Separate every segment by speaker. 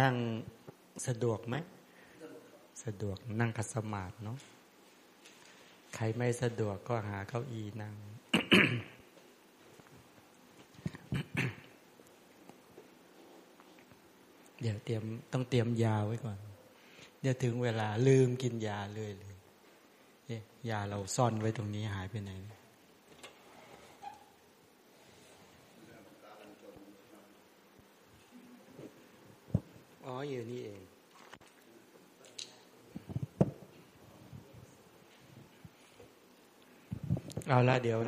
Speaker 1: นั่งสะดวกไหม สะดวกนั่งคัสมาดเนาะใครไม่สะดวกก็หาเก้าอี้นั่ง เดี๋ยวเตรียมต้องเตรียมยาไว้ก่อน เดี๋ยวถึงเวลาลืมกินยาเลยเลยยาเราซ่อนไว้ตรงนี้หายไปไหน อ๋อยู่นี่เอง เอาละเดี๋ยว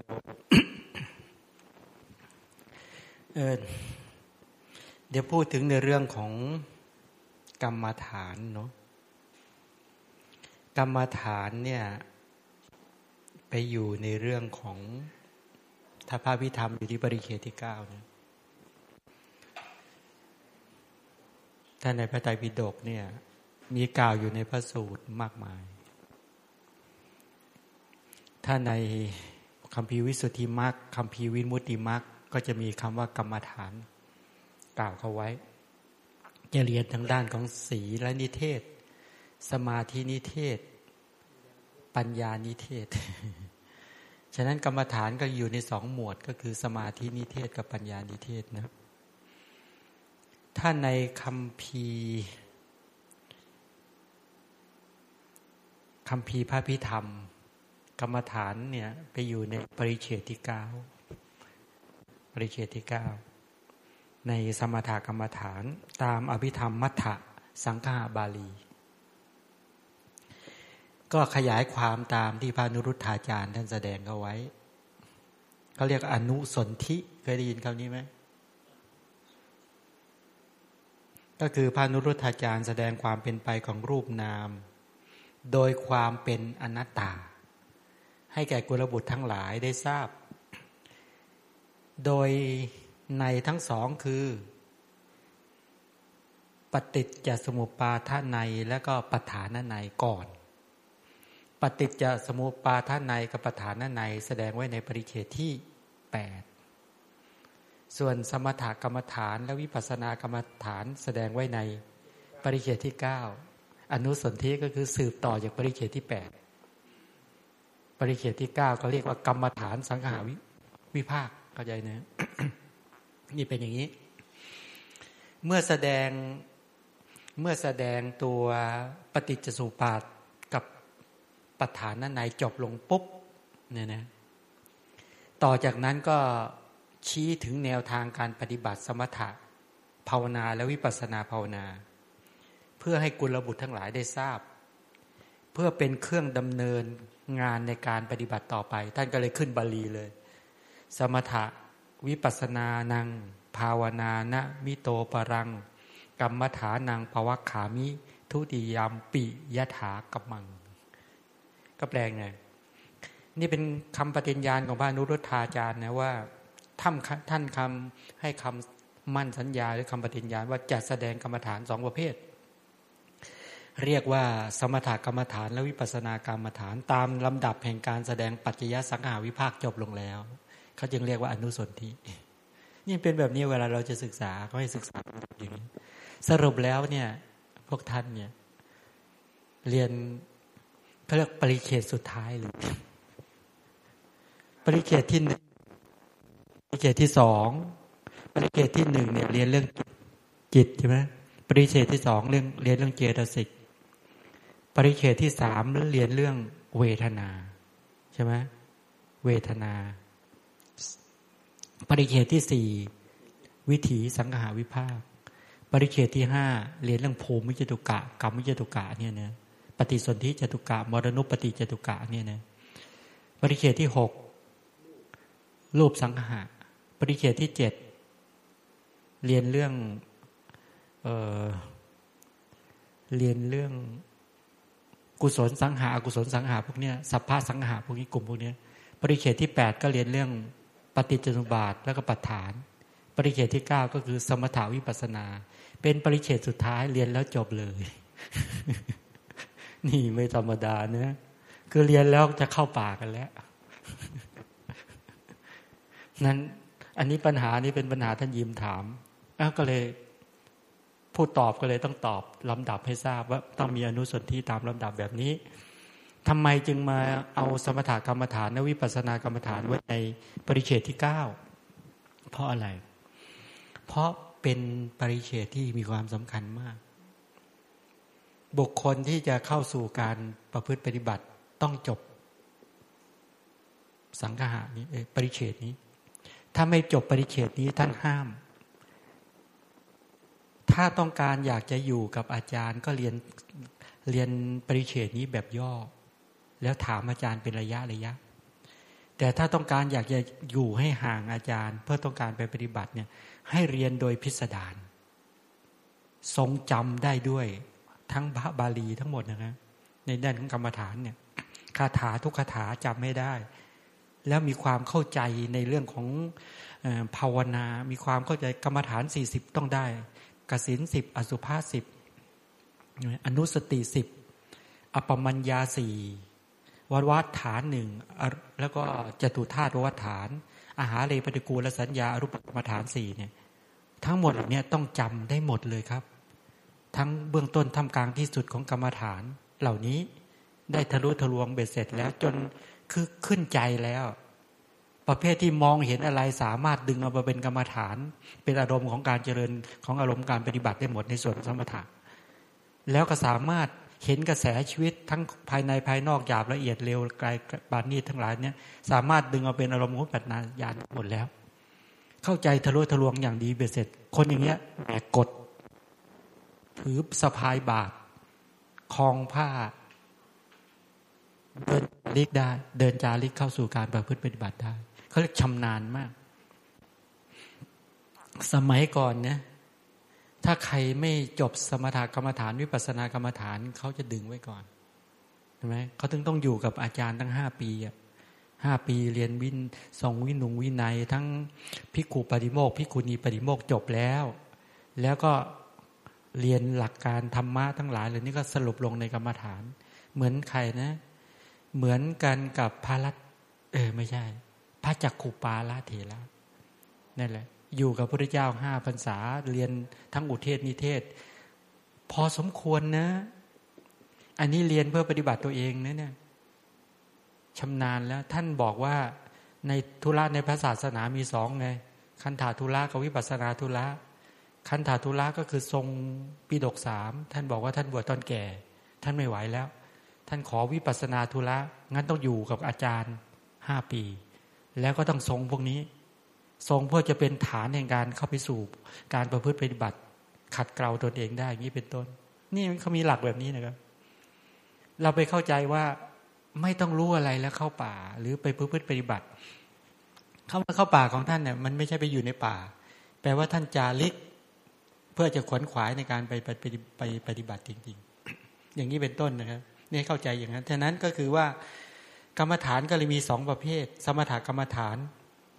Speaker 1: เออเดี๋ยวพูดถึงในเรื่องของกรรมฐานเนาะกรรมฐานเนี่ยไปอยู่ในเรื่องของถ้าพระพิธรรมอยู่ที่บริเขตที่เก้าเนี่ย ถ้าในพระไตรปิฎกเนี่ย มีกล่าวอยู่ในพระสูตรมากมาย ถ้าในคำพีวิสุทธิมรรคคำพีวิมุตติมรรคก็จะมีคำว่ากรรมฐาน กล่าวเขาไว้จะเรียนทางด้านของศีและนิเทศ สมาธินิเทศ ปัญญานิเทศ ฉะนั้นกรรมฐานก็อยู่ในสองหมวดก็คือสมาธินิเทศกับปัญญานิเทศนะ ถ้าในคำพีคำพีพระพิธรรม กรรมฐานเนี่ยไปอยู่ในปริเฉตที่เก้าปริเฉตที่เก้าในสมถกรรมฐาน ตามอภิธรรมมัทธสังฆาบาลี ก็ขยายความตามที่พระนุรุทธาจารย์ท่านแสดงเอาไว้เขาเรียกอนุสนธิเคยได้ยินคำนี้ไหม ก็คือพระนุรุทธาจารย์แสดงความเป็นไปของรูปนาม โดยความเป็นอนัตตา ให้แก่กุลบุตรทั้งหลายได้ทราบ โดยในทั้งสองคือ ปฏิจจสมุปาทาในและก็ปฐานในก่อน ปฏิจจสมุปาทาในกับปฐานในแสดงไว้ในปริเชตที่แปด ส่วนสมถกรรมฐานและวิปัสสนากรรมฐานแสดงไว้ในปริเชตที่เก้าอนุสนธิก็คือสืบต่อจากปริเชตที่แปดปริเชตที่เก้าก็เรียกว่ากรรมฐานสังหาวิวิภาคเข้าใจนะนี่เป็นอย่างนี้ เมื่อแสดงเมื่อแสดงตัวปฏิจจสุปาทกับปฐานนั้นในจบลงปุ๊บเนี่ยนะต่อจากนั้นก็ ชี้ถึงแนวทางการปฏิบัติสมถะภาวนาและวิปัสนาภาวนา เพื่อให้กุลบุตรทั้งหลายได้ทราบ เพื่อเป็นเครื่องดำเนินงานในการปฏิบัติต่อไป ท่านก็เลยขึ้นบาลีเลย สมถะวิปัสนานัง ภาวนานะมิโตปรัง กรรมฐานังภวัคขามิ ทุติยามปิยถากมมัง ก็แปลงไงนี่เป็นคำปฏิญญาณของพระนุรุทธาจารย์นะว่า ท่านท่านคำให้คำมั่นสัญญาหรือคำปฏิญญาว่าจะแสดงกรรมฐานสองประเภท เรียกว่าสมถกรรมฐานและวิปัสนากรรมฐานตามลำดับแห่งการแสดงปัจจยสังหาวิภาคจบลงแล้ว เขาจึงเรียกว่าอนุสนธินี่เป็นแบบนี้เวลาเราจะศึกษาก็ให้ศึกษาอย่างนี้สรุปแล้วเนี่ยพวกท่านเนี่ย เรียนเขาเรียกปริเขตสุดท้ายเลยปริเขตที่หนึ่ง ปริเฉดที่สองปริเฉดที่หนึ่งเนี่ยเรียนเรื่องจิตใช่ไหมปริเฉดที่สองเรื่องเรียนเรื่องเจตสิก ปริเฉดที่สามเรียนเรื่องเวทนาใช่ไหมเวทนา ปริเฉดที่สี่วิถีสังหาวิภาค ปริเฉดที่ห้าเรียนเรื่องภูมิจตุกะกรรมจตุกะเนี่ยนะปฏิสนธิจตุกะมรณุปฏิจตุกะเนี่ยนะปริเฉดที่หกรูปสังหา ปริเขตที่เจ็ดเรียนเรื่องเออเรียนเรื่องกุศลสังหากุศลสังหาพวกเนี้ยสัพพะสังหาพวกนี้กลุ่มพวกเนี้ยปริเขตที่แปดก็เรียนเรื่องปฏิจจุบาทแล้วก็ปัฏฐาน ปริเขตที่เก้าก็คือสมถาวิปัสนา เป็นปริเขตสุดท้ายเรียนแล้วจบเลย นี่ไม่ธรรมดาเนะคือเรียนแล้วจะเข้าป่ากันแล้วนั้น อันนี้ปัญหานี้เป็นปัญหาท่านยิมถามก็เลยพผู้ตอบก็เลยต้องตอบลำดับให้ทราบว่าต้องมีอนุสนธิตามลำดับแบบนี้ทำไมจึงมาเอาสมถกรรมฐานและวิปัสสนากรรมฐานไว้ในปริเฉดที่เก้าเพราะอะไร เพราะเป็นปริเฉดที่มีความสำคัญมาก บุคคลที่จะเข้าสู่การประพฤติปฏิบัติต้องจบ สังหานี้ปริเฉดนี้ ถ้าไม่จบปริเฉดนี้ท่านห้าม ถ้าต้องการอยากจะอยู่กับอาจารย์ก็เรียนเรียนปริเฉดนี้แบบย่อ แล้วถามอาจารย์เป็นระยะระยะ แต่ถ้าต้องการอยากจะอยู่ให้ห่างอาจารย์ เพื่อต้องการไปปฏิบัติเนี่ยให้เรียนโดยพิสดารทรงจำได้ด้วยทั้งพระบาลีทั้งหมดนะครับในด้านของกรรมฐานเนี่ยคาถาทุกคาถาจำไม่ได้ แล้วมีความเข้าใจในเรื่องของภาวนา มีความเข้าใจกรรมฐานสี่สิบต้องได้กสินสิบอสุภาสิบอนุสติสิบอปมัญญาสี่วัดวัดฐานหนึ่งแล้วก็จตุธาตุวัฏฐาน อาหารเลปฏิกูลและสัญญาอรูปกรรมฐานสี่เนี่ยทั้งหมดเนี่ยต้องจำได้หมดเลยครับ ทั้งเบื้องต้นทำกลางที่สุดของกรรมฐานเหล่านี้ได้ทะลุทะลวงเบ็ดเสร็จแล้วจน คือขึ้นใจแล้ว ประเภทที่มองเห็นอะไรสามารถดึงเอามาเป็นกรรมฐาน เป็นอารมณ์ของการเจริญของอารมณ์การปฏิบัติได้หมดในส่วนสมถะแล้วก็สามารถเห็นกระแสชีวิตทั้งภายในภายนอกหยาบละเอียดเร็วไกลบานนี้ทั้งหลายเนี่ยสามารถดึงเอาเป็นอารมณ์ของปัญญาหมดแล้ว เข้าใจทะลุทะลวงอย่างดีเบ็ดเสร็จ คนอย่างเงี้ยแบกกดถือสะพายบาทคลองผ้า เดินลิกได้ เดินจาริกเข้าสู่การประพฤติปฏิบัติได้เขาเรียกชำนาญมาก สมัยก่อนเนี่ยถ้าใครไม่จบสมถกรรมฐานวิปัสสนากรรมฐานเขาจะดึงไว้ก่อนใช่ไหมเขาถึงต้องอยู่กับอาจารย์ตั้งห้าปีอะห้าปีเรียนวินสองวินุงวินัย ทั้งพิกุปฏิโมกพิกุณีปฏิโมกจบแล้ว แล้วก็เรียนหลักการธรรมะทั้งหลายเหล่านี้ก็สรุปลงในกรรมฐาน เหมือนใครนะ เหมือนกันกับพระรัตเออไม่ใช่ พระจักขุปาลเถระนั่นแหละ อยู่กับพระเจ้าห้าพรรษาเรียนทั้งอุเทศนิเทศ พอสมควรนะ อันนี้เรียนเพื่อปฏิบัติตัวเองนะเนี่ยชำนาญแล้วท่านบอกว่าในธุระในพระศาสนามีสองไงคันถาธุระกับวิปัสนาธุระคันถาธุระก็คือทรงปีดกสามท่านบอกว่าท่านบวชตอนแก่ ท่านไม่ไหวแล้ว ท่านขอวิปัสนาธุระงั้นต้องอยู่กับอาจารย์ห้าปี แล้วก็ต้องทรงพวกนี้ ทรงเพื่อจะเป็นฐานแห่งการเข้าไปสู่การประพฤติปฏิบัติ ขัดเกลาตนเองได้อย่างนี้เป็นต้น นี่เขามีหลักแบบนี้นะครับ เราไปเข้าใจว่าไม่ต้องรู้อะไรแล้วเข้าป่า หรือไปประพฤติปฏิบัติ เข้ามาเข้าป่าของท่านเนี่ยมันไม่ใช่ไปอยู่ในป่า แปลว่าท่านจาริก เพื่อจะขวนขวายในการไปไปไปปฏิบัติจริง ๆ อย่างนี้เป็นต้นนะครับ นี่เข้าใจอย่างนั้นฉะนั้นก็คือว่ากรรมฐานก็เลยมีสองประเภท สมถกรรมฐาน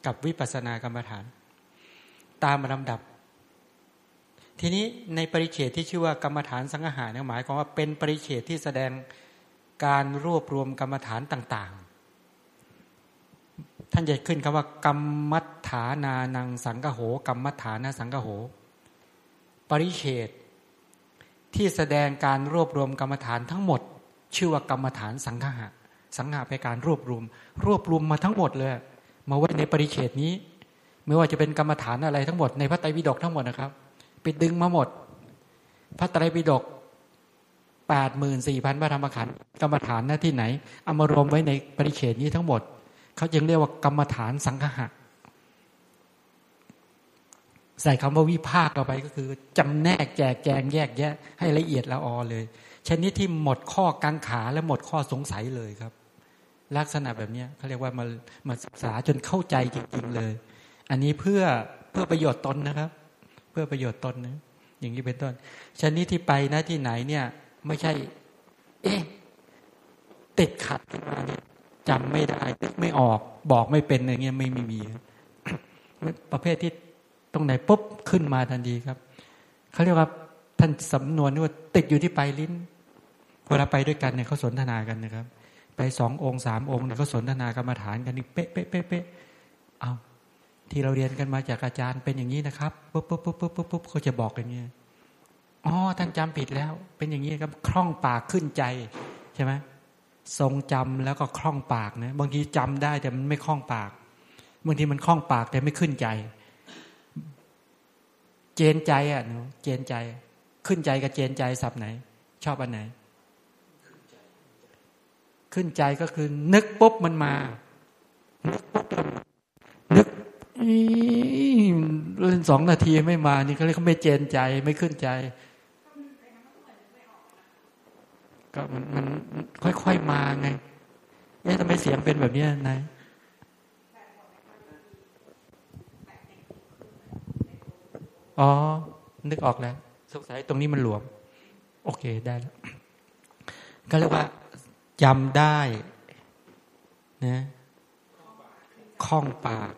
Speaker 1: กับวิปัสสนากรรมฐาน ตามลำดับ ทีนี้ในปริเฉดที่ชื่อว่ากรรมฐานสังหารหมายความว่าเป็นปริเฉดที่แสดงการรวบรวมกรรมฐานต่างๆ ท่านจะขึ้นคำว่ากรรมฐานานังสังกโหกรรมฐานาสังกโห ปริเฉดที่แสดงการรวบรวมกรรมฐานทั้งหมด ชื่อว่ากรรมฐานสังฆะสังหาไปการรวบรวม รวบรวมมาทั้งหมดเลย มาไว้ในปริเฉดนี้ ไม่ว่าจะเป็นกรรมฐานอะไรทั้งหมดในพระไตรปิฎกทั้งหมดนะครับไปดึงมาหมด พระไตรปิฎกแปดหมื่นสี่พันพระธรรมขันธ์กรรมฐานหน้าที่ไหนเอามารวมไว้ในปริเฉดนี้ทั้งหมดเขาจึงเรียกว่ากรรมฐานสังหะใส่คำว่าวิภาคเอาไปก็คือจำแนกแจกแจงแยกแยะ ให้ละเอียดละออเลย ชนิดที่หมดข้อกังขาและหมดข้อสงสัยเลยครับ ลักษณะแบบนี้เขาเรียกว่ามามาศึกษาจนเข้าใจจริงๆเลย อันนี้เพื่อเพื่อประโยชน์ตนนะครับ เพื่อประโยชน์ตนนะอย่างนี้เป็นต้น ชนิดที่ไปนะที่ไหนเนี่ย ไม่ใช่ เอ๊ะติดขัดขึ้นมาเนี่ยจำไม่ได้นึกไม่ออก บอกไม่เป็นอะไรเงี้ยไม่มีมีประเภทที่ตรงไหนปุ๊บขึ้นมาทันทีครับเขาเรียกว่า ท่านสำนวนนี่ว่าติดอยู่ที่ปลายลิ้นเวลาไปด้วยกันเนี่ยเขาสนทนากันนะครับ ไปสององค์สามองค์เนี่ยเขาสนทนากรรมฐานกันนี่เป๊ะเป๊ะเป๊ะเป๊ะเอาที่เราเรียนกันมาจากอาจารย์เป็นอย่างนี้นะครับปุ๊บปุ๊บปุ๊บปุ๊บปุ๊บปุ๊บเขาจะบอกอย่างเงี้ยอ๋อท่านจำผิดแล้ว เป็นอย่างนี้ครับคล่องปากขึ้นใจใช่ไหมทรงจำแล้วก็คล่องปากนะบางทีจำได้แต่มันไม่คล่องปากบางทีมันคล่องปากแต่ไม่ขึ้นใจ เจนใจอะหนูเจนใจ ขึ้นใจกับเจนใจสับไหน ชอบอันไหน ขึ้นใจก็คือ นึกปุ๊บมันมา นึกปุ๊บนึกเล่นสองนาทีไม่มานี่เขาเรียกเขาไม่เจนใจไม่ขึ้นใจ ก็มันมันค่อยๆมาไงเอ๊ะทำไมเสียงเป็นแบบนี้นายอ๋อ นึกออกแล้ว สงสัยตรงนี้มันหลวม โอเคได้แล้ว ก็เรียกว่าจำได้นะคล่องปาก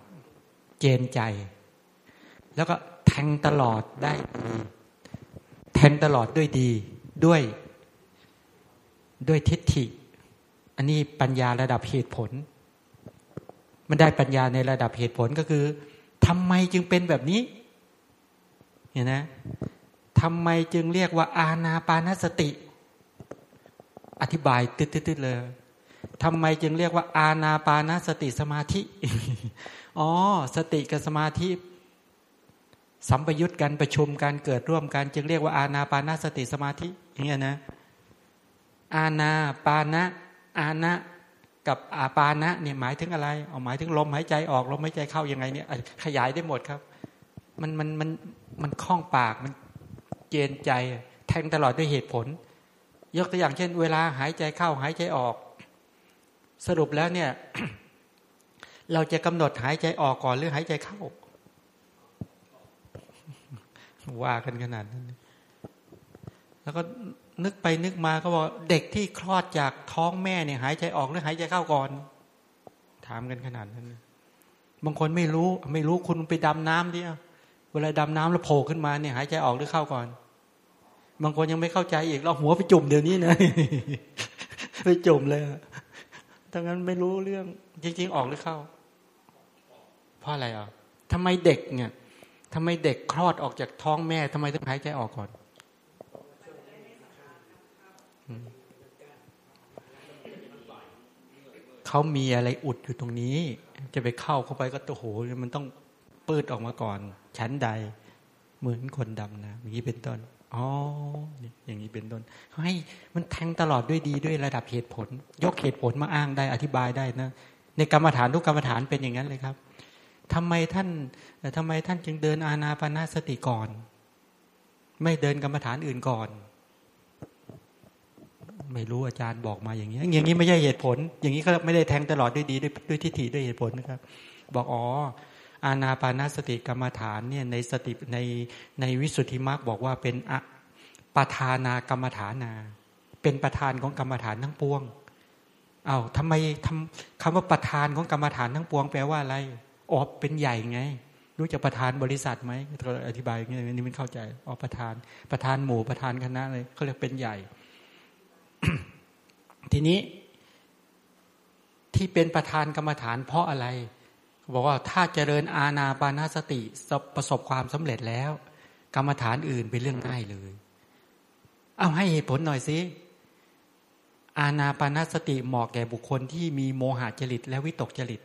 Speaker 1: เจนใจ แล้วก็แทงตลอดได้ดีแทงตลอดด้วยดีด้วยด้วยทิฏฐิ อันนี้ปัญญาระดับเหตุผล มันได้ปัญญาในระดับเหตุผลก็คือทำไมจึงเป็นแบบนี้เห็นนะ ทำไมจึงเรียกว่า อาณาปานสติ อธิบายติดๆเลยทำไมจึงเรียกว่า อาณาปานสติสมาธิ อ๋อ สติกับสมาธิสัมปยุตกันประชุมกันเกิดร่วมกันจึงเรียกว่าอาณาปานสติสมาธิอย่างเงี้ยนะอาณาปานะอาณะกับอาปานะเนี่ยหมายถึงอะไรเอาหมายถึงลมหายใจออกลมหายใจเข้ายังไงเนี่ยขยายได้หมดครับ มันมันมันมันคล่องปากมัน เจนใจ แทงตลอดด้วยเหตุผล ยกตัวอย่างเช่น เวลาหายใจเข้าหายใจออก สรุปแล้วเนี่ย เราจะกำหนดหายใจออกก่อนหรือหายใจเข้า ว่ากันขนาดนั้นแล้วก็นึกไปนึกมาก็บอกเด็กที่คลอดจากท้องแม่เนี่ยหายใจออกหรือหายใจเข้าก่อน ถามกันขนาดนั้น บางคนไม่รู้ไม่รู้คุณไปดำน้ำดิเวลาดำน้ำแล้วโผล่ขึ้นมาเนี่ยหายใจออกหรือเข้าก่อน บางคนยังไม่เข้าใจอีกเราหัวไปจุ่มเดี๋ยวนี้นะไปจุ่มเลยทั้งนั้นไม่รู้เรื่อง จริง ๆ ออกหรือเข้า เพราะอะไรอะทำไมเด็กเนี่ยทำไมเด็กคลอดออกจากท้องแม่ทำไมต้องหายใจออกก่อนเขามีอะไรอุดอยู่ตรงนี้ จะไปเข้าเข้าไปก็โอ้โหมันต้องเปืดออกมาก่อน ชั้นใด เหมือนคนดำนะอย่างนี้เป็นต้น อ๋ออย่างนี้เป็นต้นเขาให้มันแทงตลอดด้วยดีด้วยระดับเหตุผล ยกเหตุผลมาอ้างได้อธิบายได้นะ ในกรรมฐานทุกกรรมฐานเป็นอย่างนั้นเลยครับทำไมท่านทำไมท่านจึงเดินอาณาปณะสติก่อน ไม่เดินกรรมฐานอื่นก่อน ไม่รู้อาจารย์บอกมาอย่างนี้อย่างนี้ไม่ใช่เหตุผล อย่างนี้ก็ไม่ได้แทงตลอดด้วยดีด้วยด้วยทิฏฐิด้วยเหตุผลนะครับ บอกอ๋อ อาณาปานาสติกรรมฐานเนี่ยในสติในในวิสุทธิมรรคบอกว่าเป็นอะปทานากรรมฐานา เป็นประธานของกรรมฐานทั้งปวงเอา้าทำไมทำคำว่าประธานของกรรมฐานทั้งปวงแปลว่าอะไรอ๋อเป็นใหญ่ไง รู้จักประธานบริษัทไหมเธออธิบายอย่างนี้นี่มันเข้าใจอ๋อประธานประธานหมู่ประธานคณะเลยเขาเรียกเป็นใหญ่ ทีนี้ที่เป็นประธานกรรมฐานเพราะอะไร บอกว่าถ้าเจริญอาณาปานาสติประสบความสำเร็จแล้ว กรรมฐานอื่นเป็นเรื่องง่ายเลย เอาให้เหตุผลหน่อยสิอาณาปานาสติเหมาะแก่บุคคลที่มีโมหะจริตและวิตกจริต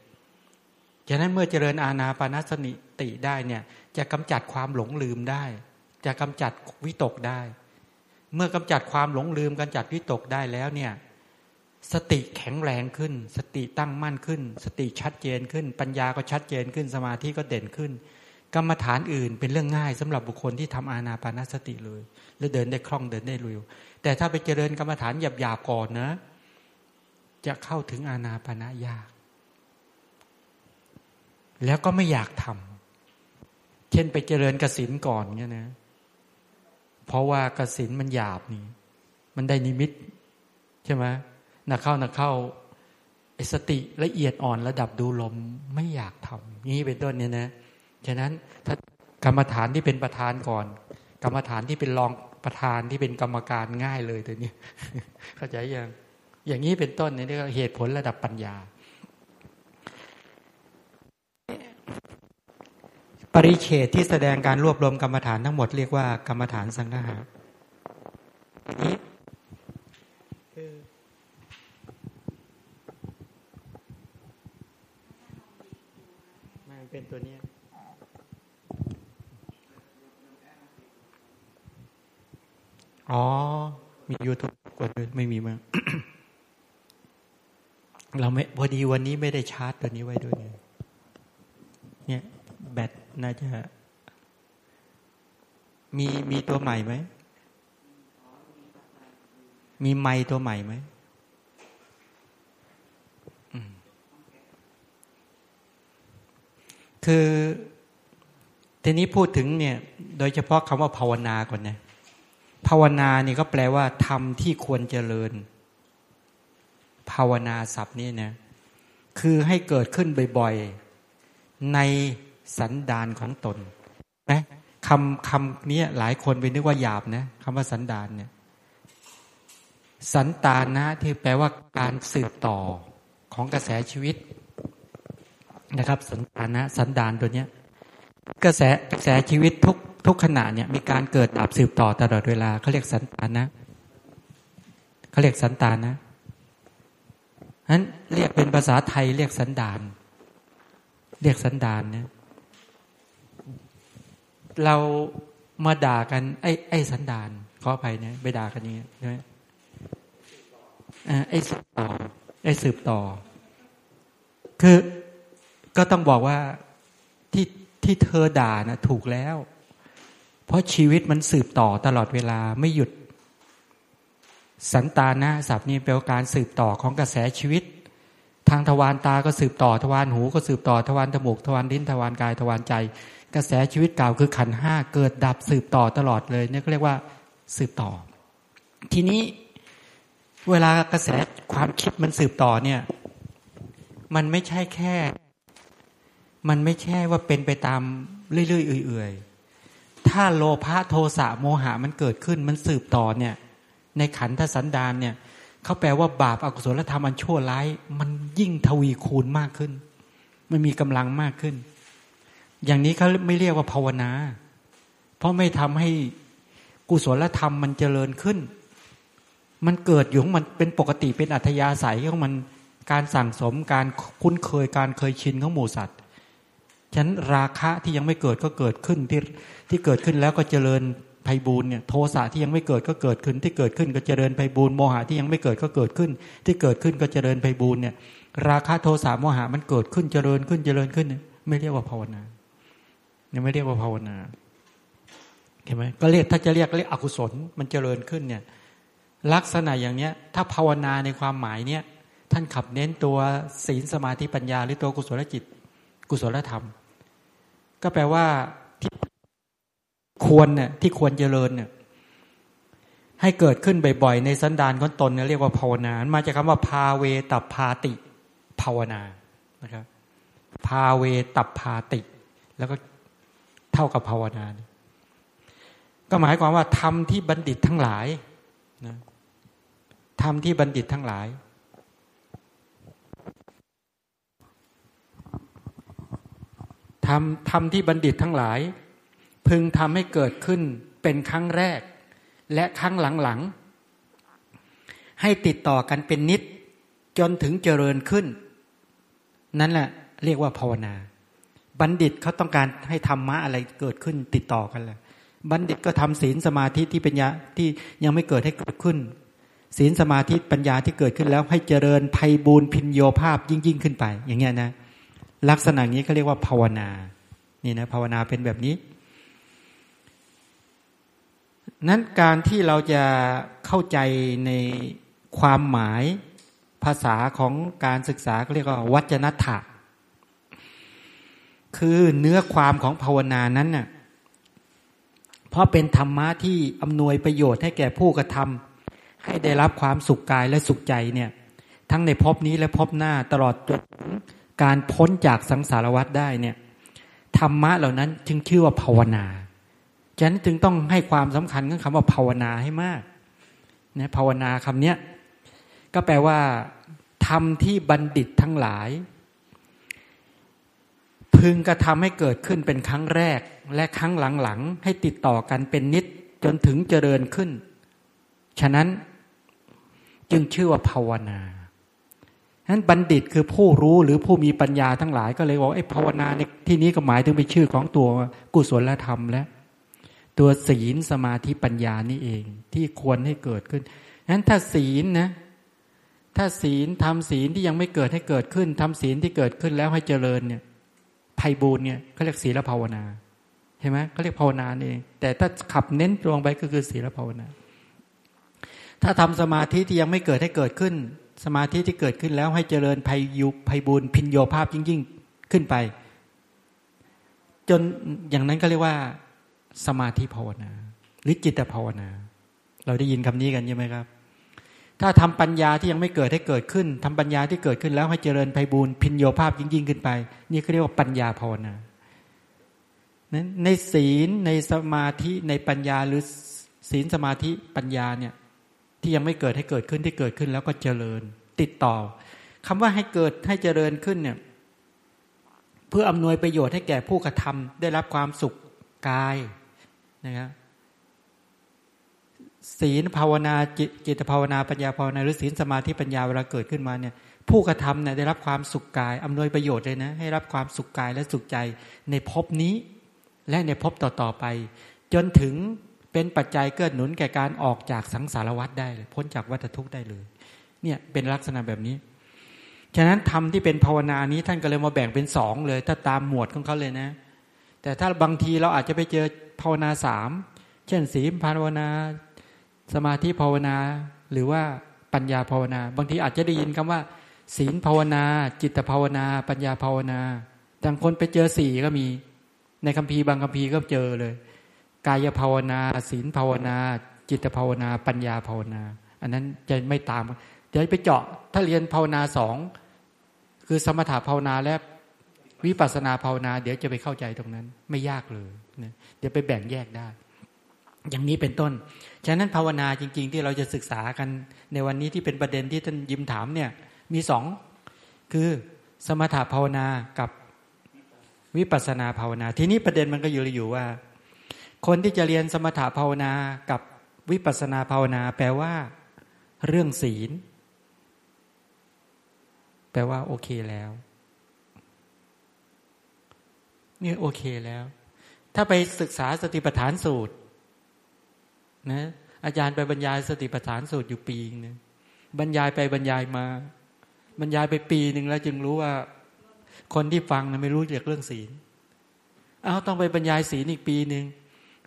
Speaker 1: ฉะนั้นเมื่อเจริญอาณาปานาสติได้เนี่ย จะกำจัดความหลงลืมได้ จะกำจัดวิตกได้ เมื่อกำจัดความหลงลืมกำจัดวิตกได้แล้วเนี่ย สติแข็งแรงขึ้น สติตั้งมั่นขึ้น สติชัดเจนขึ้น ปัญญาก็ชัดเจนขึ้นสมาธิก็เด่นขึ้น กรรมฐานอื่นเป็นเรื่องง่ายสำหรับบุคคลที่ทำอาณาปานสติเลยและเดินได้คล่องเดินได้เร็วแต่ถ้าไปเจริญกรรมฐานหยาบๆก่อนนะ จะเข้าถึงอาณาปานยาก แล้วก็ไม่อยากทำเช่นไปเจริญกสินก่อนเนี่ยนะ เพราะว่ากสินมันหยาบนี่ มันได้นิมิตใช่ไหม นักเข้านักเข้าสติละเอียดอ่อนระดับดูลมไม่อยากทำนี้เป็นต้นเนี่ยนะฉะนั้นถ้ากรรมฐานที่เป็นประธานก่อน กรรมฐานที่เป็นรองประธานที่เป็นกรรมการง่ายเลยตัวนี้เข้าใจยังอย่างนี้เป็นต้นนี่เรียกเหตุผลระดับปัญญา ปริเฉดที่แสดงการรวบรวมกรรมฐานทั้งหมดเรียกว่ากรรมฐานสังหารนี้คือ ตัวนี้อ๋อ มียูทูบกดไม่มีมั้งเราไม่พอดีวันนี้ไม่ได้ชาร์จตัวนี้ไว้ด้วย เนี่ย แบตน่าจะ มีมีตัวใหม่ไหม มีไม้ตัวใหม่ไหม คือทีนี้พูดถึงเนี่ยโดยเฉพาะคำว่าภาวนาก่อนนะภาวนานี่ก็แปลว่าทำที่ควรเจริญ ภาวนาศัพท์นี่นะคือให้เกิดขึ้นบ่อยๆ ในสันดานของตนนะคำคำนี้หลายคนไปนึกว่าหยาบนะคำว่าสันดานเนี่ยสันตานะที่แปลว่าการสืบต่อของกระแสชีวิต นะครับสันตานะสันดานตัวเนี้ยกระแสกระแสชีวิตทุกทุกขณะเนี่ยมีการเกิดดับสืบต่อตลอดเวลาเขาเรียกสันตานะเขาเรียกสันตานะนั้นเรียกเป็นภาษาไทยเรียกสันดาน เรียกสันดานเนี่ยเรามาด่ากันไอ้ไอ้สันดานขออภัยเนี่ยไปด่ากันนี้ใช่ไหมไอ้สืบต่อไอ้สืบต่อ คือ ก็ต้องบอกว่าที่ที่เธอด่านะถูกแล้ว เพราะชีวิตมันสืบต่อตลอดเวลาไม่หยุด สันตานะศัพท์นี้แปลว่าการสืบต่อของกระแสชีวิต ทางทวารตาก็สืบต่อทวารหูก็สืบต่อทวารจมูกทวารลิ้นทวารกายทวารใจ กระแสชีวิตเก่าคือขันห้าเกิดดับสืบต่อตลอดเลยเนี่ยก็เรียกว่าสืบต่อ ทีนี้เวลากระแสความคิดมันสืบต่อเนี่ย มันไม่ใช่แค่ มันไม่ใช่ว่าเป็นไปตามเรื่อยๆเอื่อยๆ ถ้าโลภะโทสะโมหะมันเกิดขึ้นมันสืบต่อเนี่ย ในขันธสันดานเนี่ยเขาแปลว่าบาปอากุศลธรรมอันชั่วร้าย มันยิ่งทวีคูณมากขึ้น มันมีกำลังมากขึ้น อย่างนี้เขาไม่เรียกว่าภาวนา เพราะไม่ทำให้กุศลธรรมมันเจริญขึ้น มันเกิดอยู่ของมันเป็นปกติเป็นอัธยาศัยของมันการสั่งสมการคุ้นเคยการเคยชินของหมูสัตว์ ฉะนั้นราคะที่ยังไม่เกิดก็เกิดขึ้นที่ที่เกิดขึ้นแล้วก็เจริญไพบูลเนี่ยโทสะที่ยังไม่เกิดก็เกิดขึ้น ที่เกิดขึ้นก็เจริญไพบูลโมหะที่ยังไม่เกิดก็เกิดขึ้น ที่เกิดขึ้นก็เจริญไพบูลเนี่ย ราคะโทสะโมหะมันเกิดขึ้นเจริญขึ้นเจริญขึ้น ไม่เรียกว่าภาวนาเนี่ยไม่เรียกว่าภาวนาเห็นไหมก็เรียกถ้าจะเรียกเรียกอกุศลมันเจริญขึ้นเนี่ย ลักษณะอย่างเนี้ย ถ้าภาวนาในความหมายเนี้ยท่านขับเน้นตัวศีลสมาธิปัญญาหรือตัวกุศลจิต กุศลธรรม ก็แปลว่าที่ควรเนี่ยที่ควรเจริญเนี่ยให้เกิดขึ้นบ่อยๆในสันดานของตนเนี่ยเรียกว่าภาวนา มาจากคำว่าพาเวตับพาติ ภาวนานะครับพาเวตับพาติ แล้วก็เท่ากับภาวนา ก็หมายความว่าทำที่บัณฑิตทั้งหลายนะธรรมที่บัณฑิตทั้งหลาย ทำทำที่บัณฑิตทั้งหลาย พึงทำให้เกิดขึ้นเป็นครั้งแรก และครั้งหลังๆ ให้ติดต่อกันเป็นนิด จนถึงเจริญขึ้น นั่นแหละเรียกว่าภาวนา บัณฑิตเขาต้องการให้ธรรมะอะไรเกิดขึ้นติดต่อกันแหละบัณฑิตก็ทำศีลสมาธิที่ปัญญาที่ยังไม่เกิดให้เกิดขึ้น ศีลสมาธิปัญญาที่เกิดขึ้นแล้วให้เจริญภัยบูนพินโยภาพยิ่งยิ่งขึ้นไป อย่างเงี้ยนะ ลักษณะนี้เขาเรียกว่าภาวนา นี่นะภาวนาเป็นแบบนี้ นั้นการที่เราจะเข้าใจในความหมายภาษาของการศึกษาเขาเรียกว่าวัจนถะคือเนื้อความของภาวนานั้นน่ะเพราะเป็นธรรมะที่อำนวยประโยชน์ให้แก่ผู้กระทำให้ได้รับความสุขกายและสุขใจเนี่ย ทั้งในภพนี้และภพหน้าตลอดจน การพ้นจากสังสารวัฏได้เนี่ยธรรมะเหล่านั้นจึงชื่อว่าภาวนาฉะนั้นจึงต้องให้ความสำคัญกับคำว่าภาวนาให้มากนะภาวนาคำเนี้ยก็แปลว่าทำที่บัณฑิตทั้งหลาย พึงกระทำให้เกิดขึ้นเป็นครั้งแรก และครั้งหลังๆ ให้ติดต่อกันเป็นนิดจนถึงเจริญขึ้น ฉะนั้นจึงชื่อว่าภาวนา นั้นบัณฑิตคือผู้รู้หรือผู้มีปัญญาทั้งหลาย ก็เลยบอกไอ้ภาวนาในที่นี้ก็หมายถึงเป็นชื่อของตัวกุศลธรรมและ ตัวศีลสมาธิปัญญานี่เอง ที่ควรให้เกิดขึ้นนั้นถ้าศีลนะ ถ้าศีลทำศีลที่ยังไม่เกิดให้เกิดขึ้นทำศีลที่เกิดขึ้นแล้วให้เจริญเนี่ยไพบูลเนี่ยเขาเรียกศีลภาวนาเห็นไหมเขาเรียกภาวนาเอง แต่ถ้าขับเน้นตรงไปก็คือศีลภาวนา ถ้าทำสมาธิที่ยังไม่เกิดให้เกิดขึ้น สมาธิที่เกิดขึ้นแล้วให้เจริญภัยยุภัยบุญพินโยภาพยิ่งยิ่งขึ้นไป จนอย่างนั้นก็เรียกว่า สมาธิภาวนา หรือจิตภาวนา เราได้ยินคำนี้กันใช่ไหมครับ ถ้าทำปัญญาที่ยังไม่เกิดให้เกิดขึ้นทำปัญญาที่เกิดขึ้นแล้วให้เจริญภัยบุญพินโยภาพยิ่งยิ่งขึ้นไป นี่เขาเรียกว่าปัญญาภาวนาในศีลในสมาธิในปัญญาหรือศีลสมาธิปัญญาเนี่ย ที่ยังไม่เกิดให้เกิดขึ้นที่เกิดขึ้นแล้วก็เจริญ ติดต่อคำว่าให้เกิดให้เจริญขึ้นเนี่ยเพื่ออำนวยประโยชน์ให้แก่ผู้กระทำได้รับความสุขกายนะครับศีลภาวนาจิตภาวนาปัญญาภาวนาหรือศีลสมาธิปัญญาเวลาเกิดขึ้นมาเนี่ยผู้กระทำเนี่ยได้รับความสุขกายอำนวยประโยชน์เลยนะให้รับความสุขกายและสุขใจในภพนี้ และในภพต่อๆไป จนถึง เป็นปัจจัยเกื้อหนุนแก่การออกจากสังสารวัฏได้เลยพ้นจากวัฏทุกข์ได้เลย เนี่ยเป็นลักษณะแบบนี้ ฉะนั้นธรรมที่เป็นภาวนานี้ท่านก็เลยมาแบ่งเป็นสองเลย ถ้าตามหมวดของเขาเลยนะ แต่ถ้าบางทีเราอาจจะไปเจอภาวนาสามเช่นศีลภาวนา สมาธิภาวนา หรือว่าปัญญาภาวนา บางทีอาจจะได้ยินคำว่า ศีลภาวนา จิตภาวนา ปัญญาภาวนาบางคนไปเจอสี่ก็มี ในคัมภีร์บางคัมภีร์ก็เจอเลย กายภาวนาศีลภาวนา จิตภาวนา ปัญญาภาวนา อันนั้นจะไม่ตามเดี๋ยวไปเจาะถ้าเรียนภาวนาสองคือสมถะภาวนาและวิปัสนาภาวนา เดี๋ยวจะไปเข้าใจตรงนั้น ไม่ยากเลยนะเดี๋ยวไปแบ่งแยกได้ อย่างนี้เป็นต้น ฉะนั้นภาวนาจริง ๆ ที่เราจะศึกษากันในวันนี้ที่เป็นประเด็นที่ท่านยิมถามเนี่ย มีสองคือสมถะภาวนากับวิปัสนาภาวนา ทีนี้ประเด็นมันก็อยู่อยู่ว่า คนที่จะเรียนสมถะภาวนากับวิปัสนาภาวนา แปลว่า เรื่องศีล แปลว่าโอเคแล้วนี่โอเคแล้ว ถ้าไปศึกษาสติปัฏฐานสูตรนะอาจารย์ไปบรรยายสติปัฏฐานสูตรอยู่ปีนึงบรรยายไปบรรยายมา บรรยายไปปีหนึ่งแล้วจึงรู้ว่า คนที่ฟังนะไม่รู้เกี่ยวกับเรื่องศีลเอาต้องไปบรรยายศีลอีกปีหนึ่ง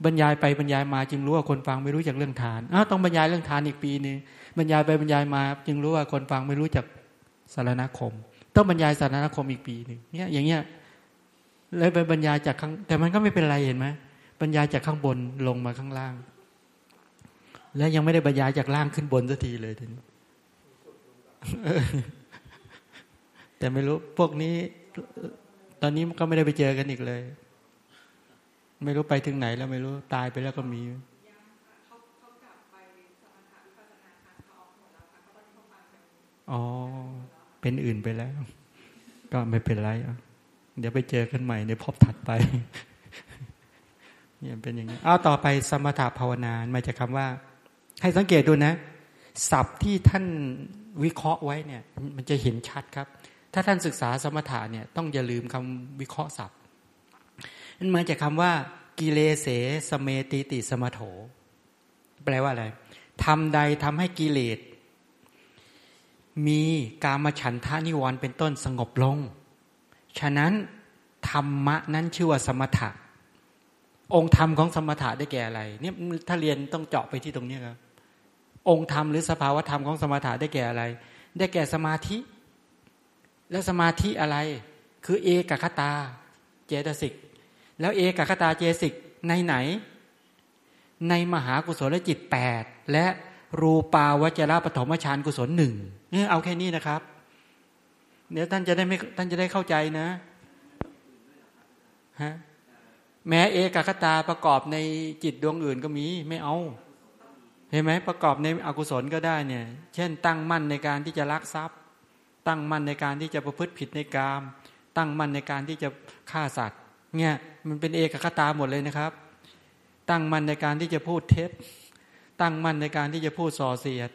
Speaker 1: บรรยายไปบรรยายมาจึงรู้ว่าคนฟังไม่รู้จักเรื่องทานเอาต้องบรรยายเรื่องทานอีกปีหนึ่งบรรยายไปบรรยายมา จึงรู้ว่าคนฟังไม่รู้จักสารณคม ต้องบรรยายสารณคมอีกปีหนึ่งเนี่ยอย่างเงี้ยแล้วไปบรรยายจากข้างแต่มันก็ไม่เป็นไรเห็นไหมบรรยายจากข้างบนลงมาข้างล่าง แล้วยังไม่ได้บรรยายจากล่างขึ้นบนสักทีเลยทีนี้แต่ไม่รู้พวกนี้ ตอนนี้ก็ไม่ได้ไปเจอกันอีกเลย ไม่รู้ไปถึงไหนแล้วไม่รู้ตายไปแล้วก็มีอ๋อ เป็นอื่นไปแล้ว ก็ไม่เป็นไรเดี๋ยวไปเจอกันใหม่ในพบถัดไปเนี่ยเป็นอย่างนี้เอาต่อไปสมถะภาวนามาจากคำว่า ให้สังเกตดูนะศัพท์ที่ท่านวิเคราะห์ไว้เนี่ย มันจะเห็นชัดครับ ถ้าท่านศึกษาสมถะเนี่ย ต้องอย่าลืมคำวิเคราะห์ศัพท์ นั่นมาจากคาว่า กิเลเสสเมติติสมโถ แปลว่าอะไรทำใดทำให้กิเลส มีกามฉันทานิวรณ์เป็นต้นสงบลง ฉะนั้นธรรมะนั้นชื่อว่าสมถะ องค์ธรรมของสมถะได้แก่อะไร เนี่ยถ้าเรียนต้องเจาะไปที่ตรงนี้ครับ องค์ธรรมหรือสภาวธรรมของสมถะได้แก่อะไร ได้แก่สมาธิ แล้วสมาธิอะไร คือเอกคตา เจตสิก แล้วเอกคตาเจสิกในไหน ในมหากุศลจิตแปดและรูปาวจระปฐมฌานกุศลหนึ่งเนี่ยเอาแค่นี้นะครับเดี๋ยวท่านจะได้ไม่ท่านจะได้เข้าใจนะฮะแม้เอกคตาประกอบในจิตดวงอื่นก็มีไม่เอาเห็นไหมประกอบในอกุศลก็ได้เนี่ย เช่น ตั้งมั่นในการที่จะลักทรัพย์ ตั้งมั่นในการที่จะประพฤติผิดในกาม ตั้งมั่นในการที่จะฆ่าสัตว์ เนี่ย มันเป็นเอกคตาหมดเลยนะครับ ตั้งมั่นในการที่จะพูดเท็จ ตั้งมั่นในการที่จะพูดส่อเสียด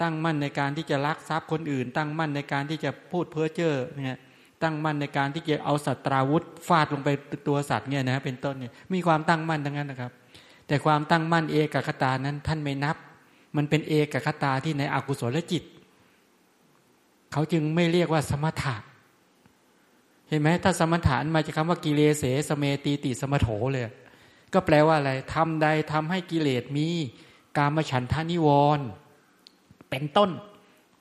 Speaker 1: ตั้งมั่นในการที่จะลักทรัพย์คนอื่น ตั้งมั่นในการที่จะพูดเพ้อเจ้อเนี่ยตั้งมั่นในการที่จะเอาสัตราวุธฟาดลงไปตัวสัตว์เนี่ยนะเป็นต้นเนี่ยมีความตั้งมั่นทั้งนั้นนะครับ แต่ความตั้งมั่นเอกคตานั้นท่านไม่นับ มันเป็นเอกคตาที่ในอกุศลจิต เขาจึงไม่เรียกว่าสมถะ เห็นไหมถ้าสมถะมาจากคำว่ากิเลเสสเมตีติสมโถเลย ก็แปลว่าอะไรทำใดทำให้กิเลสมีกามฉันทานิวรณ์เป็นต้น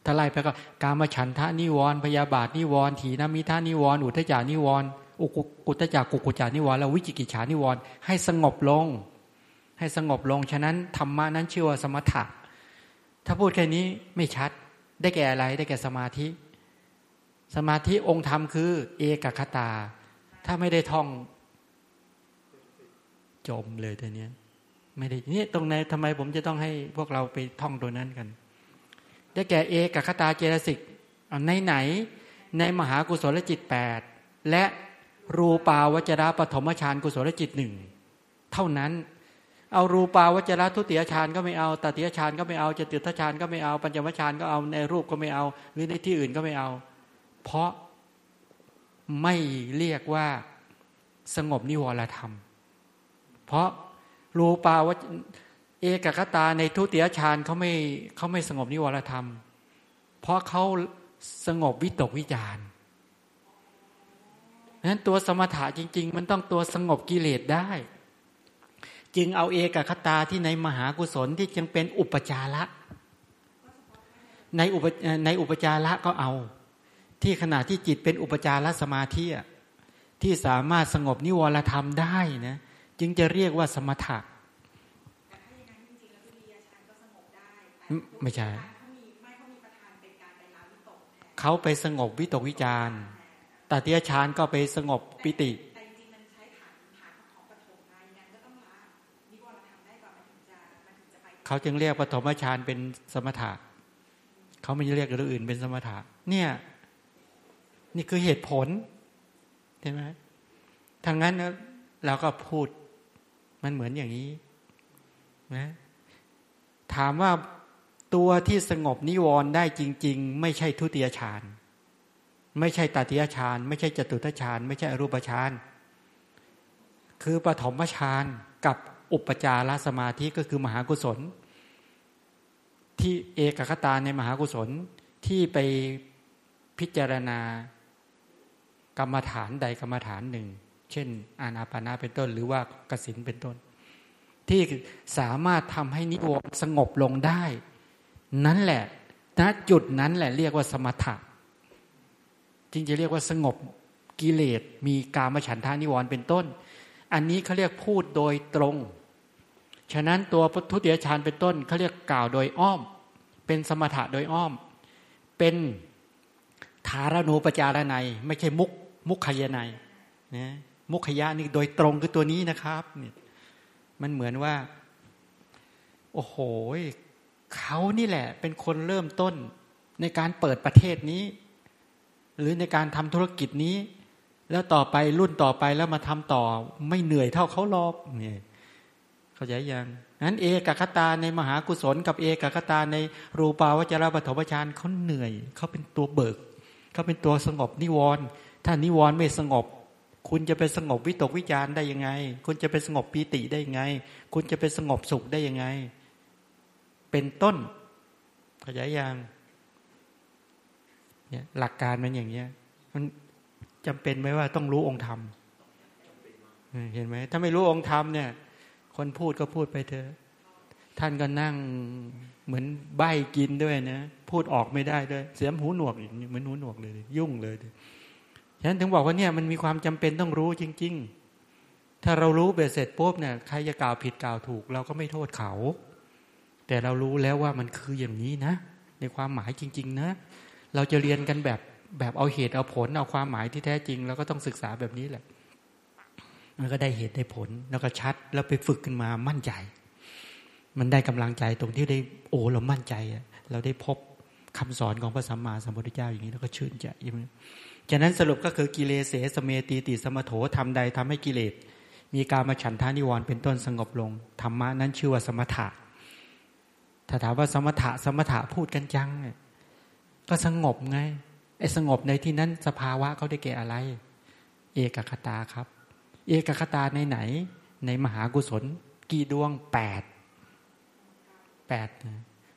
Speaker 1: ถ้าไล่ไปก็การมาฉันทะนิวรณ์พยาบาทนิวรณ์ถีนมิทานิวรณ์อุทจานิวรณ์อุกุตจักกุกุจานิวรณ์แล้ววิจิกิจฉานิวรณ์ให้สงบลง ให้สงบลง ฉะนั้นธรรมะนั้นชื่อว่าสมถะถ้าพูดแค่นี้ไม่ชัดได้แก่อะไรได้แก่สมาธิ สมาธิองค์ธรรมคือ เอกคตา ถ้าไม่ได้ท่อง จมเลยตัวเนี้ย ไม่ได้นี่ตรงไหนทำไมผมจะต้องให้พวกเราไปท่องตัวนั้นกัน ได้แก่เอกคตาเจตสิกในไหน ในมหากุศลจิตแปดและรูปาวจระปฐมฌานกุศลจิตหนึ่งเท่านั้น เอารูปาวจระทุติยฌานก็ไม่เอาตติยฌานก็ไม่เอาจตุตฌานก็ไม่เอา ปัญจมฌานก็เอาในรูปก็ไม่เอา หรือในที่อื่นก็ไม่เอา เพราะไม่เรียกว่าสงบนิวรธรรม เพราะรูปาวเอกคตาในทุติยฌานเขาไม่เขาไม่สงบนิวรธรรม เพราะเขาสงบวิตกวิจารนั้นตัวสมถะจริง ๆ มันต้องตัวสงบกิเลสได้ จึงเอาเอกคตาที่ในมหากุศลที่จึงเป็นอุปจาระในอุปในอุปจาระก็เอา ที่ขณะที่จิตเป็นอุปจารสมาธิที่สามารถสงบนิวรธรรมได้นะจึงจะเรียกว่าสมถะไม่ใช่เขาไปสงบวิตกวิจารตาเตียชานก็ไปสงบปิติเขาจึงเรียกปฐมฌานเป็นสมถะเขาไม่เรียกเรื่องอื่นเป็นสมถะเนี่ย นี่คือเหตุผลใช่ไหมทางนั้นเราก็พูดมันเหมือนอย่างนี้นะถามว่าตัวที่สงบนิวรณ์ได้จริง ๆ ไม่ใช่ทุติยฌานไม่ใช่ตติยฌานไม่ใช่จตุตฌานไม่ใช่อรูปฌานคือปฐมฌานกับอุปจารสมาธิก็คือมหากุศล ที่เอกคตาในมหากุศลที่ไปพิจารณา กรรมฐานใดกรรมฐานหนึ่ง เช่น อานาปานาเป็นต้น หรือว่ากสินเป็นต้น ที่สามารถทำให้นิวรณ์สงบลงได้ นั่นแหละณจุดนั้นแหละเรียกว่าสมถะจริงจะเรียกว่าสงบกิเลสมีกามฉันทานิวรณ์เป็นต้น อันนี้เขาเรียกพูดโดยตรง ฉะนั้นตัวทุติยฌานเป็นต้นเขาเรียกกล่าวโดยอ้อม เป็นสมถะโดยอ้อม เป็นธารณูปจารณัย ไม่ใช่มุก มุขยนัยนะมุขยะนี่โดยตรงคือตัวนี้นะครับเนี่ยมันเหมือนว่า โอ้โหเขานี่แหละ เป็นคนเริ่มต้นในการเปิดประเทศนี้ หรือในการทำธุรกิจนี้ แล้วต่อไปรุ่นต่อไปแล้วมาทำต่อ ไม่เหนื่อยเท่าเขารอกเนี่ยเข้าใจยังนั้นเอกคตาในมหากุศล กับเอกคตาในรูปาวจรปฐมฌานเขาเหนื่อยเขาเป็นตัวเบิกเขาเป็นตัวสงบนิวรณ์ ถ้านิวรณ์ไม่สงบ คุณจะไปสงบวิตกวิจารได้ยังไง คุณจะไปสงบปีติได้ยังไง คุณจะไปสงบสุขได้ยังไง เป็นต้นขยายยางเนี่ยหลักการมันอย่างเนี้ยมันจำเป็นไหมว่าต้องรู้องค์ธรรมเห็นไหมถ้าไม่รู้องค์ธรรมเนี่ย คนพูดก็พูดไปเถอะท่านก็นั่งเหมือนใบกินด้วยนะ พูดออกไม่ได้ด้วย เสียมหูหนวกอีกเหมือนหูหนวกเลย ยุ่งเลย ฉะนั้นถึงบอกว่าเนี่ยมันมีความจำเป็นต้องรู้จริง ๆ ถ้าเรารู้เบ็ดเสร็จปุ๊บเนี่ยใครจะกล่าวผิดกล่าวถูก เราก็ไม่โทษเขา แต่เรารู้แล้วว่ามันคืออย่างนี้นะ ในความหมายจริง ๆ นะ เราจะเรียนกันแบบแบบเอาเหตุเอาผลเอาความหมายที่แท้จริงเราก็ต้องศึกษาแบบนี้แหละ มันก็ได้เหตุได้ผลแล้วก็ชัดแล้วไปฝึกขึ้นมามั่นใจ มันได้กำลังใจตรงที่ได้โอ้เรามั่นใจเราได้พบคำสอนของพระสัมมาสัมพุทธเจ้าอย่างนี้แล้วก็ชื่นใจใช่ไหม ฉะนั้นสรุปก็คือกิเลสเสสเมตีติสมโถทำใดทำให้กิเลส มีการมาฉันทานิวรณ์เป็นต้นสงบลงธรรมะนั้นชื่อว่าสมถะถ้าถามว่าสมถะสมถะพูดกันจังก็สงบไงไอ้สงบในที่นั้นสภาวะเขาได้แก่อะไร เอกคตาครับ เอกคตาในไหน ในมหากุศล กี่ดวงแปดแปด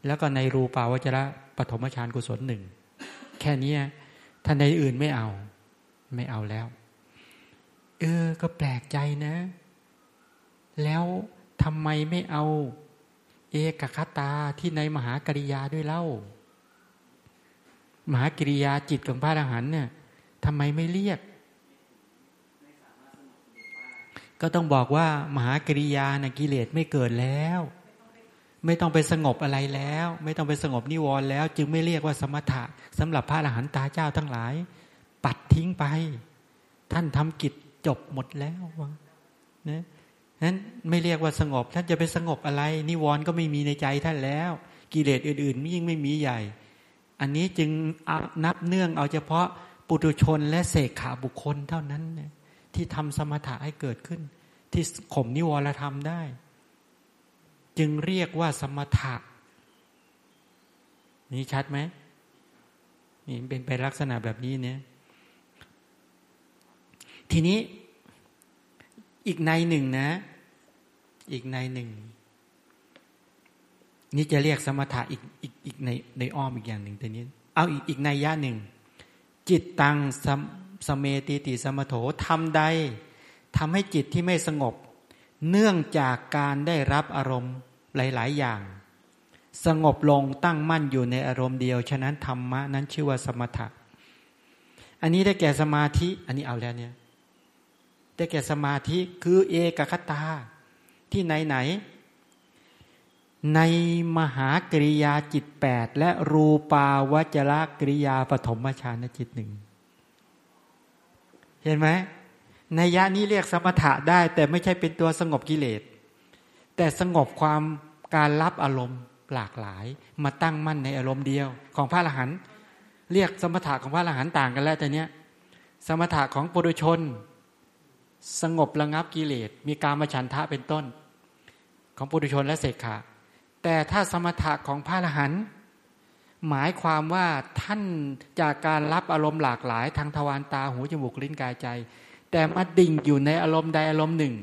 Speaker 1: แล้วก็ในรูปาวจระปฐมฌานกุศลหนึ่งแค่นี้ ถ้านในอื่นไม่เอา ไม่เอาแล้ว เออ ก็แปลกใจนะ แล้วทำไมไม่เอา เอกคตาที่ในมหากริยาด้วยเล่า มหากริยาจิตของพระอรหันต์เนี่ยทำไมไม่เรียก ก็ต้องบอกว่ามหากริยานะกิเลสไม่เกิดแล้ว ไม่ต้องไปสงบอะไรแล้ว ไม่ต้องไปสงบนิวรณ์แล้ว จึงไม่เรียกว่าสมถะสำหรับพระอรหันตาเจ้าทั้งหลาย ปัดทิ้งไป ท่านทำกิจจบหมดแล้วนะนั้นไม่เรียกว่าสงบ ท่านจะไปสงบอะไร นิวรณ์ก็ไม่มีในใจท่านแล้ว กิเลสอื่นๆยิ่งไม่มีใหญ่ อันนี้จึงนับเนื่องเอาเฉพาะปุถุชนและเสกขาบุคคลเท่านั้นนที่ทำสมถะให้เกิดขึ้น ที่ข่มนิวรธรรมได้ จึงเรียกว่าสมถะ นี่ชัดไหมนี่เป็นไปลักษณะแบบนี้เนี่ย ทีนี้อีกในหนึ่งนะ อีกในหนึ่ง นี่จะเรียกสมถะอีกอีกอีกในในอ้อมอีกอย่างหนึ่งแตัวนี้ เอาอีกอีกในย่าหนึ่ง จิตตังสสเมติติสมโถทำใดทำให้จิตที่ไม่สงบ เนื่องจากการได้รับอารมณ์ หลาย ๆ อย่าง สงบลงตั้งมั่นอยู่ในอารมณ์เดียว ฉะนั้นธรรมะนั้นชื่อว่าสมถะ อันนี้ได้แก่สมาธิ อันนี้เอาแล้วเนี่ย ได้แก่สมาธิคือเอกคตา ที่ไหนไหน ในมหากริยาจิตแปดและรูปาวจระกริยาปฐมฌานจิตหนึ่ง เห็นไหมในยะนี้เรียกสมถะได้ แต่ไม่ใช่เป็นตัวสงบกิเลส แต่สงบความการรับอารมณ์หลากหลาย มาตั้งมั่นในอารมณ์เดียว ของพระอรหันต์เรียกสมถะของพระอรหันต์ต่างกันแล้วแต่เนี้ยสมถะของปุถุชน สงบระงับกิเลส มีการมาฉันทะเป็นต้น ของปุถุชนและเสกขาแต่ถ้าสมถะของพระอรหันต์หมายความว่าท่านจากการรับอารมณ์หลากหลาย ทางทวารตาหูจมูกลิ้นกายใจ แต่มาดิ่งอยู่ในอารมณ์ใดอารมณ์หนึ่ง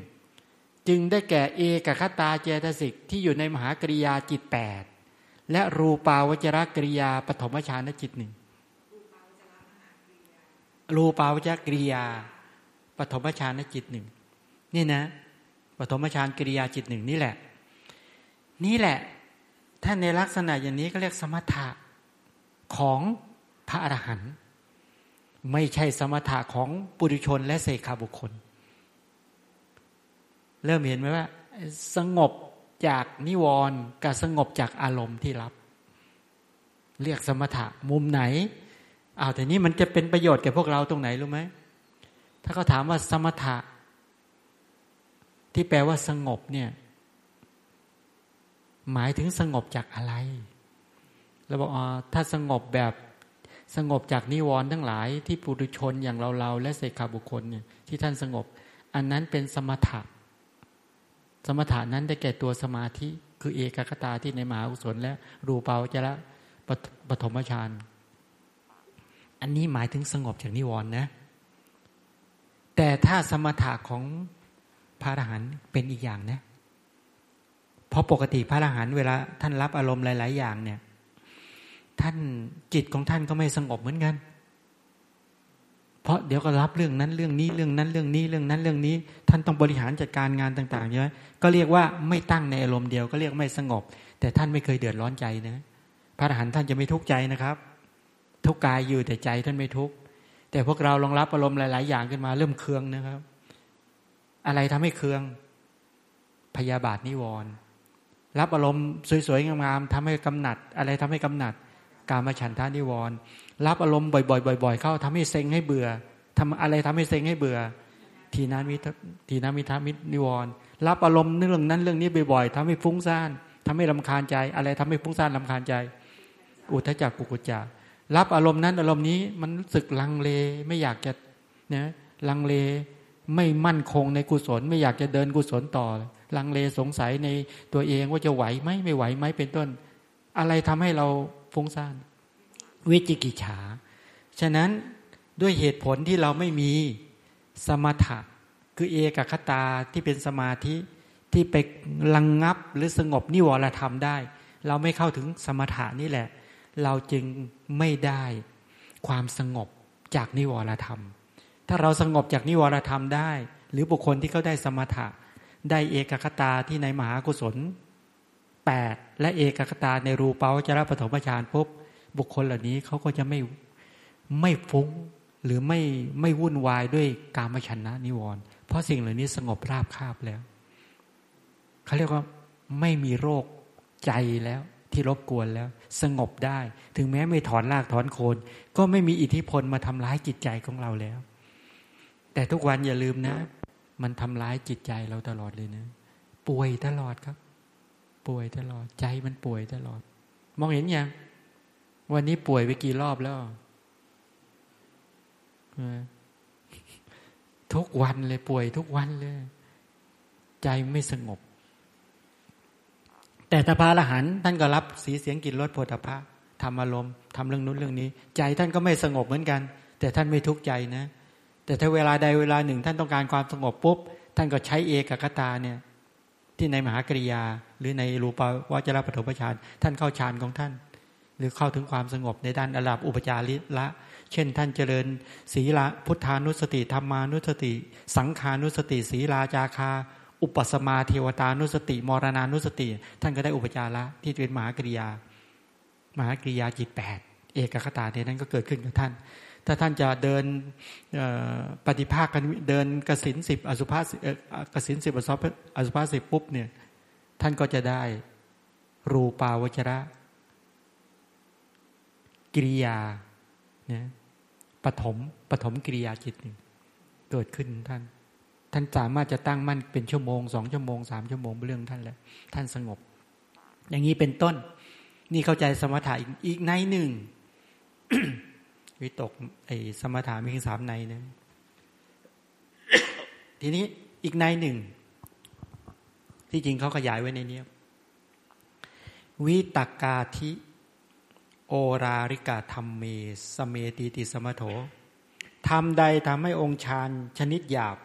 Speaker 1: จึงได้แก่เอกคตาเจตสิกที่อยู่ในมหากริยาจิตแปดและรูปาวจรกริยาปฐมฌานจิตหนึ่งรูปาวจรกริยาปฐมฌานจิตหนึ่งนี่นะปฐมฌานกริยาจิตหนึ่งนี่แหละ นี่แหละ ถ้าในลักษณะอย่างนี้ก็เรียกสมถะของพระอรหันต์ไม่ใช่สมถะของปุถุชนและเสขาบุคคล เริ่มเห็นไหมว่า สงบจากนิวรณ์กับสงบจากอารมณ์ที่รับ เรียกสมถะมุมไหนเอาแต่นี้มันจะเป็นประโยชน์แก่พวกเราตรงไหนรู้ไหมถ้าเขาถามว่าสมถะ ที่แปลว่าสงบเนี่ยหมายถึงสงบจากอะไรเราบอกอ๋อถ้าสงบแบบสงบจากนิวรณ์ทั้งหลาย ที่ปุถุชนอย่างเราเราและเสกขาบุคคลเนี่ยที่ท่านสงบ อันนั้นเป็นสมถะ สมถะนั้นได้แก่ตัวสมาธิ คือเอกคตาที่ในมหากุศลและรูปาวจระปฐมฌานอันนี้หมายถึงสงบจากนิวรณ์นะ แต่ถ้าสมถะของพระอรหันต์เป็นอีกอย่างนะเพราะปกติพระอรหันต์เวลาท่านรับอารมณ์หลาย ๆ อย่างเนี่ย ท่านจิตของท่านก็ไม่สงบเหมือนกัน เพราะเดี๋ยวก็รับเรื่องนั้นเรื่องนี้เรื่องนั้นเรื่องนี้เรื่องนั้นเรื่องนี้ ท่านต้องบริหารจัดการงานต่างๆเยอะก็เรียกว่าไม่ตั้งในอารมณ์เดียวก็เรียกไม่สงบ แต่ท่านไม่เคยเดือดร้อนใจนะ พระอรหันต์ท่านจะไม่ทุกข์ใจนะครับ ทุกกายอยู่แต่ใจท่านไม่ทุกข์แต่พวกเราลองรับอารมณ์หลาย ๆ อย่างขึ้นมาเริ่มเคืองนะครับ อะไรทำให้เคืองพยาบาทนิวรณ์รับอารมณ์สวยๆงามๆทำให้กำหนัด อะไรทำให้กำหนัด การมาฉันทานิวรณ์ รับอารมณ์บ่อยๆบ่อยๆเข้าทำให้เซ็งให้เบื่อทำอะไรทำให้เซ็งให้เบื่อ ทีนามิทีนามิทามินิวรรับอารมณ์เรื่องนั้นเรื่องนี้บ่อยๆทำให้ฟุ้งซ่านทำให้ลาคาญใจ อะไรทำให้ฟุ้งซ่านลาคาญใจ อุทจักกุกุจจารับอารมณ์นั้นอารมณ์นี้มันรู้สึกลังเลไม่อยากจะนะลังเลไม่มั่นคงในกุศล ไม่อยากจะเดินกุศลต่อ ลังเลสงสัยในตัวเองว่าจะไหวไหมไม่ไหวไหมเป็นต้น อะไรทำให้เราฟุ้งซ่าน วิจิกิจฉา ฉะนั้นด้วยเหตุผลที่เราไม่มีสมถะ คือเอกคตาที่เป็นสมาธิที่ไประงงับหรือสงบนิวรธรรมได้ เราไม่เข้าถึงสมถะนี่แหละ เราจึงไม่ได้ความสงบจากนิวรธรรม ถ้าเราสงบจากนิวรธรรมได้ หรือบุคคลที่เขาได้สมถะ ได้เอกคตาที่ในมหากุศล 8 และเอกคตาในรูปาวจระปฐมฌานปุ๊บ บุคคลเหล่านี้เขาก็จะไม่ไม่ฟุ้งหรือไม่ไม่วุ่นวายด้วยกามชนะนิวรณ์เพราะสิ่งเหล่านี้สงบราบคาบแล้วเขาเรียกว่าไม่มีโรคใจแล้ว ที่รบกวนแล้ว สงบได้ ถึงแม้ไม่ถอนรากถอนโคน ก็ไม่มีอิทธิพลมาทำร้ายจิตใจของเราแล้ว แต่ทุกวันอย่าลืมนะ มันทำร้ายจิตใจเราตลอดเลยนะ ป่วยตลอดครับ ป่วยตลอดใจมันป่วยตลอด มองเห็นยัง วันนี้ป่วยไปกี่รอบแล้ว ทุกวันเลยป่วยทุกวันเลย ใจไม่สงบ แต่ถ้าพระหันท่านก็รับสีเสียงกลิ่นรสโผฏฐะทำอารมณ์ทำเรื่องนู้นเรื่องนี้ ใจท่านก็ไม่สงบเหมือนกัน แต่ท่านไม่ทุกข์ใจนะ แต่ถ้าเวลาใดเวลาหนึ่ง ท่านต้องการความสงบปุ๊บ ท่านก็ใช้เอกกตาเนี่ย ที่ในมหากริยา หรือในรูปวจรปฐมฌานท่านเข้าฌานของท่าน หรือเข้าถึงความสงบในด้านอลับอุปจาริละ เช่น ท่านเจริญศีละพุทธานุสติธรรมานุสติ สังขานุสติศีลาจาคา อุปสมาเทวตานุสติ มรณานุสติ ท่านก็ได้อุปจาระที่เป็นมหากริยามหากริยาจิตแปดเอกคตาในนั้นก็เกิดขึ้นกับท่าน ถ้าท่านจะเดินปฏิภาคกันเดินกสินสิบอสุภาสิกสินสิบอสุภาษสิบปุ๊บเนี่ยท่านก็จะได้รูปาวจระ กิริยานะปฐมปฐมกิริยาจิตหนึ่งเกิดขึ้นท่าน ท่านสามารถจะตั้งมั่นเป็นชั่วโมงสองชั่วโมงสามชั่วโมงเรื่องท่านแล้วท่านสงบ อย่างนี้เป็นต้น นี่เข้าใจสมถะอีกในหนึ่งวิตกไอสมถะมีสามในนะทีนี้อีกในหนึ่ง ที่จริงเขาขยายไว้ในนี้วิตกาธิ โอราริกาธรรมเมสเมติติสมโถทำใดทำให้องค์ฌานชนิดหยาบ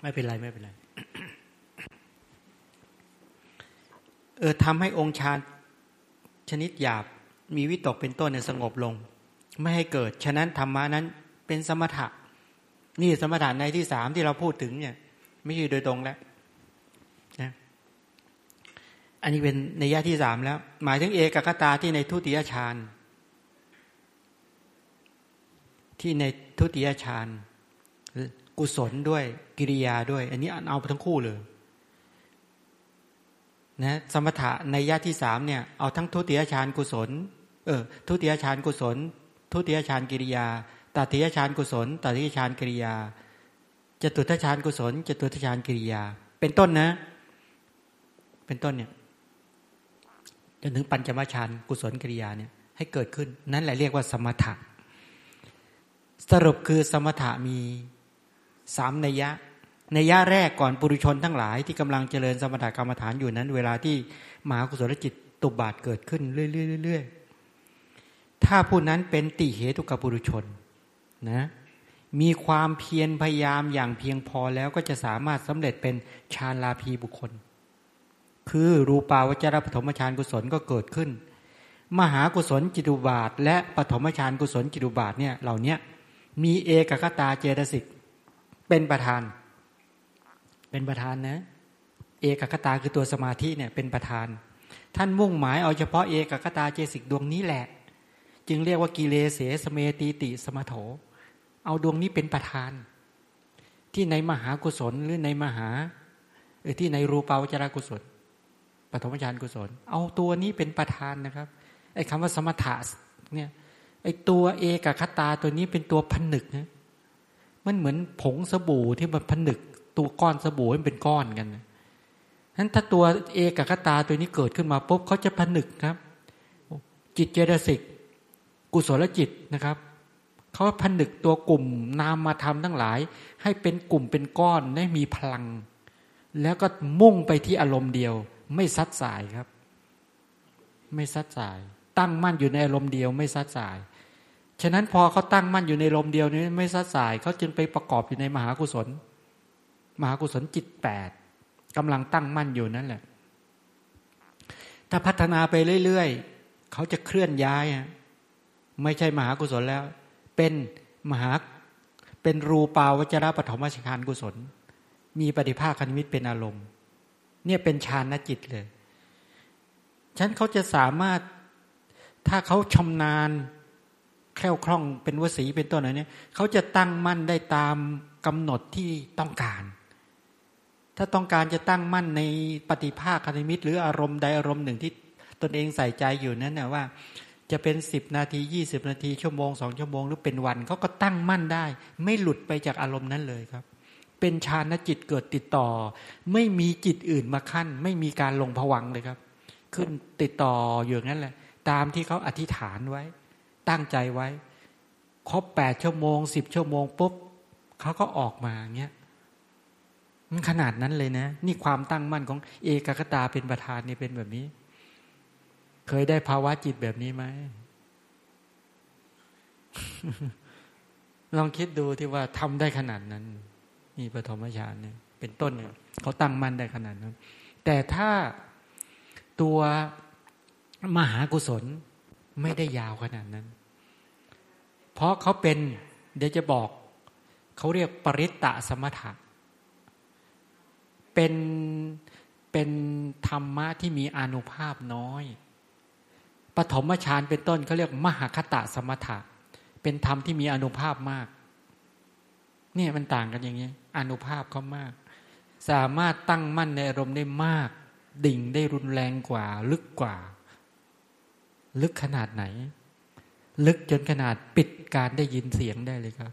Speaker 1: ไม่เป็นไร ไม่เป็นไร เออทำให้องค์ฌานชนิดหยาบ มีวิตกเป็นต้นเนี่ยสงบลง ไม่ให้เกิด ฉะนั้นธรรมะนั้นเป็นสมถะ นี่สมถะในที่สามที่เราพูดถึงเนี่ย ไม่ใช่โดยตรงแล้วนะอันนี้เป็นในยะที่สามแล้ว หมายถึงเอกกตาที่ในทุติยฌานที่ในทุติยฌานกุศลด้วยกิริยาด้วย อันนี้เอาทั้งคู่เลยนะสมถะในยะที่สามเนี่ยเอาทั้งทุติยฌานกุศล เออทุติยฌานกุศล ทุติยฌานกิริยา ตติยฌานกุศลตติยฌานกิริยาจตุทฌานกุศลจตุทฌานกิริยา เป็นต้นนะ เป็นต้นเนี่ยจนถึงปัญจมฌานกุศลกิริยาเนี่ยให้เกิดขึ้น นั่นแหละเรียกว่าสมถะสรุปคือสมถะมีสามนัยยะนัยยะแรกก่อนปุรุชนทั้งหลายที่กำลังเจริญสมถกรรมฐานอยู่นั้น เวลาที่มหากุศลจิตตุบาทเกิดขึ้นเรื่อยๆถ้าผู้นั้นเป็นติเหตุกับปุรุชน นะมีความเพียรพยายามอย่างเพียงพอแล้วก็จะสามารถสำเร็จเป็นฌานลาภีบุคคล คือรูปาวจรปฐมฌานกุศลก็เกิดขึ้น มหากุศลจิตุบาท และปฐมฌานกุศลจิตุบาทเนี่ยเหล่านี้มีเอกคตาเจตสิกเป็นประธาน เป็นประธานนะ เอกคตาคือตัวสมาธิเนี่ยเป็นประธาน ท่านมุ่งหมายเอาเฉพาะเอกคตาเจสิกดวงนี้แหละ จึงเรียกว่ากิเลเสสเมตีติสมโถ เอาดวงนี้เป็นประธาน ที่ในมหากุศลหรือในมหาเออที่ในรูปาวจรากุศลปฐมฌานกุศล เอาตัวนี้เป็นประธานนะครับไอ้คำว่าสมถะเนี่ยไอ้ตัวเอกคตาตัวนี้เป็นตัวผนึกนะมันเหมือนผงสบู่ที่มันผนึก ตัวก้อนสบู่มันเป็นก้อนกันนะนั้นถ้าตัวเอกคตาตัวนี้เกิดขึ้นมาปุ๊บเขาจะผนึกครับ จิตเจตสิกกุศลจิตนะครับ เขาผนึกตัวกลุ่มนามมาทำทั้งหลาย ให้เป็นกลุ่มเป็นก้อนได้มีพลัง แล้วก็มุ่งไปที่อารมณ์เดียว ไม่ซัดสายครับ ไม่ซัดสาย ตั้งมั่นอยู่ในอารมณ์เดียว ไม่ซัดสาย ฉะนั้นพอเขาตั้งมั่นอยู่ในอารมณ์เดียวนี้ไม่ซัดสายเขาจึงไปประกอบอยู่ในมหากุศล มหากุศลจิตแปดกำลังตั้งมั่นอยู่นั่นแหละ ถ้าพัฒนาไปเรื่อยๆเขาจะเคลื่อนย้ายไม่ใช่มหากุศลแล้ว เป็นมหาเป็นรูปาวจระปฐมฌานกุศล มีปฏิภาคคณิมิตเป็นอารมณ์ เนี่ยเป็นฌานจิตเลยฉันเขาจะสามารถถ้าเขาชำนาญแคล่วคล่องเป็นวสีเป็นต้นอะไรเนี่ยเขาจะตั้งมั่นได้ตามกำหนดที่ต้องการ ถ้าต้องการจะตั้งมั่นในปฏิภาคคณิมิต หรืออารมณ์ใดอารมณ์หนึ่งที่ตนเองใส่ใจอยู่นั้นนะว่า จะเป็นสิบนาทียี่สิบนาทีชั่วโมงสองชั่วโมงหรือเป็นวันเขาก็ตั้งมั่นได้ ไม่หลุดไปจากอารมณ์นั้นเลยครับ เป็นฌานจิตเกิดติดต่อ ไม่มีจิตอื่นมาขั้น ไม่มีการลงผวังเลยครับ ขึ้นติดต่ออยู่งั้นแหละ ตามที่เขาอธิษฐานไว้ ตั้งใจไว้ ครบแปดชั่วโมงสิบชั่วโมงปุ๊บเขาก็ออกมาเงี้ยมันขนาดนั้นเลยนะ นี่ความตั้งมั่นของเอกคตาเป็นประธานนี่เป็นแบบนี้ เคยได้ภาวะจิตแบบนี้ไหมลองคิดดูที่ว่าทำได้ขนาดนั้น นี่ปฐมฌานเนี่ย เป็นต้นเนี่ยเขาตั้งมั่นได้ขนาดนั้น แต่ถ้าตัวมหากุศลไม่ได้ยาวขนาดนั้น เพราะเขาเป็น เดี๋ยวจะบอก เขาเรียกปริตตะสมถะ เป็นเป็นธรรมะที่มีอนุภาพน้อย ฐมฌานเป็นต้นเขาเรียกมหาคตะสมถะ เป็นธรรมที่มีอนุภาพมาก เนี่ยมันต่างกันอย่างนี้อนุภาพเขามาก สามารถตั้งมั่นในอารมณ์ได้มาก ดิ่งได้รุนแรงกว่า ลึกกว่า ลึกขนาดไหน ลึกจนขนาดปิดการได้ยินเสียงได้เลยครับ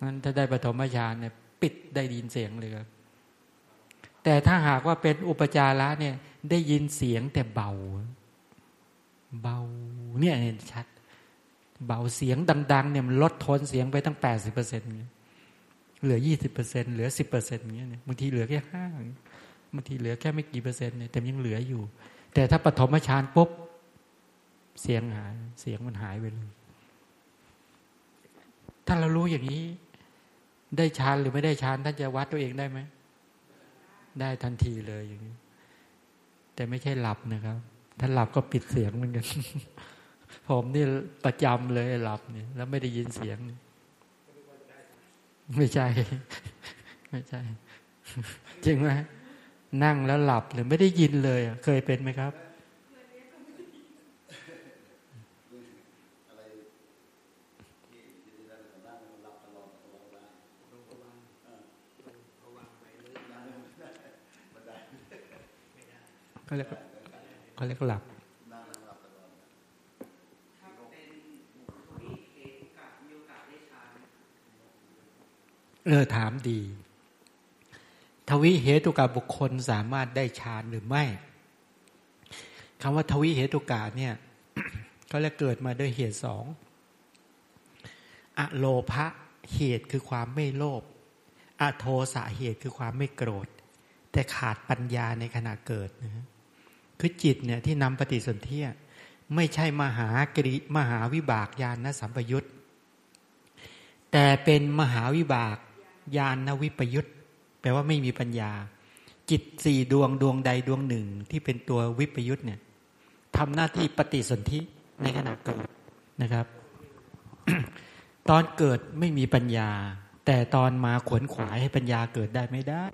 Speaker 1: นั้นถ้าได้ปฐมฌานเนี่ยปิดได้ยินเสียงเลยครับ แต่ถ้าหากว่าเป็นอุปจาระเนี่ยได้ยินเสียงแต่เบา เบาเนี่ยชัด เบาเสียงดัง ๆ เนี่ยมันลดทนเสียงไปตั้งแปดสิบเปอร์เซ็นต์เหลือยี่สิบเปอร์เซ็นเหลือสิบเปอร์เซ็นต์เงี้ยบางทีเหลือแค่ห้าบางทีเหลือแค่ไม่กี่เปอร์เซ็นต์เนี่ยแต่ยังเหลืออยู่ แต่ถ้าปฐมฌานปุ๊บเสียงหายเสียงมันหายไปเลยถ้าเรารู้อย่างนี้ ได้ฌานหรือไม่ได้ฌานท่านจะวัดตัวเองได้ไหมได้ทันทีเลยอย่างนี้ แต่ไม่ใช่หลับนะครับ ถ้าหลับก็ปิดเสียงเหมือนกัน ผมนี่ประจำเลยหลับเนี่ยแล้วไม่ได้ยินเสียง ไม่ใช่ ไม่ใช่ จริงไหมนั่งแล้วหลับเลยไม่ได้ยินเลยเคยเป็นไหมครับก็เลย เขาเรียกหลับเออถามดี ทวิเหตุกาบุคคลสามารถได้ฌานหรือไม่คำว่าทวิเหตุกาเนี่ยก็เลยเกิดมาด้วยเหตุสองอะโลภะเหตุคือความไม่โลภอะโทสะเหตุคือความไม่โกรธ แต่ขาดปัญญาในขณะเกิดนะ คือจิตเนี่ยที่นำปฏิสนธิไม่ใช่มหากริมหาวิบากญาณสัมปยุตแต่เป็นมหาวิบากญาณวิปยุตแปลว่าไม่มีปัญญา จิตสี่ดวงดวงใดดวงหนึ่งที่เป็นตัววิปยุตเนี่ยทำหน้าที่ปฏิสนธิในขณะเกิดนะครับ ตอนเกิดไม่มีปัญญา แต่ตอนมาขวนขวายให้ปัญญาเกิดได้ไม่ได้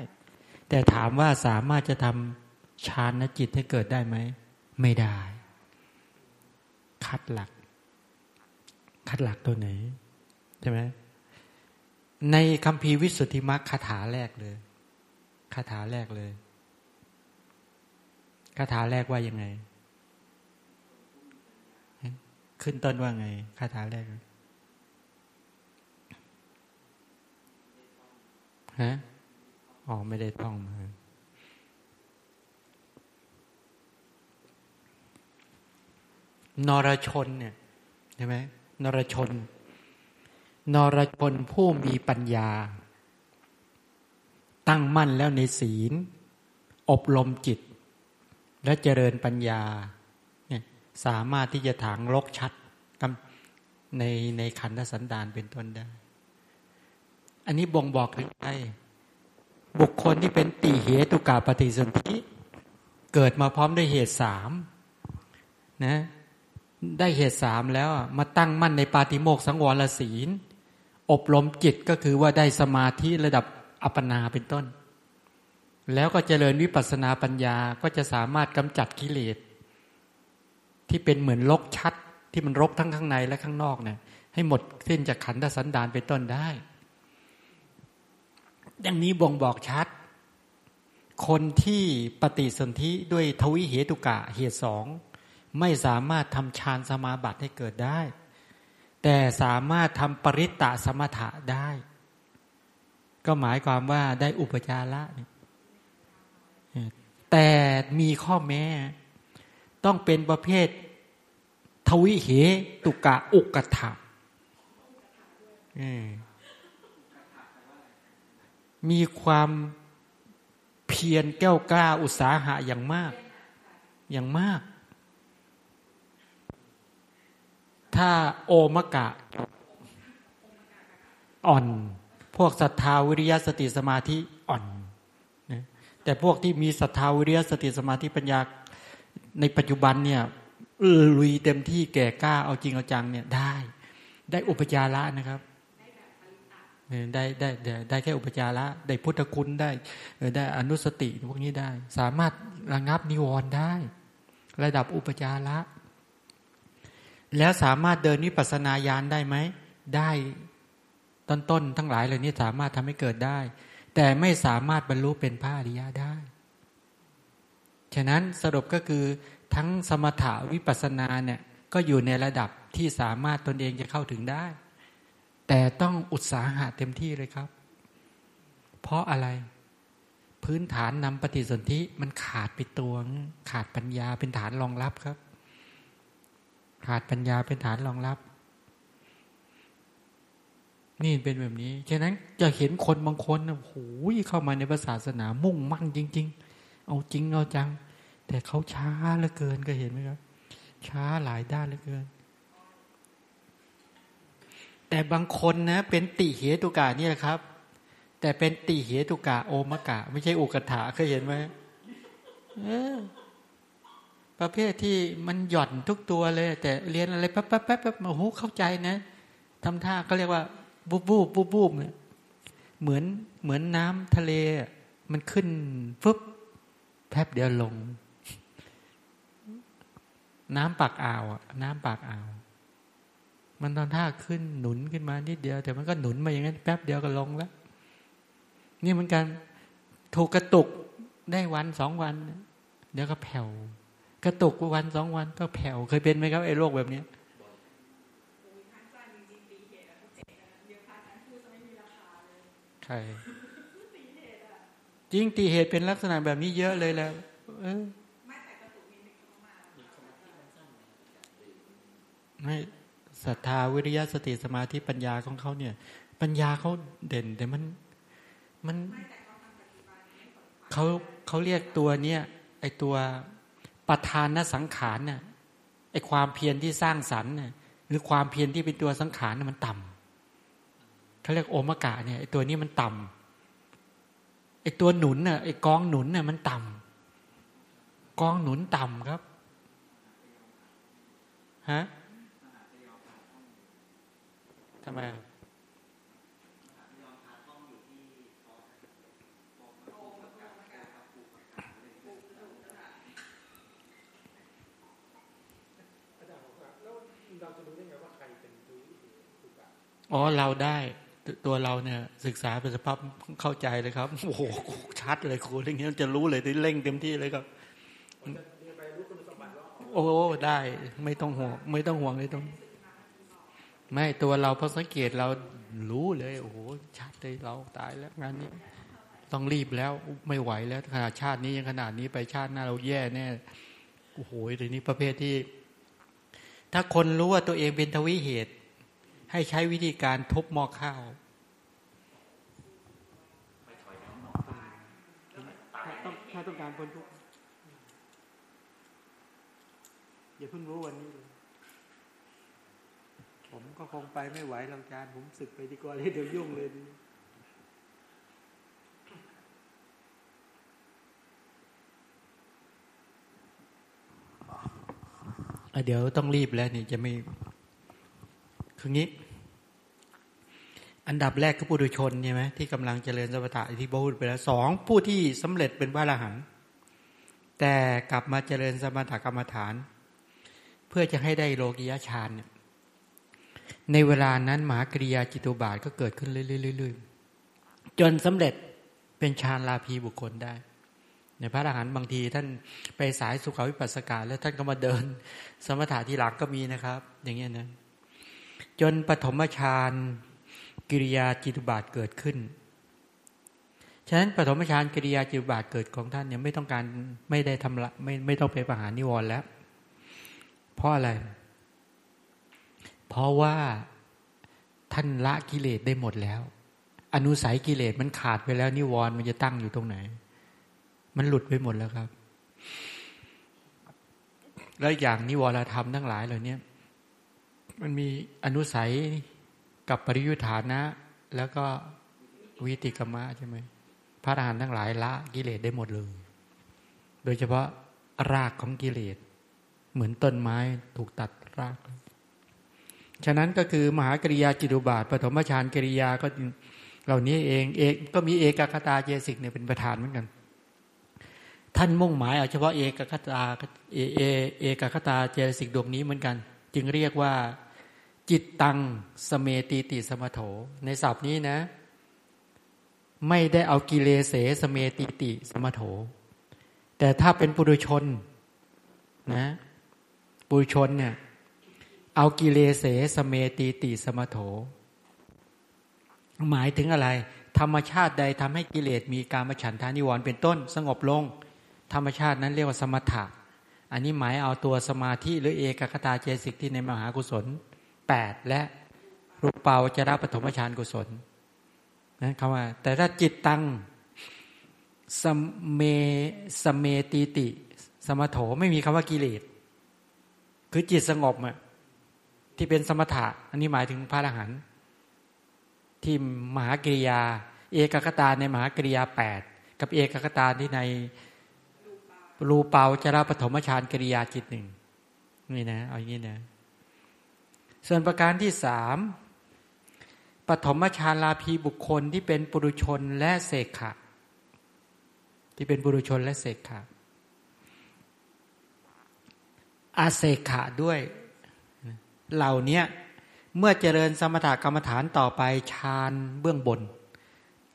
Speaker 1: แต่ถามว่าสามารถจะทำ ฌานจิตให้เกิดได้ไหม ไม่ได้ คัดหลัก คัดหลักตัวไหน ใช่ไหมในคำพีวิสุทธิมรรคคาถาแรกเลยคาถาแรกเลยคาถาแรกว่ายังไง ขึ้นต้นว่าไงคาถาแรกฮะอ๋อไม่ได้ท่องมา นรชนเนี่ยใช่ไหมนรชน นรชนผู้มีปัญญา ตั้งมั่นแล้วในศีล อบรมจิต และเจริญปัญญาเนี่ยสามารถที่จะถางลกชัดในในขันธสันดานเป็นต้นได้ อันนี้บ่งบอกถึงไอ้บุคคลที่เป็นติเหตุกาปฏิสนธิเกิดมาพร้อมด้วยเหตุสามนะ ได้เหตุสามแล้วมาตั้งมั่นในปาติโมกสังวรศีล อบรมจิตก็คือว่าได้สมาธิระดับอัปปนาเป็นต้น แล้วก็เจริญวิปัสนาปัญญาก็จะสามารถกำจัดกิเลส ที่เป็นเหมือนลกชัดที่มันรกทั้งข้างในและข้างนอกเนี่ยให้หมดสิ้นจากขันธสันดานเป็นต้นได้ ดังนี้บ่งบอกชัด คนที่ปฏิสนธิด้วยทวิเหตุกะเหตุสอง ไม่สามารถทำฌานสมาบัติให้เกิดได้ แต่สามารถทำปริตตะสมถะได้ ก็หมายความว่าได้อุปจาระแต่มีข้อแม้ ต้องเป็นประเภท ทวิเหตุกะอุกถะมีความเพียรแก้วกล้าอุตสาหะอย่างมาก อย่างมาก ถ้าโอมกะอ่อน พวกศรัทธาวิริยะสติสมาธิอ่อนนะแต่พวกที่มีศรัทธาวิริยะสติสมาธิปัญญาในปัจจุบันเนี่ยลุยเต็มที่แก่กล้าเอาจริงเอาจังเนี่ยได้ ได้อุปจาระนะครับได้ได้ได้แค่อุปจาระได้พุทธคุณได้ได้อนุสติพวกนี้ได้ สามารถระงับนิวรณ์ได้ ระดับอุปจาระ แล้วสามารถเดินวิปัสนาญาณได้ไหม ได้ต้นต้นทั้งหลายเหล่านี้สามารถทำให้เกิดได้ แต่ไม่สามารถบรรลุเป็นพระอริยะได้ ฉะนั้นสรุปก็คือทั้งสมถาวิปัสนาเนี่ยก็อยู่ในระดับที่สามารถตนเองจะเข้าถึงได้ แต่ต้องอุตสาหะเต็มที่เลยครับ เพราะอะไรพื้นฐานนำปฏิสนธิมันขาดไปตัวขาดปัญญาเป็นฐานรองรับครับ ขาดปัญญาเป็นฐานรองรับ นี่เป็นแบบนี้ ฉะนั้นจะเห็นคนบางคนโอ้โหเข้ามาในศาสนามุ่งมั่นจริง ๆ เอาจริงเอาจัง แต่เขาช้าเหลือเกินก็เห็นไหมครับ ช้าหลายด้านเหลือเกิน แต่บางคนนะ เป็นติเหตุกะนี่แหละครับ แต่เป็นติเหตุกะโอมกะ ไม่ใช่อุกถาเคยเห็นไหม ประเภทที่มันหย่อนทุกตัวเลย แต่เรียนอะไรแป๊บแป๊บแป๊บแป๊บโอ้โหเข้าใจนะทำท่าเขาเรียกว่าบูบบูบบูบบูบเนี่ยเหมือนเหมือนน้ำทะเล มันขึ้นฟึบแป๊บเดียวลง น้ำปากอ่าวน้ำปากอ่าว มันตอนท่าขึ้นหนุนขึ้นมานิดเดียว แต่มันก็หนุนมาอย่างนั้นแป๊บเดียวก็ลงแล้ว นี่เหมือนกันถูกกระตุกได้วันสองวัน เดี๋ยวก็แผ่ว กระตุกวันสองวันก็แผ่วเคยเป็นไหมครับไอ้โรคแบบนี้ใครจริงตีเหตุเป็นลักษณะแบบนี้เยอะเลยแล้วไม่ศรัทธาวิริยะสติสมาธิปัญญาของเขาเนี่ย ปัญญาเขาเด่น แต่มันมันเขาเขาเรียกตัวเนี้ยไอตัว ประธานสังขารเนี่ยไอความเพียรที่สร้างสรรค์เนี่ยหรือความเพียรที่เป็นตัวสังขารเนี่ยมันต่ำเขาเรียกโอมกะเนี่ยไอตัวนี้มันต่ำไอตัวหนุนเนี่ยไอกองหนุนเนี่ยมันต่ำกองหนุนต่ำครับฮะทำไม อ๋อเราได้ตัวเราเนี่ย ศึกษาเป็นสภาพเข้าใจเลยครับ โอ้โหชัดเลยครูอย่างเงี้ยจะรู้เลยที่เร่งเต็มที่เลยครับโอ้ได้ไม่ต้องห่วงไม่ต้องห่วงเลยตรงไม่ตัวเราพอสังเกตเรารู้เลย โอ้โหชาติเลยเราตายแล้วงานนี้ ต้องรีบแล้วไม่ไหวแล้วขนาดชาตินี้ยังขนาดนี้ไปชาติหน้าเราแย่แน่โอ้โหทีนี้ประเภทที่ ถ้าคนรู้ว่าตัวเองเป็นทวิเหตุ ให้ใช้วิธีการทุบหม้อข้าวถ้าต้องการพ้นทุกข์อย่าเพิ่งรู้วันนี้เลยผมก็คงไปไม่ไหวเราจารผมสึกไปดีกว่าเลยเดี๋ยวยุ่งเลยเดี๋ยวต้องรีบแล้วนี่จะไม่คืองี้ อันดับแรกก็ปุถุชนใช่ไหมที่กำลังเจริญสมถะที่พูดไปแล้วสองผู้ที่สำเร็จเป็นพระอรหันต์แต่กลับมาเจริญสมถกรรมฐาน เพื่อจะให้ได้โลกิยาฌานเนี่ยในเวลานั้นมหากริยาจิตุบาทก็เกิดขึ้นเรื่อยๆจนสำเร็จเป็นฌานลาภีบุคคลได้ ในพระอรหันต์บางทีท่านไปสายสุขวิปัสสกาแล้วท่านก็มาเดิน สมถะที่หลังก็มีนะครับ อย่างเงี้ยนะจนปฐมฌาน กิริยาจิตุบาทเกิดขึ้น ฉะนั้นปฐมฌานกิริยาจิตุบาทเกิดของท่านเนี่ยไม่ต้องการไม่ได้ทำละไม่ไม่ต้องไปประหารนิวรณ์แล้ว เพราะอะไร เพราะว่าท่านละกิเลสได้หมดแล้ว อนุสัยกิเลสมันขาดไปแล้วนิวรณ์มันจะตั้งอยู่ตรงไหน มันหลุดไปหมดแล้วครับ แล้วอย่างนิวรธรรมทั้งหลายเหล่านี้มันมีอนุสัย กับปริยุทธานะ แล้วก็วิติกรรมะใช่ไหมพระอรหันต์ทั้งหลายละกิเลสได้หมดเลย โดยเฉพาะรากของกิเลส เหมือนต้นไม้ถูกตัดราก ฉะนั้นก็คือมหากริยาจิตุบาท ปฐมฌานกิริยาก็เหล่านี้เองเอกก็มีเอกคตาเจสิกเนี่ยเป็นประธานเหมือนกัน ท่านมุ่งหมายเอาเฉพาะเอกคตาเอเอเอกคตาเจสิกดวงนี้เหมือนกัน จึงเรียกว่า จิตตังสเมติติสมโถ ในศัพท์นี้นะ ไม่ได้เอากิเลเสสเมติติสมโถ แต่ถ้าเป็นปุถุชนนะปุถุชนเนี่ยเอากิเลเสสเมติติสมโถ หมายถึงอะไร ธรรมชาติใดทำให้กิเลสมีการมาฉันทานิวรณ์เป็นต้นสงบลง ธรรมชาตินั้นเรียกว่าสมถะ อันนี้หมายเอาตัวสมาธิหรือเอกคตาเจสิกที่ในมหากุศล แปดและรูปเปาจะรับปฐมฌานกุศลนะคำว่า แต่ถ้าจิตตังสเมสเมตีติ สมโถไม่มีคำว่ากิเลสคือจิตสงบอะที่เป็นสมถะ อันนี้หมายถึงพระอรหันต์ที่มหากริยา เอกคตาในมหากริยาแปดกับเอกคตาที่ในรูเปาจะรับปฐมฌานกริยาจิตหนึ่งนี่นะ เอาอย่างนี้นะ ส่วนประการที่สามปฐมฌานลาภีบุคคลที่เป็นปุรุชนและเสกขะ ที่เป็นปุรุชนและเสกขะอาเสกขะด้วย เหล่านี้เมื่อเจริญสมถกรรมฐานต่อไปฌานเบื้องบน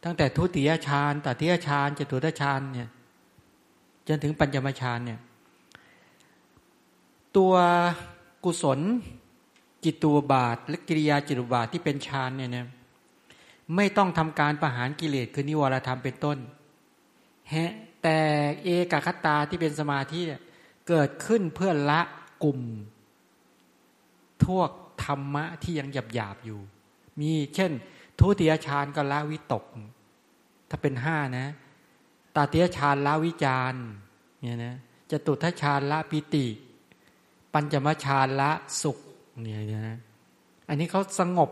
Speaker 1: ตั้งแต่ทุติยฌานตติยฌานจตุตฌานเนี่ยจนถึงปัญจมฌานเนี่ยตัวกุศล จิตตัวบาทและกิริยาจิตุบาทที่เป็นฌานเนี่ยนะไม่ต้องทำการประหารกิเลสคือนิวรธรรมเป็นต้นฮะแต่เอกคตาที่เป็นสมาธิเกิดขึ้นเพื่อละกลุ่มทวกธรรมะที่ยังหยาบหยาบอยู่ มีเช่น ทุติยฌานก็ละวิตก ถ้าเป็นห้านะตาเตียฌานละวิจารเนี่ยนะจะตุทัชฌานละปิติ ปัญจมฌานละสุข เนี่ยนะอันนี้เขาสงบ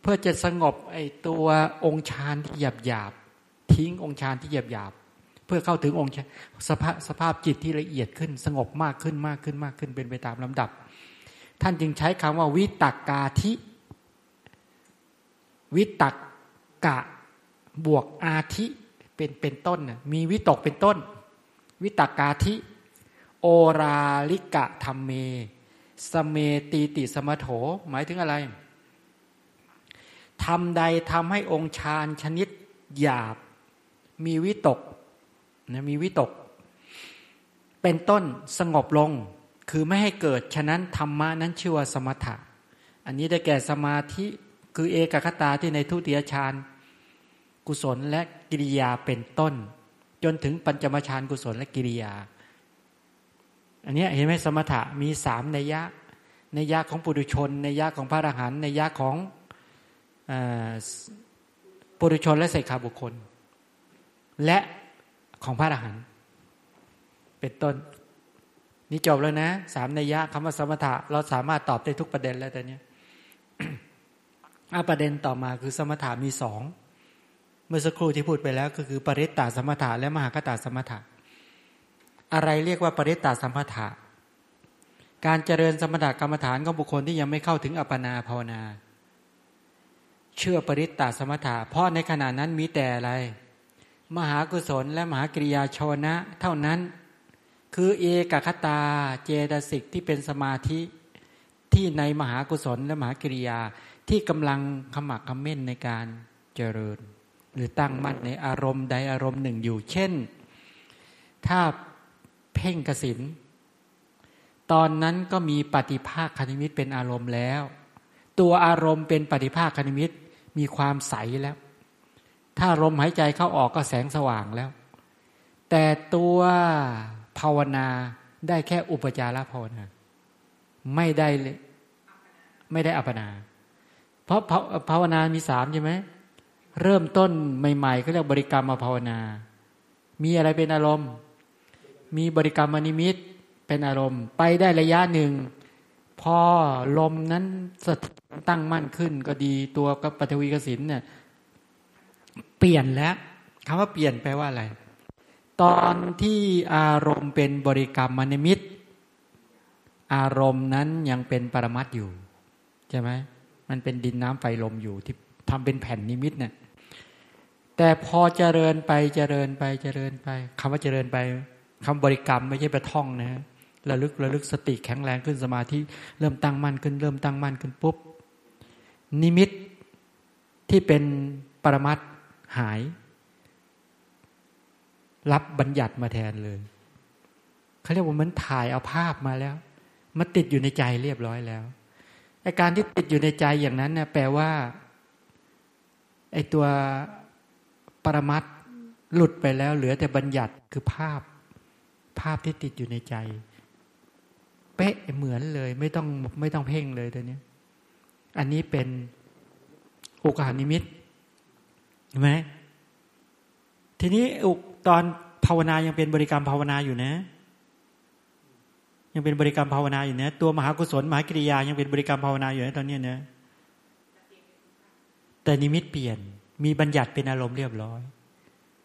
Speaker 1: เพื่อจะสงบไอ้ตัวองค์ฌานที่หยาบหยาบทิ้งองค์ฌานที่หยาบหยาบเพื่อเข้าถึงองค์สภาพสภาพจิตที่ละเอียดขึ้น สงบมากขึ้นมากขึ้นมากขึ้นเป็นไปตามลำดับ ท่านจึงใช้คำว่าวิตักกาธิวิตักกะบวกอาธิเป็นเป็นต้นมีวิตกเป็นต้น วิตักกาธิโอราลิกะธรรมเม สเมตีติสมโถ หมายถึงอะไรทำใดทำให้องค์ฌานชนิดหยาบ มีวิตกนะมีวิตก เป็นต้นสงบลง คือไม่ให้เกิด ฉะนั้นธรรมะนั้นชื่อว่าสมถะ อันนี้ได้แก่สมาธิคือเอกคตาที่ในทุติยฌานกุศลและกิริยาเป็นต้น จนถึงปัญจมฌานกุศลและกิริยา อันนี้เห็นไหมสมถะมีสามนัยะ ในยะของปุถุชน ในยะของพระอรหันต์ในยะของปุถุชนและเศษขาบุคคล และของพระอรหันต์เป็นต้น นี่จบแล้วนะสามนัยะคำว่าสมถะ เราสามารถตอบได้ทุกประเด็นแล้วแต่เนี้ยอาประเด็นต่อมาคือสมถะมีสองเมื่อสักครู่ที่พูดไปแล้ว ก็คือปริตตาสมถะและมหากตาสมถะ อะไรเรียกว่าปริตตาสมถะการเจริญสมถกรรมฐานของบุคคลที่ยังไม่เข้าถึงอัปปนาภาวนา เชื่อปริตตาสมถะเพราะในขณะนั้นมีแต่อะไร มหากุศลและมหากริยาชวนะ เท่านั้น คือเอกคตาเจตสิกที่เป็นสมาธิที่ในมหากุศลและมหากริยาที่กำลังขมักขม้นในการเจริญ หรือตั้งมั่นในอารมณ์ใดอารมณ์หนึ่งอยู่ เช่น ถ้า เพ่งกสินตอนนั้นก็มีปฏิภาคคณิมิตเป็นอารมณ์แล้ว ตัวอารมณ์เป็นปฏิภาคคณิมิตมีความใสแล้ว ถ้าลมหายใจเข้าออกก็แสงสว่างแล้ว แต่ตัวภาวนาได้แค่อุปจารภาวนา ไม่ได้เลยไม่ได้อัปนาเพราะภาวนามีสามใช่ไหมเริ่มต้นใหม่ๆก็เรียกบริกรรมมาภาวนา มีอะไรเป็นอารมณ์ มีบริกรรมมนิมิตเป็นอารมณ์ ไปได้ระยะหนึ่ง พอลมนั้นสตั้งมั่นขึ้นก็ดีตัวกับปฐวีกสินเนี่ยเปลี่ยนแล้วคำว่าเปลี่ยนแปลว่าอะไร ตอนที่อารมณ์เป็นบริกรรมมนิมิต อารมณ์นั้นยังเป็นปรมัตอยู่ใช่ไหมมันเป็นดินน้ำไฟลมอยู่ที่ทำเป็นแผ่นนิมิตเนี่ยแต่พอเจริญไปเจริญไปเจริญไปคำว่าเจริญไป คำบริกรรมไม่ใช่ประท่องนะระลึกระลึกสติแข็งแรงขึ้นสมาธิเริ่มตั้งมั่นขึ้น เริ่มตั้งมั่นขึ้นปุ๊บ นิมิตที่เป็นปรมัตหาย รับบัญญัติมาแทนเลยเขาเรียกว่ามันถ่ายเอาภาพมาแล้วมาติดอยู่ในใจเรียบร้อยแล้วไอการที่ติดอยู่ในใจอย่างนั้นเนี่ยแปลว่าไอตัวปรมัตหลุดไปแล้ว เหลือแต่บัญญัติคือภาพ ภาพที่ติดอยู่ในใจ เป๊ะเหมือนเลย ไม่ต้องไม่ต้องเพ่งเลยตัวนี้ อันนี้เป็นโอกาสนิมิตเห็นไหมทีนี้อุกตอนภาวนายังเป็นบริกรรมภาวนาอยู่นะ ยังเป็นบริกรรมภาวนาอยู่นะ ตัวมหากุศลมหากิริยายังเป็นบริกรรมภาวนาอยู่นะตอนนี้นะแต่นิมิตเปลี่ยนมีบัญญัติเป็นอารมณ์เรียบร้อย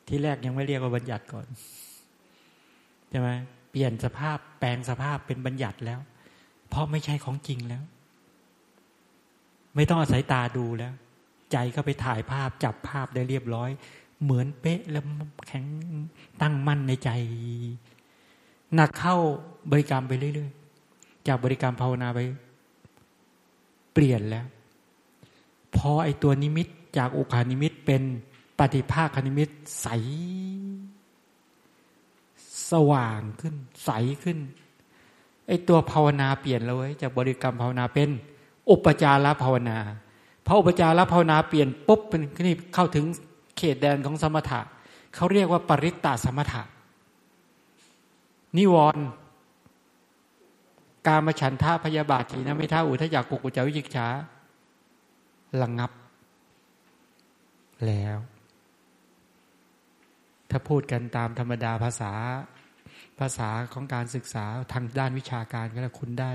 Speaker 1: ที่แรกยังไม่เรียกว่าบัญญัติก่อน ใช่ไหมเปลี่ยนสภาพแปลงสภาพเป็นบัญญัติแล้ว เพราะไม่ใช่ของจริงแล้ว ไม่ต้องอาศัยตาดูแล้ว ใจก็ไปถ่ายภาพจับภาพได้เรียบร้อย เหมือนเป๊ะแล้วแข็งตั้งมั่นในใจหนักเข้าบริกรรมไปเรื่อยๆ จากบริกรรมภาวนาไป เปลี่ยนแล้ว พอไอตัวนิมิตจากอุคคหนิมิตเป็นปฏิภาคนิมิตใส สว่างขึ้น ใสขึ้นไอตัวภาวนาเปลี่ยนเลยจากบริกรรมภาวนาเป็นอุปจารภาวนาพออุปจารภาวนาเปลี่ยนปุ๊บเป็นนี่เข้าถึงเขตแดนของสมถะเขาเรียกว่าปริตตาสมถะ นิวรณ์การมาฉันท่าพยาบาททีนะไม่ท่าอุทยากุกุจาวิจิกฉาระงงับ แล้ว ถ้าพูดกันตามธรรมดาภาษา ภาษาของการศึกษาทางด้านวิชาการก็แล้วคุณได้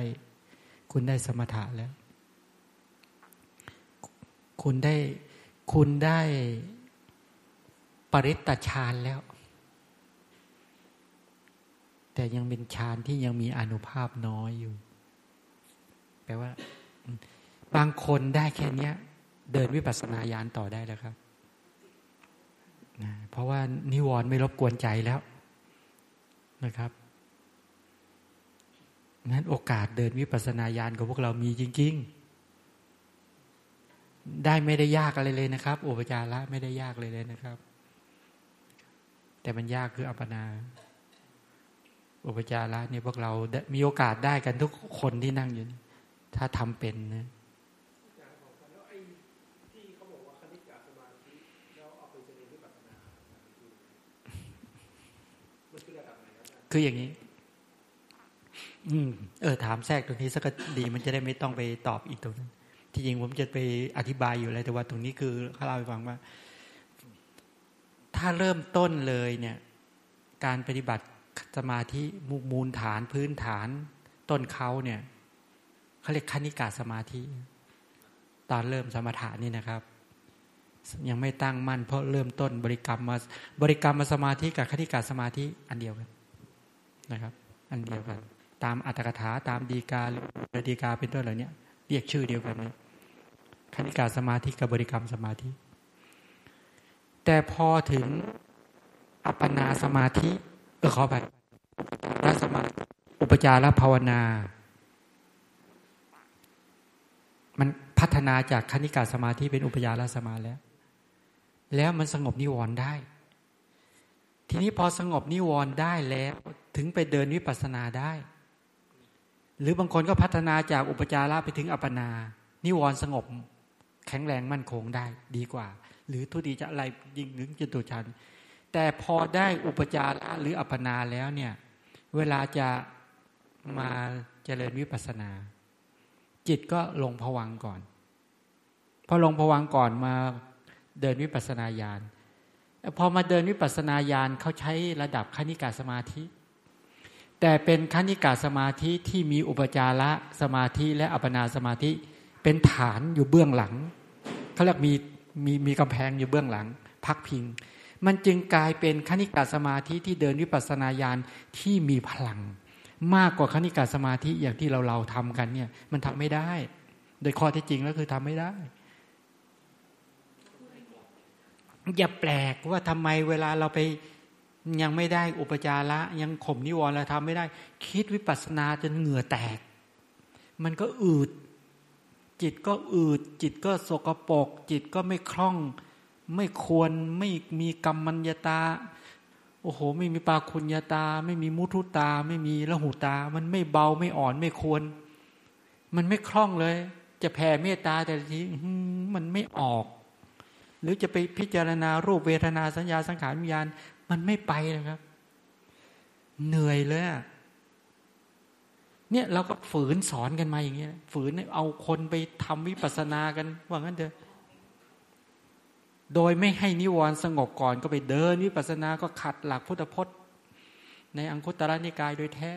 Speaker 1: คุณได้สมถะแล้ว คุณได้คุณได้ปริตตฌานแล้ว แต่ยังเป็นฌานที่ยังมีอนุภาพน้อยอยู่ แปลว่า บางคนได้แค่นี้เดินวิปัสสนาญาณต่อได้แล้วครับ เพราะว่านิวรณ์ไม่รบกวนใจแล้ว นะครับงั้นโอกาสเดินวิปัสสนาญาณของพวกเรามีจริง ๆ ได้ไม่ได้ยากอะไรเลยนะครับอุปจาระไม่ได้ยากเลยเลยนะครับ แต่มันยากคืออัปปนา อุปจาระเนี่ยพวกเรามีโอกาสได้กันทุกคนที่นั่งอยู่ ถ้าทำเป็นนะ คืออย่างนี้ อืม เออ ถามแทรกตรงนี้สักดีมันจะได้ไม่ต้องไปตอบอีกตรงนั้นที่จริงผมจะไปอธิบายอยู่เลยแต่ว่าตรงนี้คือเขาเล่าให้ฟังว่า ถ้าเริ่มต้นเลยเนี่ย การปฏิบัติสมาธิมูลฐานพื้นฐานต้นเขาเนี่ยเขาเรียกคณิกาสมาธิ ตอนเริ่มสมถะนี่นะครับ ยังไม่ตั้งมั่นเพราะเริ่มต้นบริกรรมมาบริกรรมมาสมาธิกับคณิกาสมาธิอันเดียวกัน นะครับ อันเดียวกัน ตามอัตถกถาตามดีกาหรือดีกาเป็นต้นเหล่านี้เรียกชื่อเดียวกันเลยคณิกาสมาธิกับบริกรรมสมาธิ แต่พอถึงอัปปนาสมาธิเออขอไปรัสมาอุปจารภาวนา มันพัฒนาจากคณิกาสมาธิเป็นอุปจารสมาแล้ว แล้วมันสงบนิวรณ์ได้ ทีนี้พอสงบนิวรณ์ได้แล้ว ถึงไปเดินวิปัสสนาได้ หรือบางคนก็พัฒนาจากอุปจาระไปถึงอัปปนา นิวรณ์สงบ แข็งแรงมั่นคงได้ดีกว่า หรือทุติจะอะไรยิ่งนึงจตัวชัน แต่พอได้อุปจาระหรืออัปปนาแล้วเนี่ยเวลาจะมาเจริญวิปัสนา จิตก็ลงผวังก่อน พอลงผวังก่อนมาเดินวิปัสนาญาณพอมาเดินวิปัสนาญาณเขาใช้ระดับคณิกาสมาธิ แต่เป็นคณิกาสมาธิที่มีอุปจาระสมาธิและอัปนาสมาธิเป็นฐานอยู่เบื้องหลังเขาเรียกมีมีมีกำแพงอยู่เบื้องหลัง พักพิง มันจึงกลายเป็นคณิกาสมาธิที่เดินวิปัสนาญาณที่มีพลัง มากกว่าคณิกาสมาธิอย่างที่เราเราทำกันเนี่ย มันทำไม่ได้ โดยข้อที่จริงแล้วคือทำไม่ได้ อย่าแปลกว่าทำไมเวลาเราไป ยังไม่ได้อุปจาระยังข่มนิวรณ์เราทำไม่ได้ คิดวิปัสสนาจนเหงื่อแตก มันก็อืด จิตก็อืด จิตก็สกปรกจิตก็ไม่คล่อง ไม่ควรไม่มีกรรมัญญาตา โอ้โห ไม่มีปาคุญญาตา ไม่มีมุทุตา ไม่มีละหูตา มันไม่เบาไม่อ่อนไม่ควร มันไม่คล่องเลย จะแผ่เมตตาแต่ทีมันไม่ออก หรือจะไปพิจารณารูปเวทนาสัญญาสังขารวิญญาณ มันไม่ไปนะครับ เหนื่อยเลยเนี่ยเราก็ฝืนสอนกันมาอย่างเงี้ย ฝืนเอาคนไปทำวิปัสสนากัน ว่างั้นเถอะโดยไม่ให้นิวรณ์สงบก่อนก็ไปเดินวิปัสสนาก็ขัดหลักพุทธพจน์ ในอังคุตระนิกายโดยแท้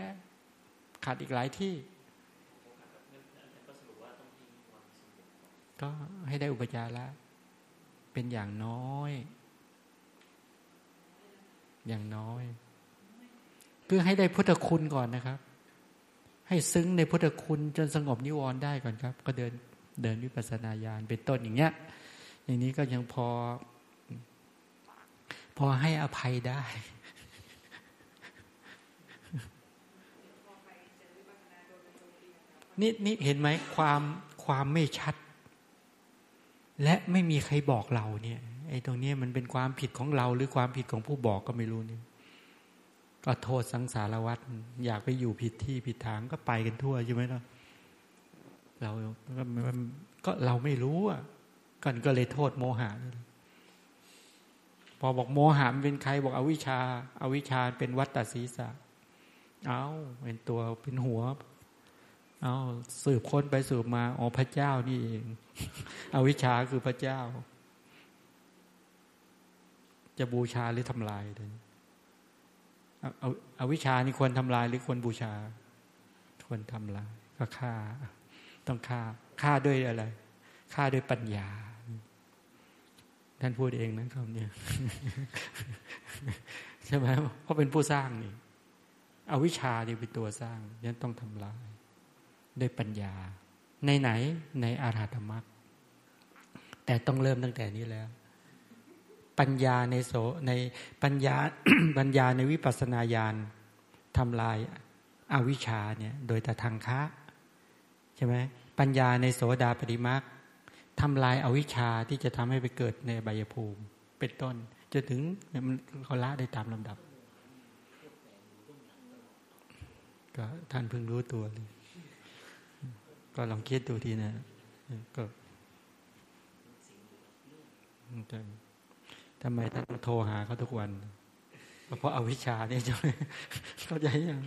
Speaker 1: ขัดอีกหลายที่ ก็ให้ได้อุปจาระเป็นอย่างน้อย อย่างน้อย เพื่อให้ได้พุทธคุณก่อนนะครับ ให้ซึ้งในพุทธคุณจนสงบนิวรณ์ได้ก่อนครับ ก็เดินเดินวิปัสสนาญาณเป็นต้นอย่างเงี้ย อย่างนี้ก็ยังพอ พอให้อภัยได้นี่นี่เห็นไหมความความไม่ชัด และไม่มีใครบอกเราเนี่ย ไอ้ตรงนี้มันเป็นความผิดของเราหรือความผิดของผู้บอกก็ไม่รู้นี่ก็โทษสังสารวัตรอยากไปอยู่ผิดที่ผิดทางก็ไปกันทั่วใช่ไหมล่ะเราก็ก็เราไม่รู้อะกันก็เลยโทษโมหะพอบอกโมหะมันเป็นใครบอกอวิชาอาวิชาเป็นวัตตศีสะเอาเป็นตัวเป็นหัว เอาสืบค้นไปสืบมาอ๋อพระเจ้านี่เอง อวิชาคือพระเจ้า จะบูชาหรือทำลายเลยเอาเอาวิชานี่ควรทำลายหรือควรบูชา ควรทำลาย ก็ฆ่า ต้องฆ่าฆ่าด้วยอะไรฆ่าด้วยปัญญา ท่านพูดเองนะคำนี้ใช่ไหมเพราะเป็นผู้สร้างนี่เอาวิชานี่เป็นตัวสร้างยันต้องทำลาย ด้วยปัญญา ในไหนในอาราธรรมะแต่ต้องเริ่มตั้งแต่นี้แล้ว ปัญญาในโสในปัญญาปัญญาในวิปัสนาญาณทำลายอาวิชชาเนี่ยโดยแต่ทางค้าใช่ไหมปัญญาในโสดาปฏิมาทำลายอาวิชชาที่จะทำให้ไปเกิดในใบยภูมิ เป็นต้นจะถึงมันเขาละได้ตามลำดับ ก็ท่านเพิ่งรู้ตัวเลย ก็ลองคิดดูทีนะก็ ทำไมท่านโทรหาเขาทุกวัน เพราะอาวิชชาเนี่ยจะเข้าใจยัง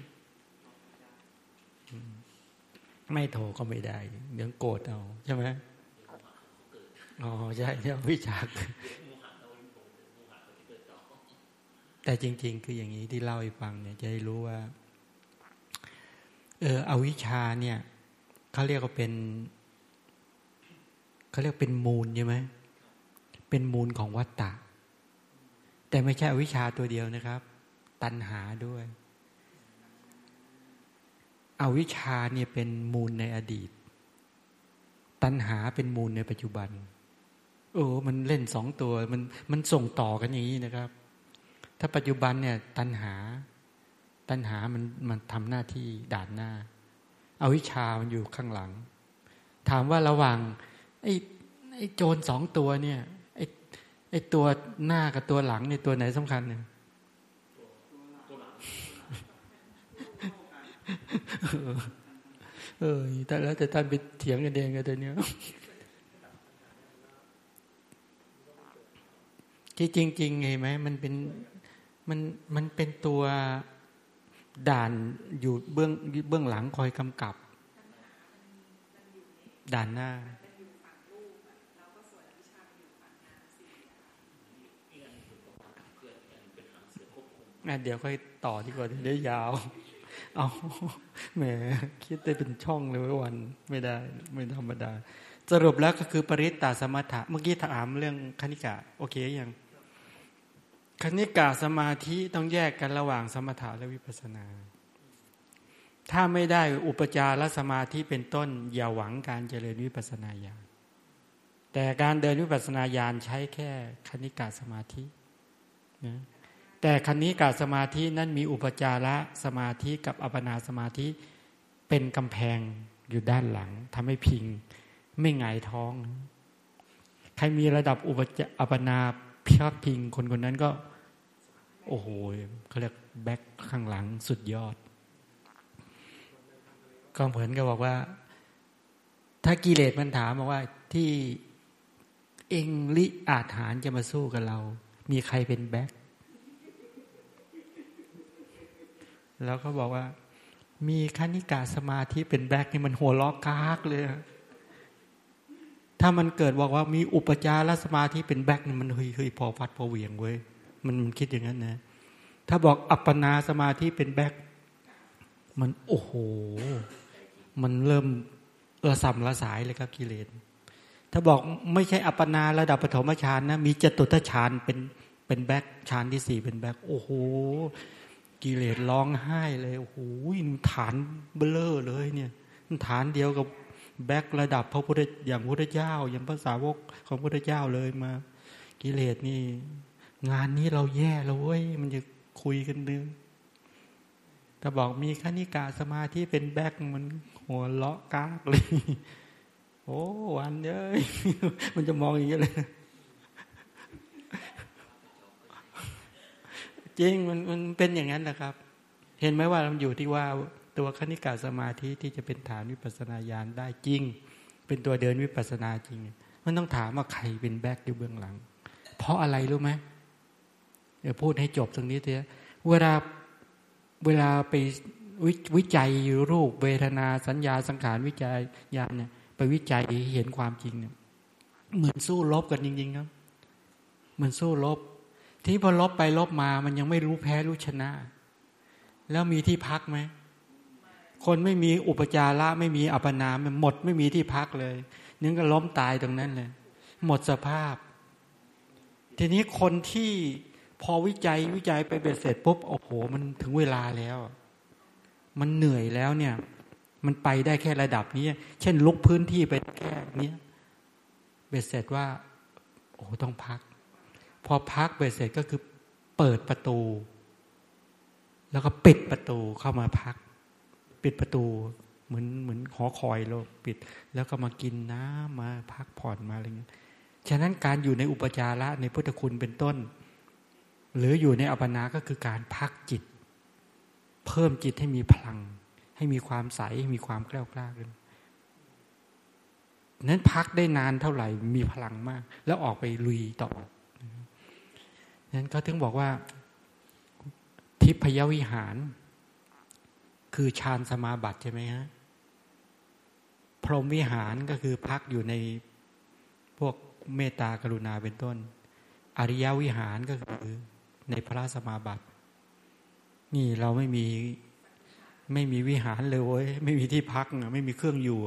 Speaker 1: ไม่โทรก็ไม่ได้ เดี๋ยวโกรธเอาใช่ไหมอ๋อใช่เนี่วิชาแต่จริง ๆ คืออย่างนี้ที่เล่าให้ฟังเนี่ยจะได้รู้ว่า เอออวิชาเนี่ยเขาเรียกว่าเป็นเขาเรียกเป็นมูลใช่ไหมเป็นมูลของวัตตะ แต่ไม่ใช่อวิชาตัวเดียวนะครับ ตัณหาด้วย อวิชาเนี่ยเป็นมูลในอดีต ตัณหาเป็นมูลในปัจจุบัน โอ้ มันเล่นสองตัว มันมันส่งต่อกันอย่างนี้นะครับ ถ้าปัจจุบันเนี่ย ตัณหา ตัณหามันมันทำหน้าที่ด่านหน้าอาวิชามันอยู่ข้างหลัง ถามว่าระหว่างไอ้ไอ้โจรสองตัวเนี่ย ไอ้ไอ้ตัวหน้ากับตัวหลังเนี่ยตัวไหนสำคัญเนี่ยเออแต่แล้วแต่ท่านไปเถียงกันเองกันตัวเนี้ยที่จริงๆไงไหมมันเป็นมันมันเป็นตัวด่านอยู่เบื้องเบื้องหลังคอยกำกับ ด่านหน้า เดี๋ยวค่อยต่อดีกว่าเดี๋ยวยาว เอาแหมคิดได้เป็นช่องเลยวันไม่ได้ ไม่ธรรมดา สรุปแล้วก็คือปริตตาสมถะ เมื่อกี้ถามเรื่องคณิกะ โอเคยังคณิกาสมาธิต้องแยกกันระหว่างสมถะและวิปัสนา ถ้าไม่ได้อุปจารสมาธิเป็นต้น อย่าหวังการเจริญวิปัสนาญาณแต่การเดินวิปัสนาญาณใช้แค่คณิกาสมาธินะ แต่คณิกาสมาธินั้นมีอุปจาระสมาธิกับอัปนาสมาธิเป็นกำแพงอยู่ด้านหลังทำให้พิง ไม่ไงายท้อง ใครมีระดับอุปจอัปนาพักพิง คนคนนั้นก็ โอ้โหเขาเรียกแบ็คข้างหลังสุดยอด ก็เหมือนกับบอกว่า ถ้ากิเลสมันถามบอกว่าที่เอ็งริอาจหาญจะมาสู้กับเรา มีใครเป็น back แล้วก็บอกว่า มีขณิกสมาธิเป็น back นี่มันหัวเราะก๊ากเลย ถ้ามันเกิดบอกว่ามีอุปจารสมาธิเป็น back นี่มันเฮ้ยเฮ้ยพอฟัดพอเหวี่ยงเว้ยมันมันคิดอย่างนั้นนะ ถ้าบอกอัปปนาสมาธิเป็น backมันโอ้โห มันเริ่มระสำระสายเลยครับกิเลสถ้าบอกไม่ใช่อัปปนาระดับปฐมฌานนะ มีจตุตถฌานเป็นเป็น back ฌานที่สี่เป็น back โอ้โห กิเลสร้องไห้เลยโอ้โหฐานเบ้อเร่อเลยเนี่ยฐานเดียวกับ back ระดับพระพุทธอย่างพุทธเจ้า อย่างพระสาวกของพุทธเจ้าเลยมา กิเลสนี่ งานนี้เราแย่แล้วเว้ยมันจะคุยกันนึงถ้าบอกมีคณิกาสมาธิเป็นแบกมันหัวเลาะกากเลย โอ้วันเย้ยมันจะมองอย่างนี้เลย จริงมันมันเป็นอย่างนั้นแหละครับ เห็นไหมว่ามันอยู่ที่ว่าตัวคณิกาสมาธิที่จะเป็นฐานวิปัสนาญาณได้จริง เป็นตัวเดินวิปัสนาจริง มันต้องถามว่าใครเป็นแบ็กอยู่เบื้องหลัง เพราะอะไรรู้ไหมเดี๋ยวพูดให้จบตรงนี้เถอะเวลาเวลาไปววิจัยรูปเวทนาสัญญาสังขารวิจัยญาณเนี่ยไปวิจัยเห็นความจริงเนี่ยเหมือนสู้ลบกันจริงๆครับ เหมือนสู้ลบ ที่พอลบไปลบมา มันยังไม่รู้แพ้รู้ชนะ แล้วมีที่พักไหมคนไม่มีอุปจาระไม่มีอัปนาหมดไม่มีที่พักเลย นึกก็ล้มตายตรงนั้นเลย หมดสภาพ ทีนี้คนที่พอวิจัยวิจัยไปเบ็ดเสร็จปุ๊บโอ้โห มันถึงเวลาแล้ว มันเหนื่อยแล้วเนี่ย มันไปได้แค่ระดับนี้ เช่นลุกพื้นที่ไปแค่นี้เบ็ดเสร็จว่า โอ้ต้องพัก พอพักเบ็ดเสร็จก็คือเปิดประตู แล้วก็ปิดประตูเข้ามาพัก ปิดประตูเหมือนเหมือนหอคอยเราปิด แล้วก็มากินน้ำมาพักผ่อนมาอะไรเงี้ยฉะนั้นการอยู่ในอุปจาระในพุทธคุณเป็นต้น หรืออยู่ในอัปนาก็คือการพักจิต เพิ่มจิตให้มีพลัง ให้มีความใสให้มีความกล้ากล้าขึ้นนั้นพักได้นานเท่าไหร่มีพลังมาก แล้วออกไปลุยต่อ นั้นเขาถึงบอกว่า ทิพยวิหาร คือฌานสมาบัติใช่ไหมฮะพรหมวิหารก็คือพักอยู่ในพวกเมตตากรุณาเป็นต้น อริยวิหารก็คือในพระสมาบัติ นี่เราไม่มีไม่มีวิหารเลยเว้ยไม่มีที่พักไม่มีเครื่องอยู่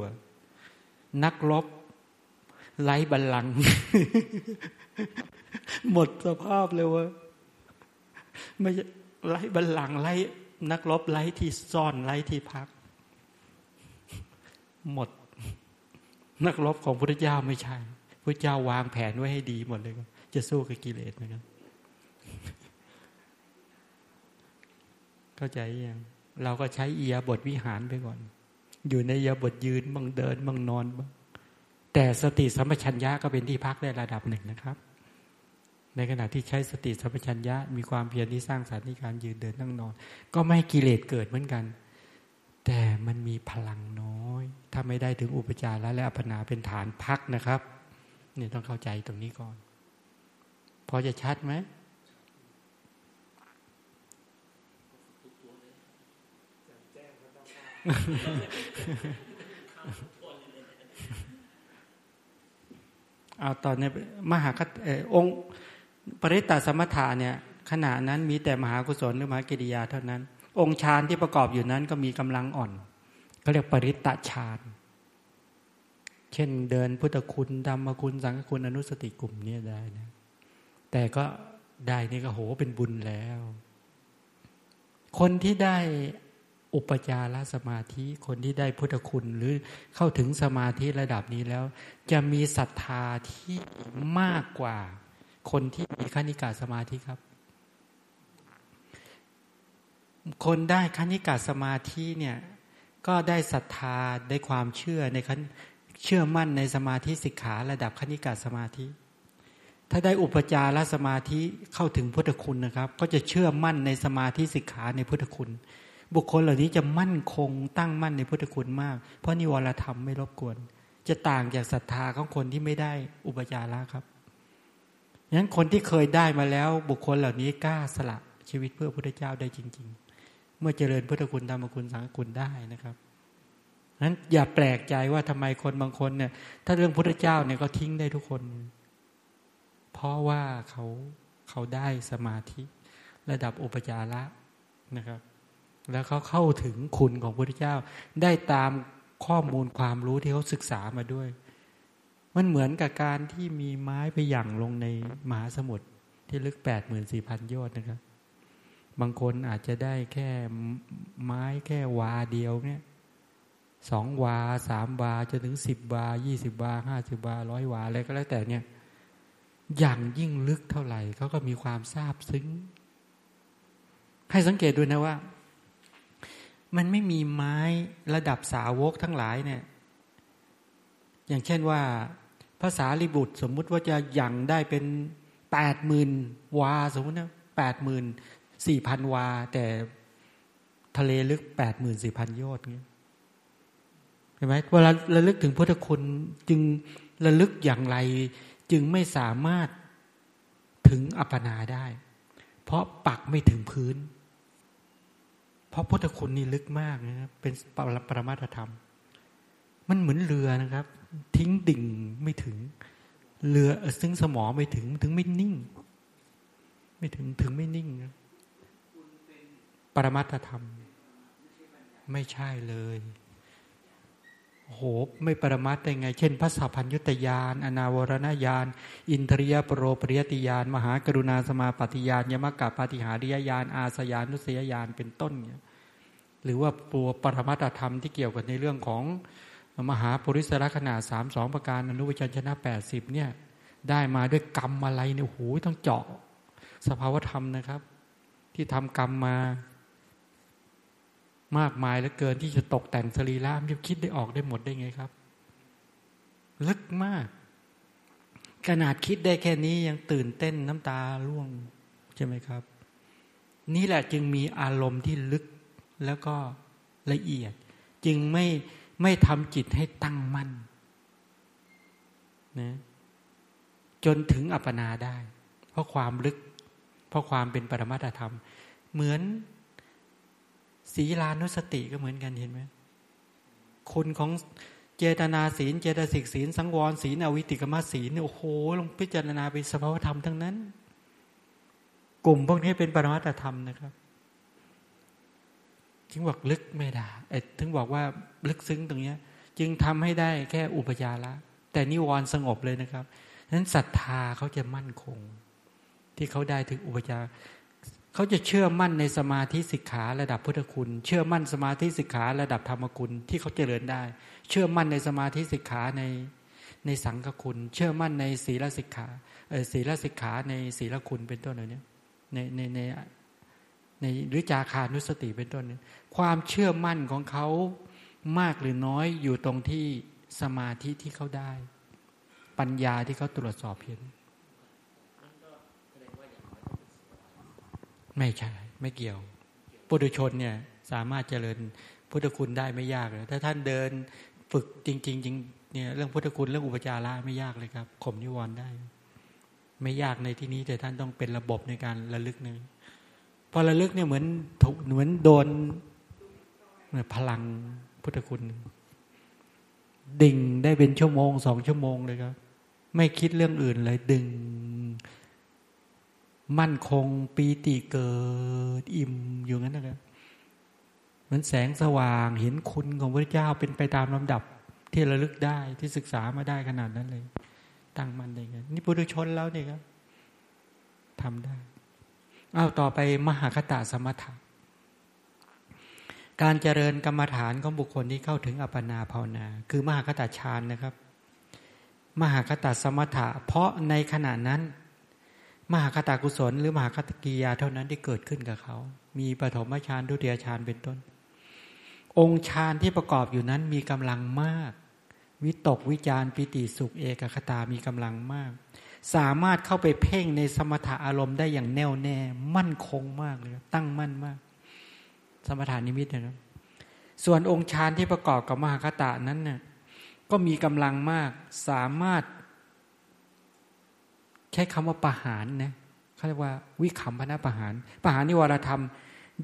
Speaker 1: นักรบไร้บัลลังก์ หมดสภาพเลยว้ยไม่ไร้บัลลังไร้นักรบไร้ที่ซ่อนไร้ที่พัก หมด นักรบของพระเจ้าไม่ใช่พระเจ้าวางแผนไว้ให้ดีหมดเลย จะสู้กับกิเลสนะครับเข้าใจยังเราก็ใช้เอียบทวิหารไปก่อน อยู่ในเยบทยืนบางเดินบางนอนบ้างแต่สติสัมปชัญญะก็เป็นที่พักได้ระดับหนึ่งนะครับ ในขณะที่ใช้สติสัมปชัญญะ มีความเพียรที่สร้างสรรค์ในการยืนเดินนั่งนอน ก็ไม่ให้กิเลสเกิดเหมือนกัน แต่มันมีพลังน้อย ถ้าไม่ได้ถึงอุปจาระและอัปนาเป็นฐานพักนะครับเนี่ยต้องเข้าใจตรงนี้ก่อน พอจะชัดไหมเอาตอนนี้มหาคัตองค์ ปริตตสมถะเนี่ยขณะนั้นมีแต่มหากุศลหรือมหากิริยาเท่านั้น องค์ฌานที่ประกอบอยู่นั้นก็มีกำลังอ่อนก็เรียกปริตตฌานเช่นเดินพุทธคุณธรรมคุณสังฆคุณอนุสติกลุ่มนี้ได้นะแต่ก็ได้นี่ก็โหเป็นบุญแล้ว คนที่ได้อุปจารสมาธิคนที่ได้พุทธคุณหรือเข้าถึงสมาธิระดับนี้แล้ว จะมีศรัทธาที่มากกว่า คนที่มีคณิกาสมาธิครับ คนได้คณิกาสมาธิเนี่ยก็ได้ศรัทธาได้ความเชื่อในขันเชื่อมั่นในสมาธิสิกขาระดับคณิกาสมาธิ ถ้าได้อุปจารสมาธิเข้าถึงพุทธคุณนะครับ ก็จะเชื่อมั่นในสมาธิสิกขาในพุทธคุณ บุคคลเหล่านี้จะมั่นคงตั้งมั่นในพุทธคุณมาก เพราะนิวรธรรมไม่รบกวน จะต่างจากศรัทธาของคนที่ไม่ได้อุปจาระครับ งั้นคนที่เคยได้มาแล้ว บุคคลเหล่านี้กล้าสละชีวิตเพื่อพระเจ้าได้จริง ๆ เมื่อเจริญพุทธคุณธรรมคุณสังคุณได้นะครับนั้นอย่าแปลกใจว่าทำไมคนบางคนเนี่ย ถ้าเรื่องพุทธเจ้าเนี่ยก็ทิ้งได้ทุกคน เพราะว่าเขาเขาได้สมาธิระดับอุปจาระนะครับ แล้วเขาเข้าถึงคุณของพระพุทธเจ้า ได้ตามข้อมูลความรู้ที่เขาศึกษามาด้วย มันเหมือนกับการที่มีไม้ไปหย่งลงในมหาสมุทรที่ลึกแปดหมื่นสี่พันยอดนะครับ บางคนอาจจะได้แค่ไม้แค่วาเดียวเนี่ยสองวาสามวาจนถึงสิบวายี่สิบวาห้าสิบวาร้อยวาอะไรก็แล้วแต่เนี่ยอย่างยิ่งลึกเท่าไหร่เขาก็มีความทราบซึ้ง ให้สังเกตดูนะว่า มันไม่มีไม้ระดับสาวกทั้งหลายเนี่ย อย่างเช่นว่า ภาษาลิบุตร สมมุติว่าจะยังได้เป็นแปดหมื่นวาสมมตินะแปดหมื่นสี่พันวา แต่ทะเลลึกแปดหมื่นสี่พันยอดเงี้ยเห็นไหมเวลาระลึกถึงพุทธคุณจึงระลึกอย่างไร จึงไม่สามารถถึงอัปปนาได้ เพราะปักไม่ถึงพื้น เพราะพุทธคุณนี่ลึกมากนะครับเป็นปรมาตธรรม มันเหมือนเรือนะครับ ทิ้งดิ่งไม่ถึง เรือซึ่งสมองไม่ถึงถึงไม่นิ่ง ไม่ถึงถึงไม่นิ่งนะปรมาตธรรม ไม่ใช่เลยโหไม่ปรมัตได้ไง เช่นพระสัพพัญยุตยาน อนาวรณญาณ อินทริยปรโรปริยติยาน มหากรุณาสมาปฏิยานยมกะปฏิหาริยญาณ อาสยานุสยญาณเป็นต้นเนี่ยหรือว่าปัวปรมัตธรรมที่เกี่ยวกับในเรื่องของ มหาปริศรัขนาดสามสองประการอนุวิจันชนะแปดสิบเนี่ย ได้มาด้วยกรรมอะไรเนี่ยโหต้องเจาะ สภาวธรรมนะครับ ที่ทำกรรมมามากมายเหลือเกินที่จะตกแต่งสรีระมันจะคิดได้ออกได้หมดได้ไงครับ ลึกมาก ขนาดคิดได้แค่นี้ยังตื่นเต้นน้ำตาร่วง ใช่ไหมครับ นี่แหละจึงมีอารมณ์ที่ลึกแล้วก็ละเอียด จึงไม่ ไม่ทำจิตให้ตั้งมั่นนะจนถึงอัปปนาได้ เพราะความลึก เพราะความเป็นปรมาตธรรม เหมือนศีลานุสติก็เหมือนกันเห็นไหมคุณของเจตนาศีล เจตสิกศีล สังวรศีลอวิติกรรมศีลเนี่ยโอ้โหลงพิจารณาเป็นสภาวธรรมทั้งนั้น กลุ่มพวกนี้เป็นปรมัตธรรมนะครับ ถึงบอกลึกไม่ได้ไอ้ถึงบอกว่าลึกซึ้งตรงเนี้ย จึงทำให้ได้แค่อุปจาระ แต่นิวรณ์สงบเลยนะครับนั้นศรัทธาเขาจะมั่นคง ที่เขาได้ถึงอุปจาเขาจะเชื่อมั่นในสมาธิสิกขาระดับพุทธคุณ เชื่อมั่นสมาธิสิกขาระดับธรรมคุณที่เขาเจริญได้ เชื่อมั่นในสมาธิสิกขาในในสังฆคุณ เชื่อมั่นในศีลสิกขาเออศีลสิกขาในศีลคุณเป็นต้นอะไรเนี้ยในในใน ในหรือจาคานุสติเป็นต้น ความเชื่อมั่นของเขามากหรือน้อยอยู่ตรงที่สมาธิที่เขาได้ ปัญญาที่เขาตรวจสอบเห็นไม่ใช่ไม่เกี่ยวปุถุชนเนี่ยสามารถเจริญพุทธคุณได้ไม่ยากเลยถ้าท่านเดินฝึกจริงๆจริงเนี่ยเรื่องพุทธคุณเรื่องอุปจาระไม่ยากเลยครับข่มนิวรณ์ได้ ไม่ยากในที่นี้แต่ท่านต้องเป็นระบบในการระลึกนึง พอระลึกเนี่ยเหมือนถูกเหมือนโดนเหมือนพลังพุทธคุณ ดิ่งได้เป็นชั่วโมงสองชั่วโมงเลยครับ ไม่คิดเรื่องอื่นเลยดึง มั่นคงปีติเกิดอิ่มอยู่งั้นนะครับเหมือนแสงสว่างเห็นคุณของพระเจ้าเป็นไปตามลำดับที่ระลึกได้ที่ศึกษามาได้ขนาดนั้นเลย ตั้งมันได้ไงนี่ปุถุชนแล้วเนี่ยครับทำได้ เอาต่อไปมหาคตาสมถะการเจริญกรรมฐานของบุคคลที่เข้าถึงอัปปนาภาวนา คือมหาคตาฌานนะครับ มหาคตาสมถะ เพราะในขณะนั้น มหาคตากุศล หรือมหาคตกิยาเท่านั้นที่เกิดขึ้นกับเขา มีปฐมฌานทุติยฌานเป็นต้น องค์ฌานที่ประกอบอยู่นั้นมีกำลังมาก วิตกวิจารปิติสุขเอกคตามีกำลังมาก สามารถเข้าไปเพ่งในสมถะอารมณ์ได้อย่างแน่วแน่ มั่นคงมากเลยตั้งมั่นมาก สมถานิมิตนะครับ ส่วนองค์ฌานที่ประกอบกับมหาคตานั้นเนี่ยก็มีกำลังมากสามารถ ใช้คำว่าประหารนะเขาเรียกว่าวิขำพนะประหารประหารนิวรธรรม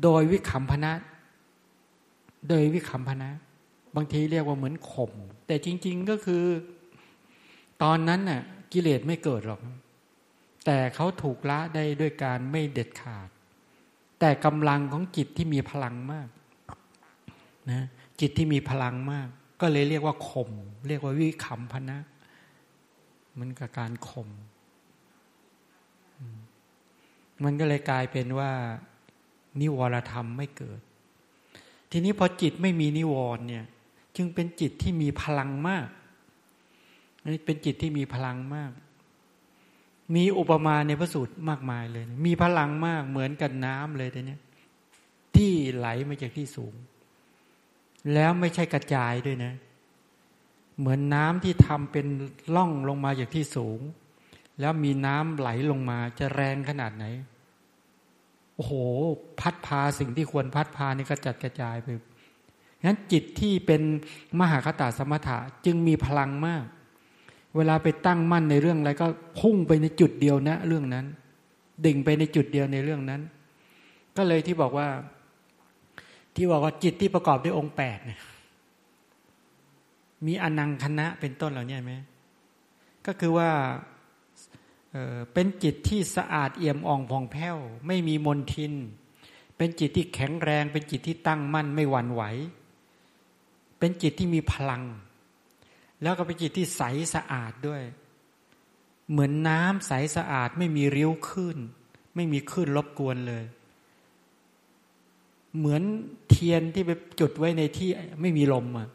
Speaker 1: โดยวิขำพนะ โดยวิขำพนะ บางทีเรียกว่าเหมือนข่มแต่จริง ๆก็คือ ตอนนั้นน่ะ กิเลสไม่เกิดหรอก แต่เขาถูกละได้ด้วยการไม่เด็ดขาด แต่กำลังของจิตที่มีพลังมากนะจิตที่มีพลังมาก ก็เลยเรียกว่าข่มเรียกว่าวิขำพนะมันกับการข่มมันก็เลยกลายเป็นว่า นิวรธรรมไม่เกิด ทีนี้พอจิตไม่มีนิวรเนี่ย จึงเป็นจิตที่มีพลังมาก เป็นจิตที่มีพลังมาก มีอุปมาในพระสูตรมากมายเลย มีพลังมากเหมือนกันน้ำเลยแต่เนี้ยที่ไหลมาจากที่สูง แล้วไม่ใช่กระจายด้วยนะ เหมือนน้ำที่ทำเป็นล่องลงมาจากที่สูง แล้วมีน้ำไหลลงมาจะแรงขนาดไหนโอ้โห พัดพาสิ่งที่ควรพัดพานี่กระจัดกระจายไปงั้นจิตที่เป็นมหาคตาสมถะจึงมีพลังมาก เวลาไปตั้งมั่นในเรื่องอะไรก็พุ่งไปในจุดเดียวนะเรื่องนั้น ดิ่งไปในจุดเดียวในเรื่องนั้น ก็เลยที่บอกว่า ที่บอกว่าจิตที่ประกอบด้วยองค์แปดเนี่ยมีอนังคณะเป็นต้นเหล่านี้ไหมก็คือว่าเเป็นจิตที่สะอาดเอี่ยมอ่องผ่องแผ้ว ไม่มีมนทิน เป็นจิตที่แข็งแรง เป็นจิตที่ตั้งมั่นไม่หวั่นไหว เป็นจิตที่มีพลัง แล้วก็เป็นจิตที่ใสสะอาดด้วย เหมือนน้ำใสสะอาดไม่มีริ้วขึ้นไม่มีขึ้นรบกวนเลย เหมือนเทียนที่ไปจุดไว้ในที่ไม่มีลมอะ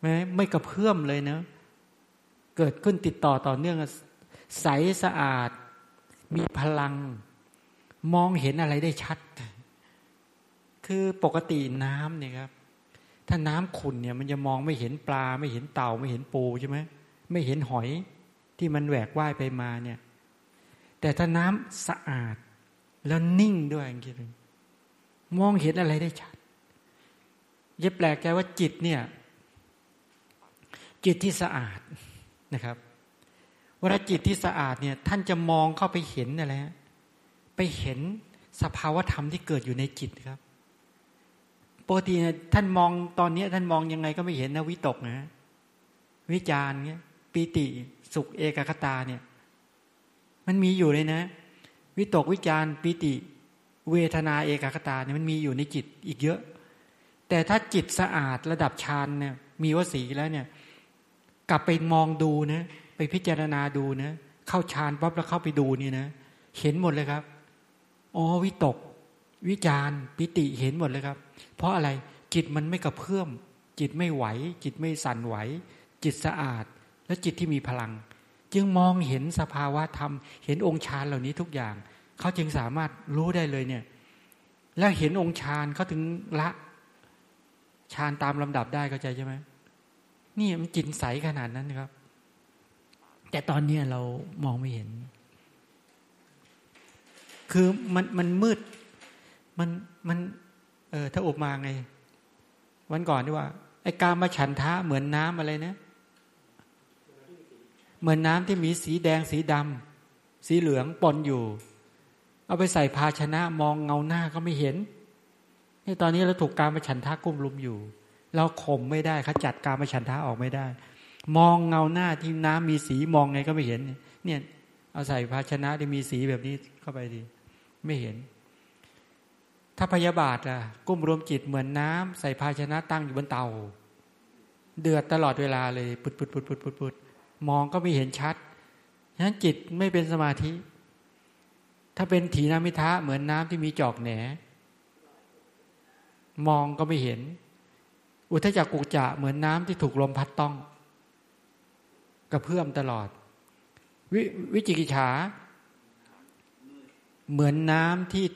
Speaker 1: ไม่ไม่กระเพื่อมเลยนะ เกิดขึ้นติดต่อต่อเนื่องใสสะอาด มีพลัง มองเห็นอะไรได้ชัด คือปกติน้ำเนี่ยครับ ถ้าน้ำขุ่นเนี่ยมันจะมองไม่เห็นปลา ไม่เห็นเต่าไม่เห็นปูใช่ไหมไม่เห็นหอยที่มันแหวกว่ายไปมาเนี่ย แต่ถ้าน้ำสะอาด แล้วนิ่งด้วยอย่างนี้มองเห็นอะไรได้ชัดยิ่แปลกใจว่าจิตเนี่ย จิตที่สะอาดนะครับเวลาจิตที่สะอาดเนี่ย ท่านจะมองเข้าไปเห็นอะไรไปเห็นสภาวธรรมที่เกิดอยู่ในจิตครับ ปกติท่านมองตอนนี้ท่านมองยังไงก็ไม่เห็นนะวิตกนะวิจารเงี้ยปีติสุขเอกคตาเนี่ย มันมีอยู่เลยนะ วิตกวิจารปีติ เวทนาเอกคตาเนี่ยมันมีอยู่ในจิตอีกเยอะ แต่ถ้าจิตสะอาดระดับฌานเนี่ย มีวสีแล้วเนี่ย กลับไปมองดูนะไปพิจารณาดูนะเข้าฌานปั๊บแล้วเข้าไปดูนี่นะเห็นหมดเลยครับอ๋อวิตก วิจารปิติเห็นหมดเลยครับ เพราะอะไรจิตมันไม่กระเพื่อม จิตไม่ไหว จิตไม่สั่นไหว จิตสะอาด และจิตที่มีพลัง จึงมองเห็นสภาวะธรรม เห็นองค์ฌานเหล่านี้ทุกอย่าง เขาจึงสามารถรู้ได้เลยเนี่ย แล้วเห็นองค์ฌานเขาถึงละฌานตามลำดับได้เข้าใจใช่ไหมนี่มันจิตใสขนาดนั้นครับ แต่ตอนนี้เรามองไม่เห็น คือมันมันมืด มันมัน เออ ถ้าอบมาไง วันก่อนที่ว่า ไอ้การมาฉันทะเหมือนน้ำอะไรนะ เหมือนน้ำที่มีสีแดงสีดำสีเหลืองปนอยู่ เอาไปใส่ภาชนะมองเงาหน้าก็ไม่เห็นนี่ตอนนี้เราถูกการมาฉันทะกุ้มลุมอยู่ เราข่มไม่ได้เขาจัดการมาฉันทะออกไม่ได้ มองเงาหน้าที่น้ำมีสีมองไงก็ไม่เห็น เนี่ย เอาใส่ภาชนะที่มีสีแบบนี้เข้าไปดีไม่เห็น ถ้าพยาบาทอะกุ้มรวมจิตเหมือนน้ำใส่ภาชนะตั้งอยู่บนเตา เดือดตลอดเวลาเลยปุดปุดปุดปุดปุดปุดมองก็ไม่เห็นชัดฉะนั้นจิตไม่เป็นสมาธิ ถ้าเป็นถีนามิทะเหมือนน้ำที่มีจอกแหนมองก็ไม่เห็น อุทจักกุจะเหมือนน้ำที่ถูกลมพัดต้อง กระเพื่อมตลอดววิจิกิจฉาเหมือนน้ำที่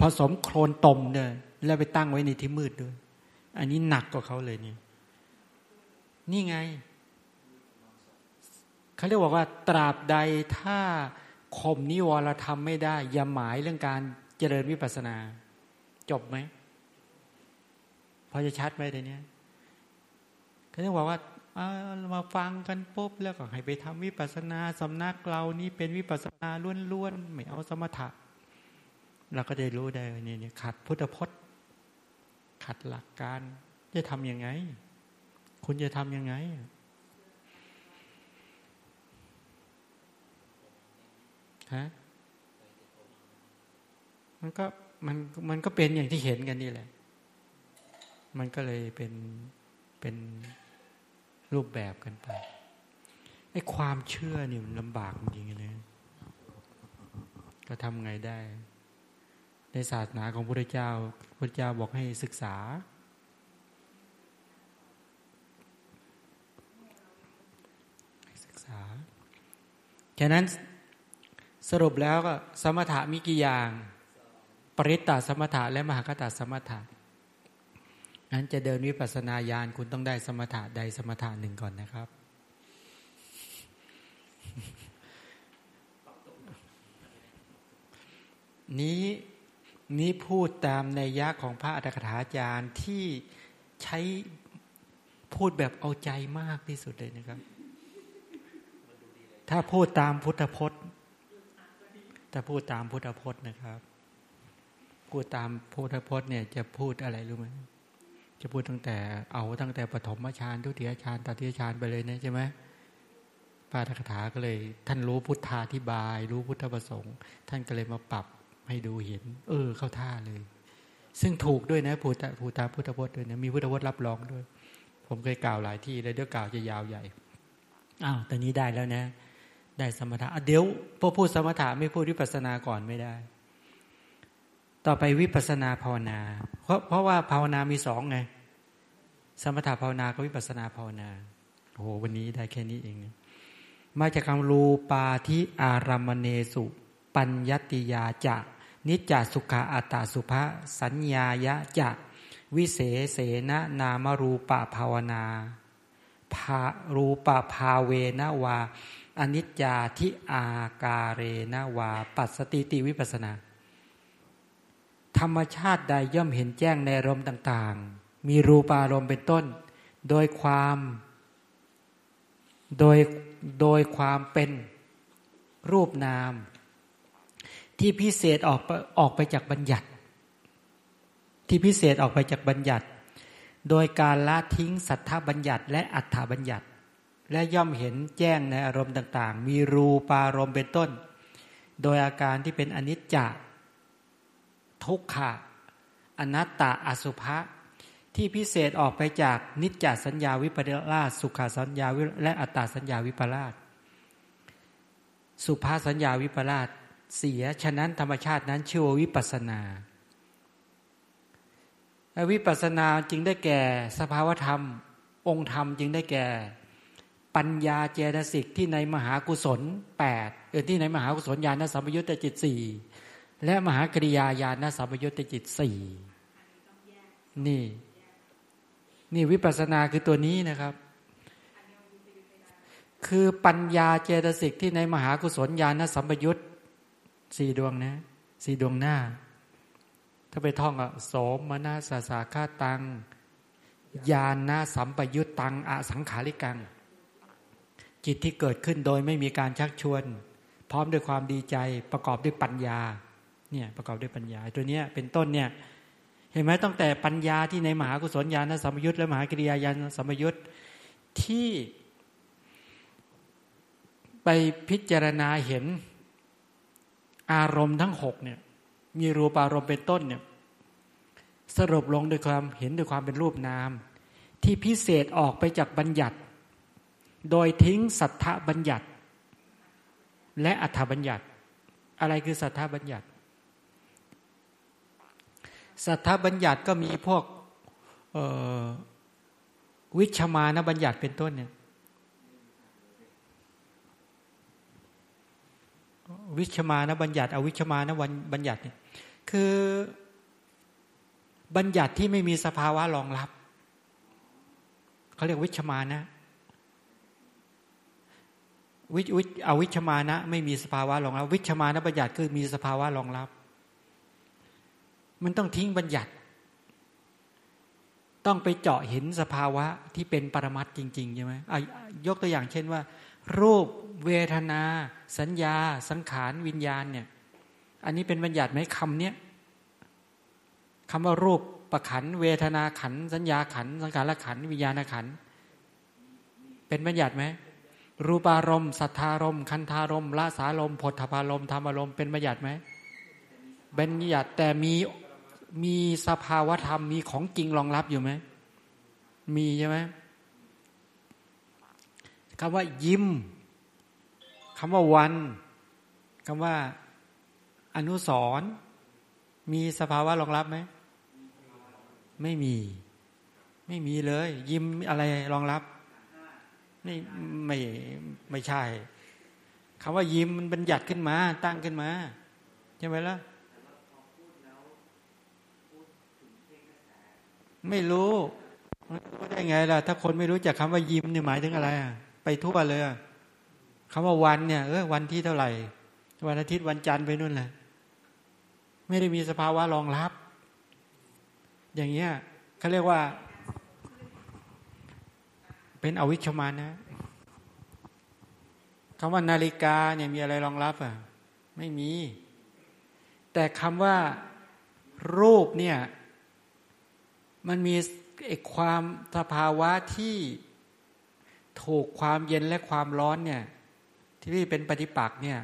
Speaker 1: ผสมโคลนตมเนี่ยแล้วไปตั้งไว้ในที่มืดด้วย อันนี้หนักกว่าเขาเลยเนี่ยนี่ไงเขาเรียกว่าตราบใดถ้าข่มนิวรธรรมไม่ได้ อย่าหมายเรื่องการเจริญวิปัสนา จบไหมพอจะชัดไหมในนี้เขาเรียกว่ามาฟังกันปุ๊บแล้วก็ให้ไปทำวิปัสนาสำนักเรานี่เป็นวิปัสนาล้วนๆไม่เอาสมถะ เราก็ได้รู้ได้นี่นี่ขัดพุทธพจน์ ขัดหลักการ จะทำยังไง คุณจะทำยังไงฮะมันก็มันมันก็เป็นอย่างที่เห็นกันนี่แหละ มันก็เลยเป็นเป็นรูปแบบกันไปไอ้ความเชื่อนี่มันลำบากจริงๆเลยก็ทำไงได้ ในศาสนาของพระเจ้าพระเจ้าบอกให้ศึกษา ศึกษา ฉะนั้นสรุปแล้วก็สมถะมีกี่อย่าง ปริตตสมถะและมหากตสมถะนั้นจะเดินวิปัสนาญาณคุณต้องได้สมถะใดสมถะหนึ่งก่อนนะครับ นี้ นี้พูดตามในยะของพระอัตถกถาจารย์ที่ใช้พูดแบบเอาใจมากที่สุดเลยนะครับ ถ้าพูดตามพุทธพจน์ถ้าพูดตามพุทธพจน์นะครับ พูดตามพุทธพจน์เนี่ยจะพูดอะไรรู้ไหมจะพูดตั้งแต่เอาตั้งแต่ปฐมฌานทุติยฌานตติยฌานไปเลยนะใช่ไหมพระอัตกถาก็เลย ท่านรู้พุทธาธิบาย รู้พุทธประสงค์ ท่านก็เลยมาปรับ ให้ดูเห็น เออ เข้าท่าเลย ซึ่งถูกด้วยนะภูตาภูตาพุทธพจน์ด้วยนะมีพุทธพจน์รับรองด้วย ผมเคยกล่าวหลายที่เลยเดี๋ยวกล่าวจะยาวใหญ่อ้าวตอนนี้ได้แล้วนะ ได้สมถะเดี๋ยวพอพูดสมถะไม่พูดวิปัสนาก่อนไม่ได้ ต่อไปวิปัสนาภาวนา เพราะเพราะว่าภาวนามีสองไงสมถะภาวนากับวิปัสนาภาวนาโอ้โหวันนี้ได้แค่นี้เองมาจากคำรูปาทิอารามเนสุ ปัญญติยาจะ นิจจสุขาอัตาสุภาสัญญายะจะวิเศเสนนามรูปะภาวนาภารูปะภาเวนวา อนิจจาทิอาการเรนวา ปัสติติวิปัสนา ธรรมชาติใดย่อมเห็นแจ้งในรมต่าง ๆ มีรูปารมณ์เป็นต้น โดยความโดยโดยความเป็นรูปนาม ที่พิเศษออกออกไปจากบัญญัติ ที่พิเศษออกไปจากบัญญัติ โดยการละทิ้งสัทธบัญญัติ และอัฏฐบัญญัติ และย่อมเห็นแจ้งในอารมณ์ต่าง ๆ มีรูปารมณ์เป็นต้น โดยอาการที่เป็นอนิจจทุกขะอนัตตาอสุภะที่พิเศษออกไปจากนิจจสัญญาวิปลาสสุขาสัญญาและอัตตาสัญญาวิปลาสสุภาสัญญาวิปลาส เสีย ฉะนั้นธรรมชาตินั้นชื่อว่าวิปัสนาวิปัสนาจึงได้แก่สภาวธรรม องค์ธรรมจึงได้แก่ ปัญญาเจตสิกที่ในมหากุศลแปดเออที่ในมหากุศลญาณสัมปยุตตจิตสี่และมหากริยาญาณสัมปยุตตจิตสี่นี่ นี่วิปัสนาคือตัวนี้นะครับ คือปัญญาเจตสิกที่ในมหากุศลญาณสัมปยุต สี่ดวงนะสี่ดวงหน้า ถ้าไปท่องอะโสมนาสาสาคาตังญาณสัมปยุตตังอสังขาริกัง จิตที่เกิดขึ้นโดยไม่มีการชักชวน พร้อมด้วยความดีใจประกอบด้วยปัญญาเนี่ยประกอบด้วยปัญญา ตัวเนี้ยเป็นต้นเนี่ยเห็นไหมตั้งแต่ปัญญาที่ในมหากุศลญาณสัมยุตและมหากิริยาญาณสัมยุตที่ไปพิจารณาเห็น อารมณ์ทั้งหกเนี่ย มีรูปอารมณ์เป็นต้นเนี่ย สรุปลงด้วยความเห็นด้วยความเป็นรูปนาม ที่พิเศษออกไปจากบัญญัติ โดยทิ้งสัทธบัญญัติ และอัฏฐบัญญัติ อะไรคือสัทธบัญญัติ สัทธบัญญัติก็มีพวกวิชมานบัญญัติเป็นต้นเนี่ย วิชมานะบัญญัติอวิชมานบัญญัติเนี่ยคือบัญญัติที่ไม่มีสภาวะรองรับเขาเรียกวิชมานะวิวิอวิชมานะ ไม่มีสภาวะรองรับ วิชมานะบัญญัติคือมีสภาวะรองรับ มันต้องทิ้งบัญญัติ ต้องไปเจาะเห็นสภาวะที่เป็นปรมัตจริงๆใช่ไหมยกตัวอย่างเช่นว่า รูปเวทนา สัญญา สังขารวิญญาณเนี่ย อันนี้เป็นบัญญัติไหมคำเนี้ยคำว่ารูปประขันเวทนาขัน สัญญาขัน สังขารขัน วิญญาณขัน เป็นบัญญัติไหมรูปารมณ์สัทธารมณ์คันธารมณ์ละสารมณ์ผลทพารมณ์ธรรมารมณ์เป็นบัญญัติไหมบัญญัติแต่มีมีสภาวธรรมมีของจริงรองรับอยู่ไหมมีใช่ไหม คำว่ายิ้มคำว่าวันคำว่าอนุสรมีสภาวะรองรับไหมไม่มี ไม่มีเลย ยิ้มอะไรรองรับนี่ไม่ไม่ใช่คำว่ายิ้มมันบัญญัติขึ้นมา ตั้งขึ้นมาใช่ไหมล่ะไม่รู้รู้ได้ไงล่ะ ถ้าคนไม่รู้จักคำว่ายิ้มเนี่ยหมายถึงอะไรอะ ไปทั่วเลยคำว่าวันเนี่ยเออวันที่เท่าไหร่ วันอาทิตย์วันจันทร์ไปนู่นแหละไม่ได้มีสภาวะรองรับ อย่างเงี้ยเขาเรียกว่า เป็นอวิชมานะคำว่านาฬิกาเนี่ยมีอะไรรองรับอะไม่มี แต่คำว่ารูปเนี่ยมันมีเอความสภาวะที่ ถูกความเย็นและความร้อนเนี่ย ที่เป็นปฏิปักษ์เนี่ย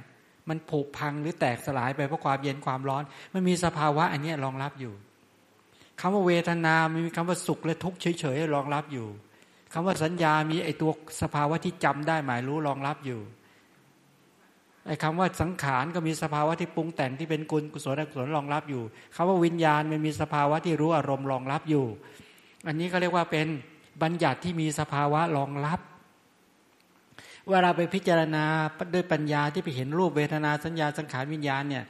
Speaker 1: มันผุพังหรือแตกสลายไปเพราะความเย็นความร้อน มันมีสภาวะอันนี้รองรับอยู่คำว่าเวทนา มีคำว่าสุขและทุกข์เฉยๆรองรับอยู่คำว่าสัญญามีไอตัวสภาวะที่จำได้หมายรู้รองรับอยู่ไอ้คำว่าสังขารก็มีสภาวะที่ปรุงแต่งที่เป็นกุลกุศลอกุศลรองรับอยู่คำว่าวิญญาณมันมีสภาวะที่รู้อารมณ์รองรับอยู่ อันนี้ก็เรียกว่าเป็นบัญญัติที่มีสภาวะรองรับ เวลาไปพิจารณาด้วยปัญญาที่ไปเห็นรูปเวทนาสัญญาสังขารวิญญาณเนี่ย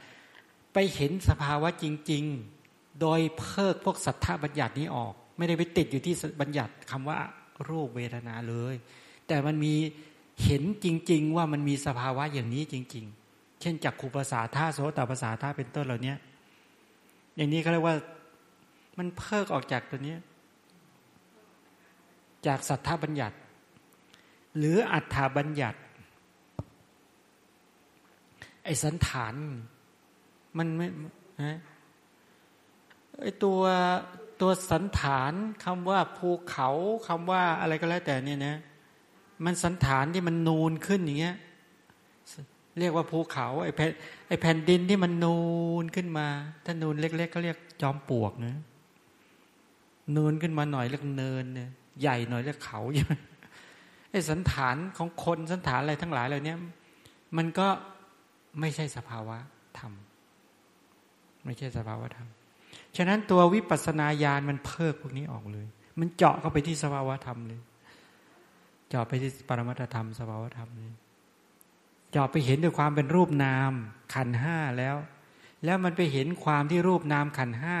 Speaker 1: ไปเห็นสภาวะจริง ๆ โดยเพิกพวกสัทธบัญญัตินี้ออก ไม่ได้ไปติดอยู่ที่บัญญัติคำว่ารูปเวทนาเลย แต่มันมีเห็นจริง ๆ ว่ามันมีสภาวะอย่างนี้จริง ๆ เช่นจักขุภาษาท่าโสตภาษาท่าเป็นต้นเหล่านี้อย่างนี้เขาเรียกว่ามันเพิกออกจากตัวนี้ จากสัทธาบัญญัติ หรืออัฏฐาบัญญัติ ไอ้สันฐาน มันไม่ฮะไอตัวตัวสันฐานคำว่าภูเขาคำว่าอะไรก็แล้วแต่เนี่ยนะมันสันฐานที่มันนูนขึ้นอย่างเงี้ยเรียกว่าภูเขาไอแผ่นไอแผ่นดินที่มันนูนขึ้นมา ถ้านูนเล็ก ๆ ก็เรียกจอมปลวกนะนูนขึ้นมาหน่อยเรียกเนินเนี่ยใหญ่หน่อยเรียกเขาใช่ไหม ไอสันฐานของคนสันฐานอะไรทั้งหลายเหล่านี้มันก็ไม่ใช่สภาวะธรรม ไม่ใช่สภาวะธรรม ฉะนั้นตัววิปัสสนาญาณมันเพิกพวกนี้ออกเลย มันเจาะเข้าไปที่สภาวะธรรมเลย เจาะไปที่ปรมัตธรรม สภาวะธรรมเลยเจาะไปเห็นด้วยความเป็นรูปนามขันห้าแล้ว แล้วมันไปเห็นความที่รูปนามขันห้า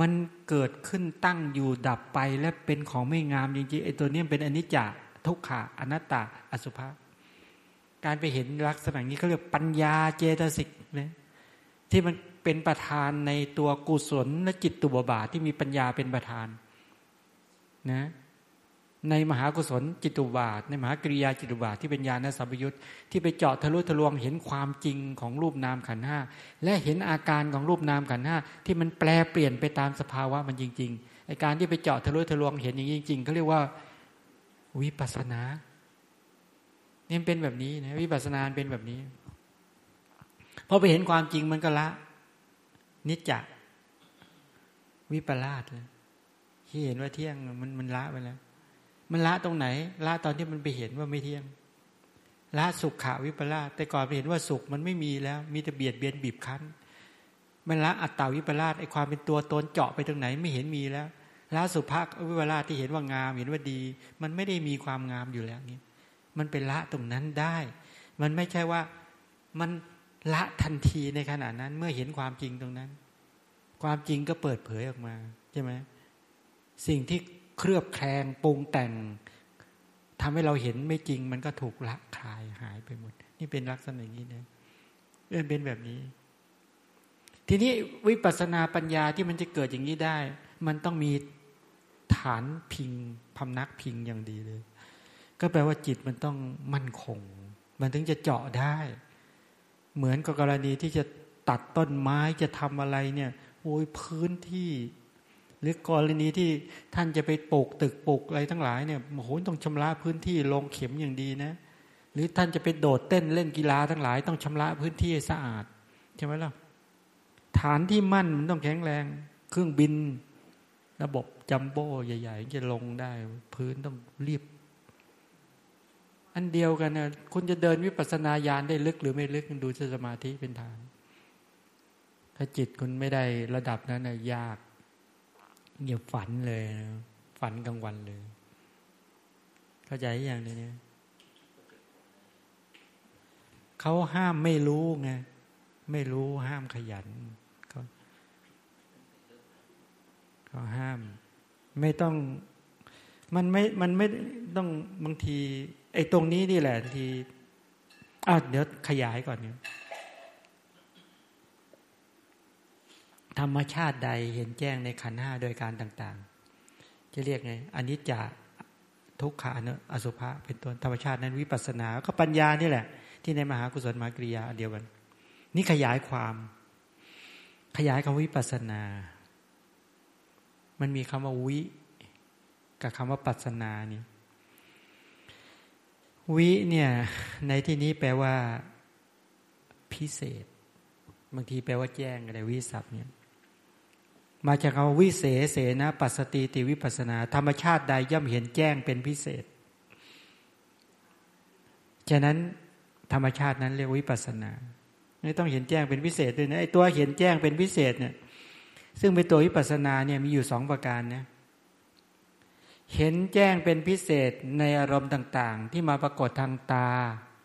Speaker 1: มันเกิดขึ้นตั้งอยู่ดับไปและเป็นของไม่งามจริงๆไอ้ตัวนี้เป็นอนิจจ ทุกขะอนัตตาอสุภะการไปเห็นลักษณะนี้เขาเรียกปัญญาเจตสิกนะที่มันเป็นประธานในตัวกุศลและจิตตุบบาทที่มีปัญญาเป็นประธานนะในมหากุศลจิตตุบาท ในมหากริยาจิตตุบาทที่เป็นญาณสัมปยุตที่ไปเจาะทะลุทะลวงเห็นความจริงของรูปนามขันห้าและเห็นอาการของรูปนามขันห้าที่มันแปลเปลี่ยนไปตามสภาวะมันจริงๆไอการที่ไปเจาะทะลุทะลวงเห็นอย่างจริงๆเขาเรียกว่า วิปัสนาเนี่ยเป็นแบบนี้นะวิปัสนาเป็นแบบนี้พอไปเห็นความจริงมันก็ละ นิจจวิปลาสเลยที่เห็นว่าเที่ยงมันมันละไปแล้ว มันละตรงไหน ละตอนที่มันไปเห็นว่าไม่เที่ยง ละสุขขาวิปลาสแต่ก่อนไปเห็นว่าสุขมันไม่มีแล้ว มีแต่เบียดเบียนบีบคั้น มันละอัตตาวิปลาสไอความเป็นตัวตนเจาะไปตรงไหนไม่เห็นมีแล้ว ละสุภาพวิปลาที่เห็นว่างามเห็นว่าดี มันไม่ได้มีความงามอยู่แล้วนี้มันเป็นละตรงนั้นได้ มันไม่ใช่ว่ามันละทันทีในขณะนั้น เมื่อเห็นความจริงตรงนั้น ความจริงก็เปิดเผยออกมาใช่ไหมสิ่งที่เครือบแคลงปรุงแต่งทำให้เราเห็นไม่จริง มันก็ถูกละคลายหายไปหมด นี่เป็นลักษณะอย่างนี้นะเรื่องเป็นแบบนี้ ทีนี้วิปัสสนาปัญญาที่มันจะเกิดอย่างนี้ได้ มันต้องมี ฐานพิงพำนักพิงอย่างดีเลย ก็แปลว่าจิตมันต้องมั่นคง มันถึงจะเจาะได้ เหมือนกับกรณีที่จะตัดต้นไม้จะทำอะไรเนี่ยโอ้ยพื้นที่หรือกรณีที่ท่านจะไปปลูกตึกปลูกอะไรทั้งหลายเนี่ยโอ้โหต้องชำระพื้นที่ลงเข็มอย่างดีนะ หรือท่านจะไปโดดเต้นเล่นกีฬาทั้งหลาย ต้องชำระพื้นที่สะอาดใช่ไหมล่ะฐานที่มั่นมันต้องแข็งแรง เครื่องบิน ระบบจัมโบ้ใหญ่ๆจะลงได้ พื้นต้องเรียบ อันเดียวกันนะคุณจะเดินวิปัสสนาญาณได้ลึกหรือไม่ลึกดูสมาธิเป็นฐาน ถ้าจิตคุณไม่ได้ระดับนั้นนะยากเงียบฝันเลยนะฝันกลางวันเลย เข้าใจอย่างนี้เนี่ยเขาห้ามไม่รู้ไงไม่รู้ห้ามขยัน เขาห้าม ไม่ต้องมันไม่ มันไม่ต้องบางที ไอ้ตรงนี้นี่แหละทีอ้าวเดี๋ยวขยายก่อนเนี่ยธรรมชาติใดเห็นแจ้งในขันห้าโดยการต่าง ๆ จะเรียกไงอันนี้จะทุกขาเนอสุภะเป็นต้นธรรมชาตินั้นวิปัสนา ก็ปัญญานี่แหละ ที่ในมหากุศลมากริยาเดียวกัน นี่ขยายความ ขยายคำวิปัสนา มันมีคำว่าวิกับคำว่าปัสนานี่วิเนี่ยในที่นี้แปลว่า พิเศษ บางทีแปลว่าแจ้งอะไรวิสัพเนี่ยมาจากคำว่าวิเศษเสนะปัสติติวิปัสนา ธรรมชาติใดย่อมเห็นแจ้งเป็นพิเศษ ฉะนั้นธรรมชาตินั้นเรียกวิปัสนาไม่ต้องเห็นแจ้งเป็นพิเศษด้วยนะไอ้ตัวเห็นแจ้งเป็นพิเศษเนี่ย ซึ่งเป็นตัววิปัสนาเนี่ยมีอยู่สองประการนะเห็นแจ้งเป็นพิเศษในอารมณ์ต่าง ๆ ที่มาปรากฏทางตา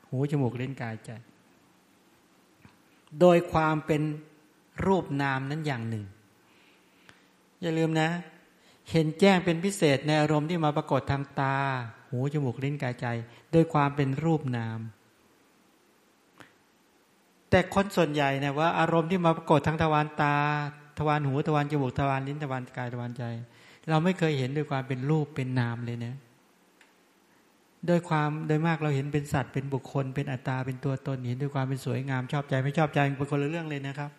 Speaker 1: หูจมูกเล่นกายใจ โดยความเป็นรูปนามนั้นอย่างหนึ่ง อย่าลืมนะ เห็นแจ้งเป็นพิเศษในอารมณ์ที่มาปรากฏทางตา หูจมูกเลิ้นกายใจ โดยความเป็นรูปนาม แต่คนส่วนใหญ่เนี่ยว่า อารมณ์ที่มาปรากฏทางทวารตา ทวารหูทวารจมูกทวารลิ้นทวารกายทวารใจ เราไม่เคยเห็นด้วยความเป็นรูปเป็นนามเลยเนะโดยความโดยมากเราเห็นเป็นสัตว์เป็นบุคคล เป็นอัตตาเป็นตัวตนเห็นด้วยความเป็นสวยงามชอบใจไม่ชอบใจเป็นคนละเรื่องเลยนะครับ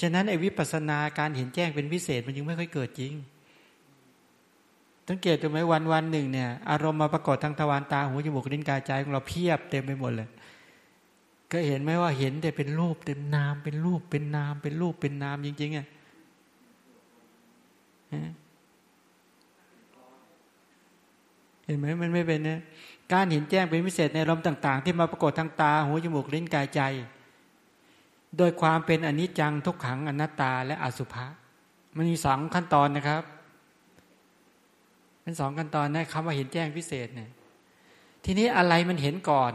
Speaker 1: ฉะนั้นไอ้วิปัสสนาการเห็นแจ้งเป็นพิเศษมันยังไม่ค่อยเกิดจริงสังเกตดูไหมวันวันหนึ่งเนี่ยอารมณ์มาปรากฏทางทวารตาหูจมูกลิ้นกายใจของเราเพียบเต็มไปหมดเลยก็เห็นไหมว่าเห็นแต่เป็นรูปเต็มนามเป็นรูปเป็นนามเป็นรูปเป็นนามจริงๆอะ เห็นไหมมันไม่เป็นนะ การเห็นแจ้งเป็นพิเศษในลมต่าง ๆ ที่มาปรากฏทางตาหูจมูกลิ้นกายใจ โดยความเป็นอนิจจังทุกขังอนัตตาและอสุภะมันมีสองขั้นตอนนะครับเป็นสองขั้นตอนนะคำว่าเห็นแจ้งพิเศษเนี่ยทีนี้อะไรมันเห็นก่อน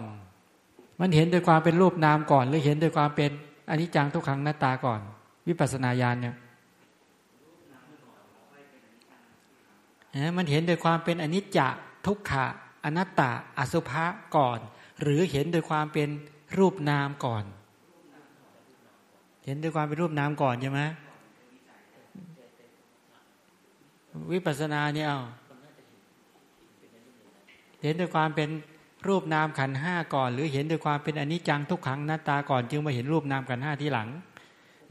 Speaker 1: มันเห็นโดยความเป็นรูปนามก่อน หรือเห็นโดยความเป็นอนิจจังทุกขังอนัตตาก่อน วิปัสสนาญาณเนี่ย มันเห็นโดยความเป็นอนิจจทุกขะอนัตตาอสุภะก่อน หรือเห็นโดยความเป็นรูปนามก่อน เห็นโดยความเป็นรูปนามก่อนใช่ไหมวิปัสสนาเนี่ยเอาเห็นโดยความเป็นรูปนามขันห้าก่อน หรือเห็นโดยความเป็นอนิจจังทุกขังหน้าตาก่อน จึงมาเห็นรูปนามขันห้าที่หลัง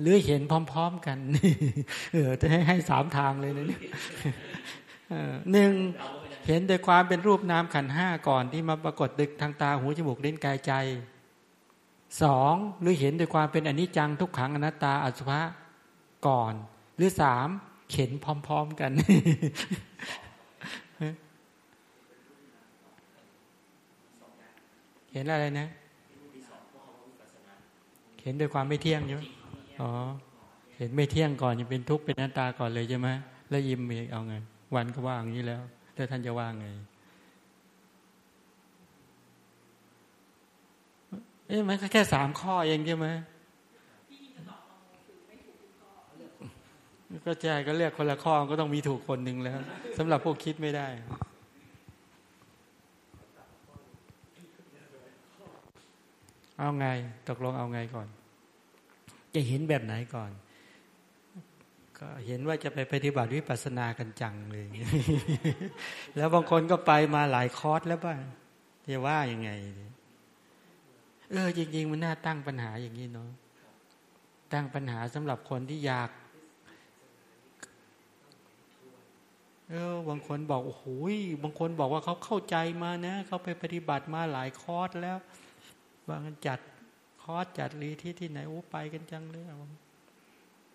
Speaker 1: หรือเห็นพร้อม ๆกัน เออจะให้ให้สามทางเลยนะนี่ หนึ่งเห็นโดยความเป็นรูปนามขันห้าก่อนที่มาปรากฏดึกทางตาหูจมูกลิ้นกายใจสองหรือเห็นโดยความเป็นอนิจจังทุกขังอนัตตาอสุภะก่อน หรือสามเห็นพร้อม ๆกัน เห็นอะไรนะเห็นโดยความไม่เที่ยงใช่ไหมอ๋อ เห็นไม่เที่ยงก่อนยังเป็นทุกข์เป็นอนัตตาก่อนเลยใช่ไหมแล้วยิ้มเอาไง วันก็ว่าอย่างนี้แล้ว แล้วท่านจะว่าไง เอ๊ะมันแค่สามข้อเองใช่ไหมก็ใช่ก็เรียกคนละข้อก็ต้องมีถูกคนหนึ่งแล้วสำหรับพวกคิดไม่ได้เอาไง ตกลงเอาไงก่อน จะเห็นแบบไหนก่อน ก็เห็นว่าจะไปปฏิบัติวิปัสสนากันจังเลย แล้วบางคนก็ไปมาหลายคอร์สแล้วบ้างจะว่ายังไง เออ จริง ๆ มันน่าตั้งปัญหาอย่างนี้เนาะ ตั้งปัญหาสำหรับคนที่อยาก เออ บางคนบอก โอ้โห บางคนบอกว่าเขาเข้าใจมานะ เขาไปปฏิบัติมาหลายคอร์สแล้ว บางจัดคอร์สจัดรีที่ที่ไหน โอ้ ไปกันจังเลย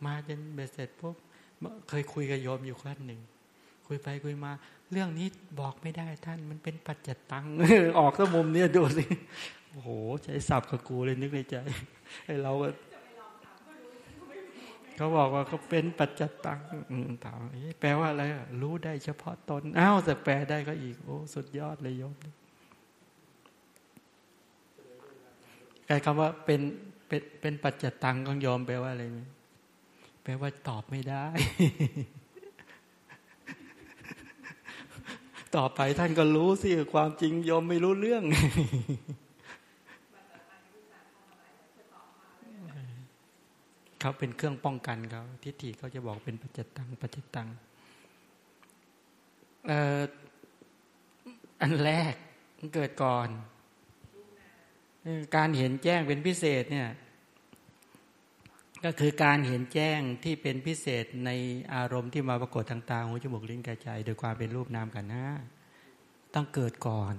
Speaker 1: มาจนเบ็ดเสร็จปุ๊บเคยคุยกับโยมอยู่คนหนึ่ง คุยไปคุยมา เรื่องนี้บอกไม่ได้ท่านมันเป็นปัจจตังออกซะมุมเนี้ยดูสิโอ้โหใช้สับกับกูเลยนึกในใจไอ้เราก็เขาบอกว่าเขาเป็นปัจจตังถามแปลว่าอะไรรู้ได้เฉพาะตนอ้าวแต่แปลได้ก็อีกโอ้สุดยอดเลยโยมแต่คำว่าเป็นเป็นเป็นปัจจตังของโยมแปลว่าอะไรไหม ลว่าตอบไม่ได้ ต่อไปท่านก็รู้สิความจริงยอมไม่รู้เรื่องเขาเป็นเครื่องป้องกันเขาทิฏฐิเขาจะบอกเป็นปัจจตังปัจจตังอันแรกเกิดก่อน การเห็นแจ้งเป็นพิเศษเนี่ย ก็คือการเห็นแจ้งที่เป็นพิเศษในอารมณ์ที่มาปรากฏทางตาหูจมูกลิ้นกายใจ โดยความเป็นรูปนามกันนะต้องเกิดก่อน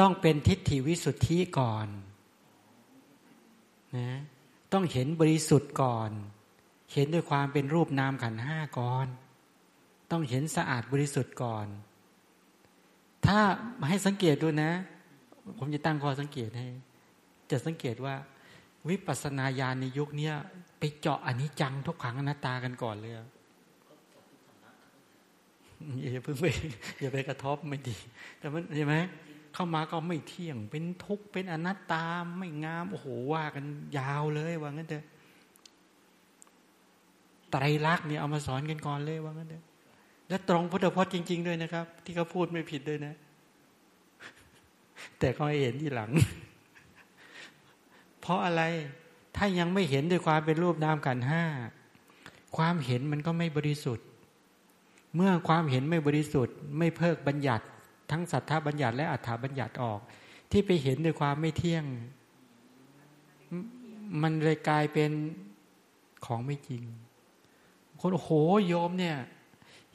Speaker 1: ต้องเป็นทิฏฐิวิสุทธิก่อนนะต้องเห็นบริสุทธิ์ก่อน เห็นด้วยความเป็นรูปนามขันห้าก่อน ต้องเห็นสะอาดบริสุทธิ์ก่อน ถ้าให้สังเกตดูนะ ผมจะตั้งข้อสังเกตให้ จะสังเกตว่า วิปัสนาญาณในยุคนี้ไปเจาะอนิจจังทุกขังอนัตตากันก่อนเลยอย่าเพิ่งไปอย่าไปกระทบไม่ดี แต่มันเห็นไหมเข้ามาก็ไม่เที่ยง เป็นทุกข์เป็นอนัตตาไม่งามโอ้โหว่ากันยาวเลยว่างั้นเถอะไตรลักษณ์เนี่ยเอามาสอนกันก่อนเลยว่างั้นเถอะและตรงพุทธพจน์จริง ๆ ด้วยนะครับ ที่เขาพูดไม่ผิดด้วยนะ แต่เขาเห็นที่หลัง เพราะอะไรถ้ายังไม่เห็นด้วยความเป็นรูปนามกันห้าความเห็นมันก็ไม่บริสุทธิ์ เมื่อความเห็นไม่บริสุทธิ์ ไม่เพิกบัญญัติ ทั้งสัทธาบัญญัติและอัฏฐบัญญัติออก ที่ไปเห็นด้วยความไม่เที่ยง มันเลยกลายเป็นของไม่จริง คนโอ้โหโยมเนี่ย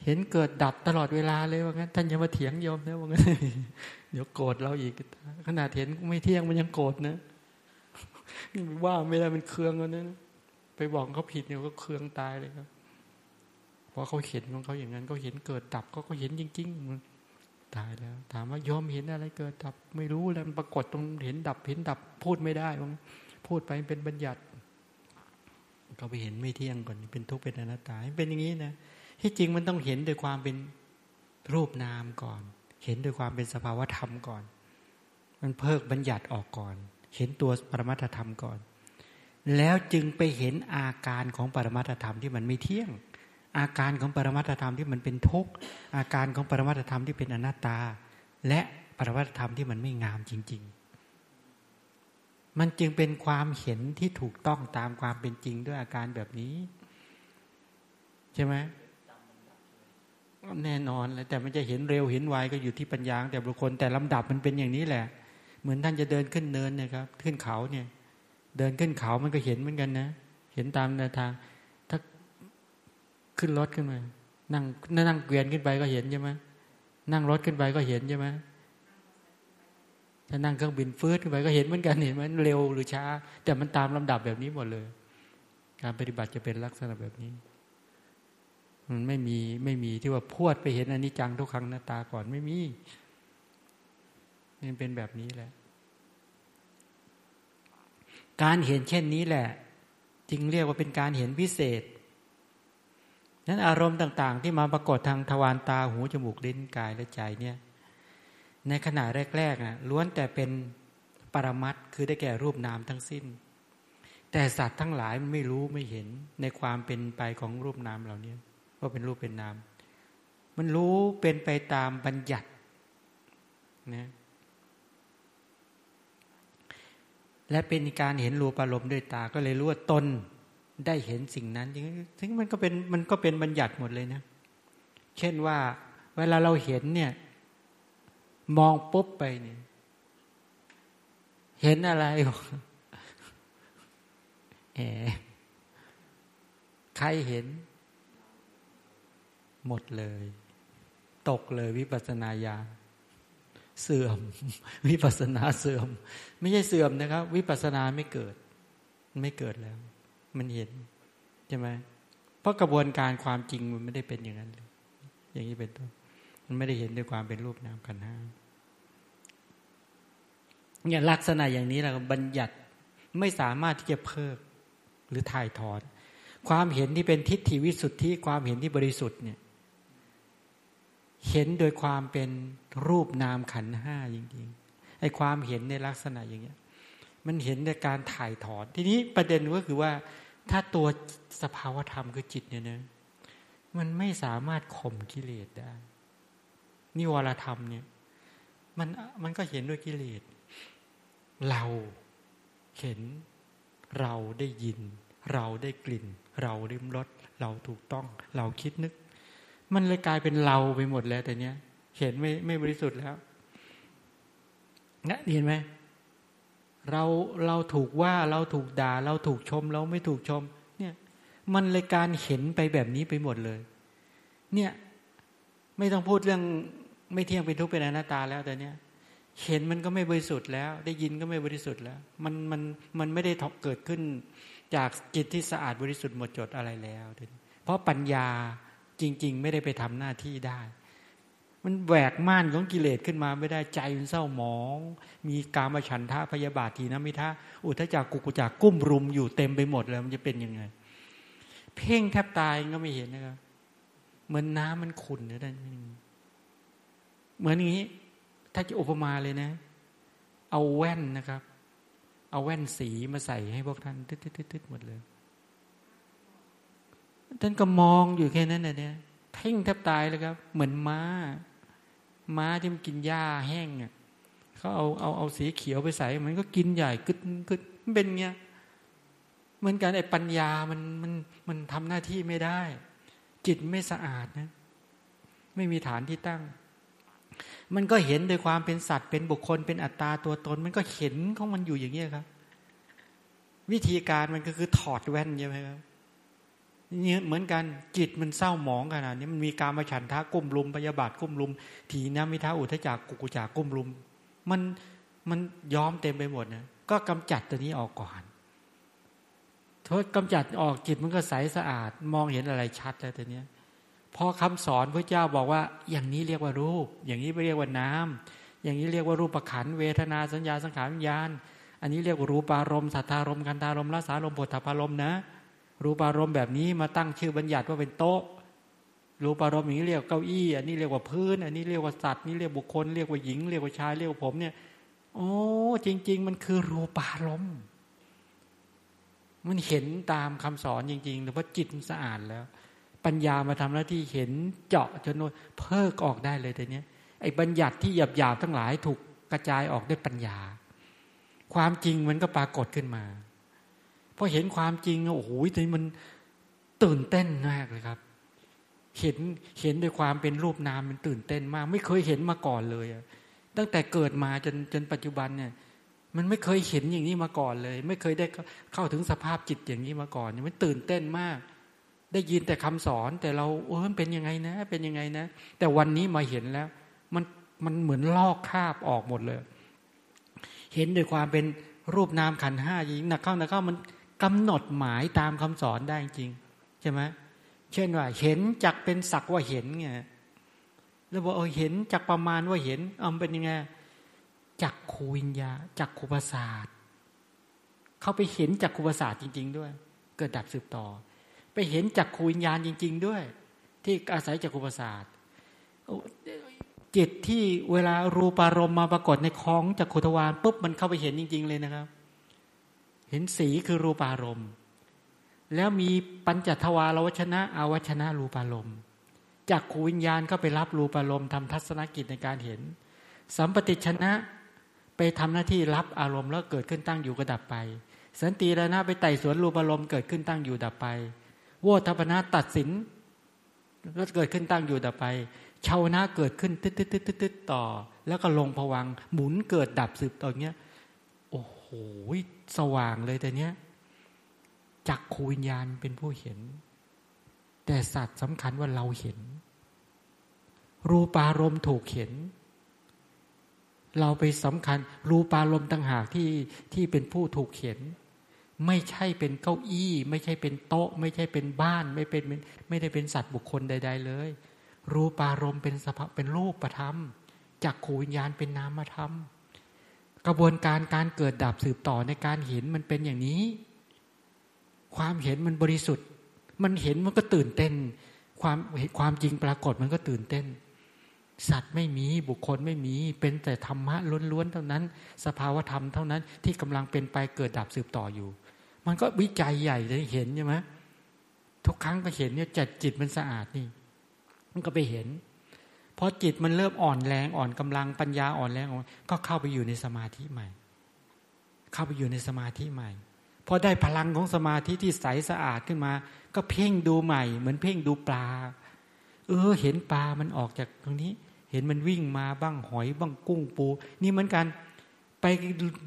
Speaker 1: เห็นเกิดดับตลอดเวลาเลยว่างั้นท่านอย่ามาเถียงโยมนะว่างั้นเดี๋ยวโกรธเราอีกขนาดเห็นไม่เที่ยงมันยังโกรธนะ ว่าไม่ได้มันเคืองกันนะไปบอกเขาผิดเนี่ยก็เคืองตายเลยครับเพราะเขาเห็นของเขาอย่างนั้นเขาเห็นเกิดดับก็เขาเห็นจริงๆตายแล้ว ถามว่ายอมเห็นอะไรเกิดดับ ไม่รู้แล้วมันปรากฏตรงเห็นดับเห็นดับ พูดไม่ได้พูดไปเป็นบัญญัติก็ไปเห็นไม่เที่ยงก่อนเป็นทุกข์เป็นอนัตตาเป็นอย่างนี้นะที่จริงมันต้องเห็นโดยความเป็นรูปนามก่อน เห็นโดยความเป็นสภาวธรรมก่อน มันเพิกบัญญัติออกก่อน เห็นตัวปรมัตธรรมก่อน แล้วจึงไปเห็นอาการของปรมัตธรรมที่มันไม่เที่ยง อาการของปรมัตธรรมที่มันเป็นทุกข์อาการของปรมัตธรรมที่เป็นอนัตตา และปรมัตธรรมที่มันไม่งามจริง ๆ มันจึงเป็นความเห็นที่ถูกต้องตามความเป็นจริงด้วยอาการแบบนี้ ใช่ไหมแน่นอนเลยแต่มันจะเห็นเร็วเห็นไวก็อยู่ที่ปัญญาแต่บุคคลแต่ลำดับมันเป็นอย่างนี้แหละ มือนท่านจะเดินขึ้นเนินเนี่ยครับ ขึ้นเขาเนี่ย เดินขึ้นเขามันก็เห็นเหมือนกันนะ เห็นตามแนวทาง ถ้าขึ้นรถขึ้นมา นั่งนั่งเกวียนขึ้นไปก็เห็นใช่ไหมนั่งรถขึ้นไปก็เห็นใช่ไหมถ้านั่งเครื่องบินฟื้นขึ้นไปก็เห็นเหมือนกันเห็นมันเร็วหรือช้า แต่มันตามลำดับแบบนี้หมดเลย การปฏิบัติจะเป็นลักษณะแบบนี้ มันไม่มีไม่มีที่ว่าพวดไปเห็นอนิจจังทุกครั้งหน้าตาก่อนไม่มีนี่เป็นแบบนี้แหละ การเห็นเช่นนี้แหละ จึงเรียกว่าเป็นการเห็นพิเศษ นั้นอารมณ์ต่าง ๆ ที่มาปรากฏทางทวารตาหูจมูกลิ้นกายและใจเนี่ยในขณะแรกๆอะล้วนแต่เป็นปรมัตคือได้แก่รูปนามทั้งสิ้น แต่สัตว์ทั้งหลายมันไม่รู้ไม่เห็นในความเป็นไปของรูปนามเหล่านี้ว่าเป็นรูปเป็นนาม มันรู้เป็นไปตามบัญญัตินะ และเป็นการเห็นรูปอารมณ์ด้วยตาก็เลยรู้ว่าตนได้เห็นสิ่งนั้นถึงมันก็เป็นมันก็เป็นบัญญัติหมดเลยนะ เช่นว่า เวลาเราเห็นเนี่ย มองปุ๊บไปเนี่ย เห็นอะไรแหมใครเห็น หมดเลย ตกเลยวิปัสนาญาณ เสื่อม วิปัสนาเสื่อม ไม่ใช่เสื่อมนะครับ วิปัสนาไม่เกิด ไม่เกิดแล้ว มันเห็นใช่ไหมเพราะกระบวนการความจริงมันไม่ได้เป็นอย่างนั้นเลยอย่างนี้เป็นต้นมันไม่ได้เห็นด้วยความเป็นรูปนามกันห้าเนี่ยลักษณะอย่างนี้เราบัญญัติไม่สามารถที่จะเพิกหรือถ่ายถอน ความเห็นที่เป็นทิฏฐิวิสุทธิความเห็นที่บริสุทธิ์เนี่ย เห็นโดยความเป็นรูปนามขันห้าจริงๆไอ้ความเห็นในลักษณะอย่างเงี้ย มันเห็นในการถ่ายถอนทีนี้ประเด็นก็คือว่า ถ้าตัวสภาวธรรมคือจิตเนี่ยนะมันไม่สามารถข่มกิเลสได้ นิวรธรรมเนี่ย มันมันก็เห็นด้วยกิเลส เราเห็นเราได้ยิน เราได้กลิ่น เราได้รสเราถูกต้อง เราคิดนึก มันเลยกลายเป็นเราไปหมดแล้วแต่เนี้ยเห็นไม่ไม่บริสุทธิ์แล้วนะเห็นไหมเราเราถูกว่าเราถูกด่า เราถูกชม เราไม่ถูกชม เนี่ย มันเลยการเห็นไปแบบนี้ไปหมดเลย เนี่ย ไม่ต้องพูดเรื่องไม่เที่ยงเป็นทุกข์เป็นอนัตตาแล้วแต่เนี้ยเห็นมันก็ไม่บริสุทธิ์แล้ว ได้ยินก็ไม่บริสุทธิ์แล้ว มันมันมันไม่ได้เกิดขึ้นจากจิตที่สะอาดบริสุทธิ์หมดจดอะไรแล้วเพราะปัญญา จริง ๆ ไม่ได้ไปทำหน้าที่ได้ มันแหวกม่านของกิเลสขึ้นมาไม่ได้ใจมันเศร้าหมอง มีกามฉันทะพยาบาททีนะมิทะอุทจักกุกุจักกุ้มรุมอยู่เต็มไปหมดแล้วมันจะเป็นยังไง เพ่งแทบตายก็ไม่เห็นนะครับเหมือนน้ำมันขุ่นนะท่านเหมือนอย่างนี้ ถ้าจะอุปมาเลยนะ เอาแว่นนะครับ เอาแว่นสีมาใส่ให้พวกท่าน ตึ๊ดๆหมดเลย ท่านก็มองอยู่แค่นั้นนะเนี่ยเพ่งแทบตายเลยครับ เหมือนม้า ม้าที่มันกินหญ้าแห้งอะเขาเอาเอาเอาสีเขียวไปใส่มันก็กินใหญ่กึดกึดเป็นเงี้ยเหมือนกันไอ้ปัญญามันมันมันทำหน้าที่ไม่ได้ จิตไม่สะอาดนะ ไม่มีฐานที่ตั้ง มันก็เห็นโดยความเป็นสัตว์เป็นบุคคลเป็นอัตตาตัวตน มันก็เห็นของมันอยู่อย่างนี้ยครับ วิธีการมันก็คือถอดแว่นใช่ไหมครับ เนี่ยเหมือนกันจิตมันเศร้าหมองขนาดนี้มันมีการมาฉันทะกุ้มลุมพยาบาทกุ้มลุม ถีน้ำมิท้าอุทจักกุกุจากกุ้มลุม มันมันย้อมเต็มไปหมดนะก็กำจัดตัวนี้ออกก่อนทษกำจัดออกจิตมันก็ใสสะอาด มองเห็นอะไรชัดแล้วตัวเนี้ยพอคำสอนพระเจ้าบอกว่า อย่างนี้เรียกว่ารูป อย่างนี้ไม่เรียกว่าน้ำอย่างนี้เรียกว่ารูปประขันเวทนาสัญญาสังขารวิญญาณ อันนี้เรียกว่ารูปารมณ์สัทธารมณ์กันตารมณ์ละสารมณ์ปฐพารมณ์นะ รูปารมณ์แบบนี้มาตั้งชื่อบัญญัติว่าเป็นโต๊ะ รูปารมณ์อย่างนี้เรียกเก้าอี้ อันนี้เรียกว่าพื้น อันนี้เรียกว่าสัตว์นี่เรียกบุคคลเรียกว่าหญิง เรียกว่าชายเรียกว่าผมเนี่ย โอ้จริง ๆ มันคือรูปารมณ์มันเห็นตามคำสอนจริงๆหรือว่าจิตสะอาดแล้ว ปัญญามาทำหน้าที่เห็นเจาะจนเพิกออกได้เลยแต่เนี้ยไอ้บัญญัติที่หยาบๆทั้งหลายถูกกระจายออกด้วยปัญญา ความจริงมันก็ปรากฏขึ้นมา พอเห็นความจริงโอ้โหทีนี้มันตื่นเต้นมากเลยครับ เห็นเห็นด้วยความเป็นรูปนามมันตื่นเต้นมาก ไม่เคยเห็นมาก่อนเลยตั้งแต่เกิดมาจนจนปัจจุบันเนี่ย มันไม่เคยเห็นอย่างนี้มาก่อนเลย ไม่เคยได้เข้าถึงสภาพจิตอย่างนี้มาก่อนมันตื่นเต้นมาก ได้ยินแต่คำสอนแต่เราเออมันเป็นยังไงนะ เป็นยังไงนะ แต่วันนี้มาเห็นแล้ว มันมันเหมือนลอกคาบออกหมดเลย เห็นด้วยความเป็นรูปนามขันห้ายิงหนักเข้าหนักเข้ามัน กำหนดหมายตามคำสอนได้จริงใช่ไหมเช่นว่า เห็นจักเป็นสักว่าเห็นไงแล้วบอกเออเห็นจักประมาณว่าเห็นเอาเป็นยังไงจักขูวิญญาจักขูประสาทเขาไปเห็นจักขูประสาทจริง ๆ ด้วย เกิดดับสืบต่อ ไปเห็นจักขูวิญญาณจริง ๆ ด้วย ที่อาศัยจักขูประสาทจิตที่เวลารูปารมณ์มาปรากฏในคล้องจักขุทวารปุ๊บมันเข้าไปเห็นจริง ๆ เลยนะครับ เห็นสีคือรูปารมณ์แล้วมีปัญจทวารวชนะอาวชนะรูปารมณ์จากขูวิญญาณก็ไปรับรูปารมณ์ทำทัศนกิจในการเห็น สัมปติชนะไปทำหน้าที่รับอารมณ์แล้วเกิดขึ้นตั้งอยู่ก็ดับไป สันติระนาไปไต่สวนรูปารมณ์เกิดขึ้นตั้งอยู่ดับไปโวทัพนะตัดสินก็เกิดขึ้นตั้งอยู่ดับไปชาวนะเกิดขึ้นตึ๊ดตึ๊ดตึ๊ดตึ๊ดต่อ แล้วก็ลงผวังหมุนเกิดดับสืบต่อเงี้ย หสว่างเลยแต่เนี้ยจักขูวิญญาณเป็นผู้เห็น แต่สัตว์สำคัญว่าเราเห็น รูปารมณ์ถูกเห็น เราไปสำคัญ รูปารมณ์ต่างหากที่ที่เป็นผู้ถูกเห็น ไม่ใช่เป็นเก้าอี้ ไม่ใช่เป็นโต๊ะ ไม่ใช่เป็นบ้าน ไม่เป็นไม่ได้เป็นสัตว์บุคคลใด ๆ เลย รูปารมณ์เป็นสภาพเป็นรูปประธรรมจักขูวิญญาณเป็นนามธรรม กระบวนการการเกิดดับสืบต่อในการเห็นมันเป็นอย่างนี้ ความเห็นมันบริสุทธิ์ มันเห็นมันก็ตื่นเต้น ความความจริงปรากฏมันก็ตื่นเต้น สัตว์ไม่มีบุคคลไม่มี เป็นแต่ธรรมะล้วนๆเท่านั้น สภาวธรรมเท่านั้นที่กำลังเป็นไปเกิดดับสืบต่ออยู่ มันก็วิจัยใหญ่เลยเห็นใช่ไหมทุกครั้งก็เห็นเนี่ยจัดจิตมันสะอาดนี่ มันก็ไปเห็น พอจิตมันเริ่มอ่อนแรงอ่อนกำลังปัญญาอ่อนแรงก็เข้าไปอยู่ในสมาธิใหม่ เข้าไปอยู่ในสมาธิใหม่พอได้พลังของสมาธิที่ใสสะอาดขึ้นมา ก็เพ่งดูใหม่ เหมือนเพ่งดูปลา เออ เห็นปลามันออกจากตรงนี้ เห็นมันวิ่งมาบ้างหอยบ้างกุ้งปู นี่เหมือนกันไป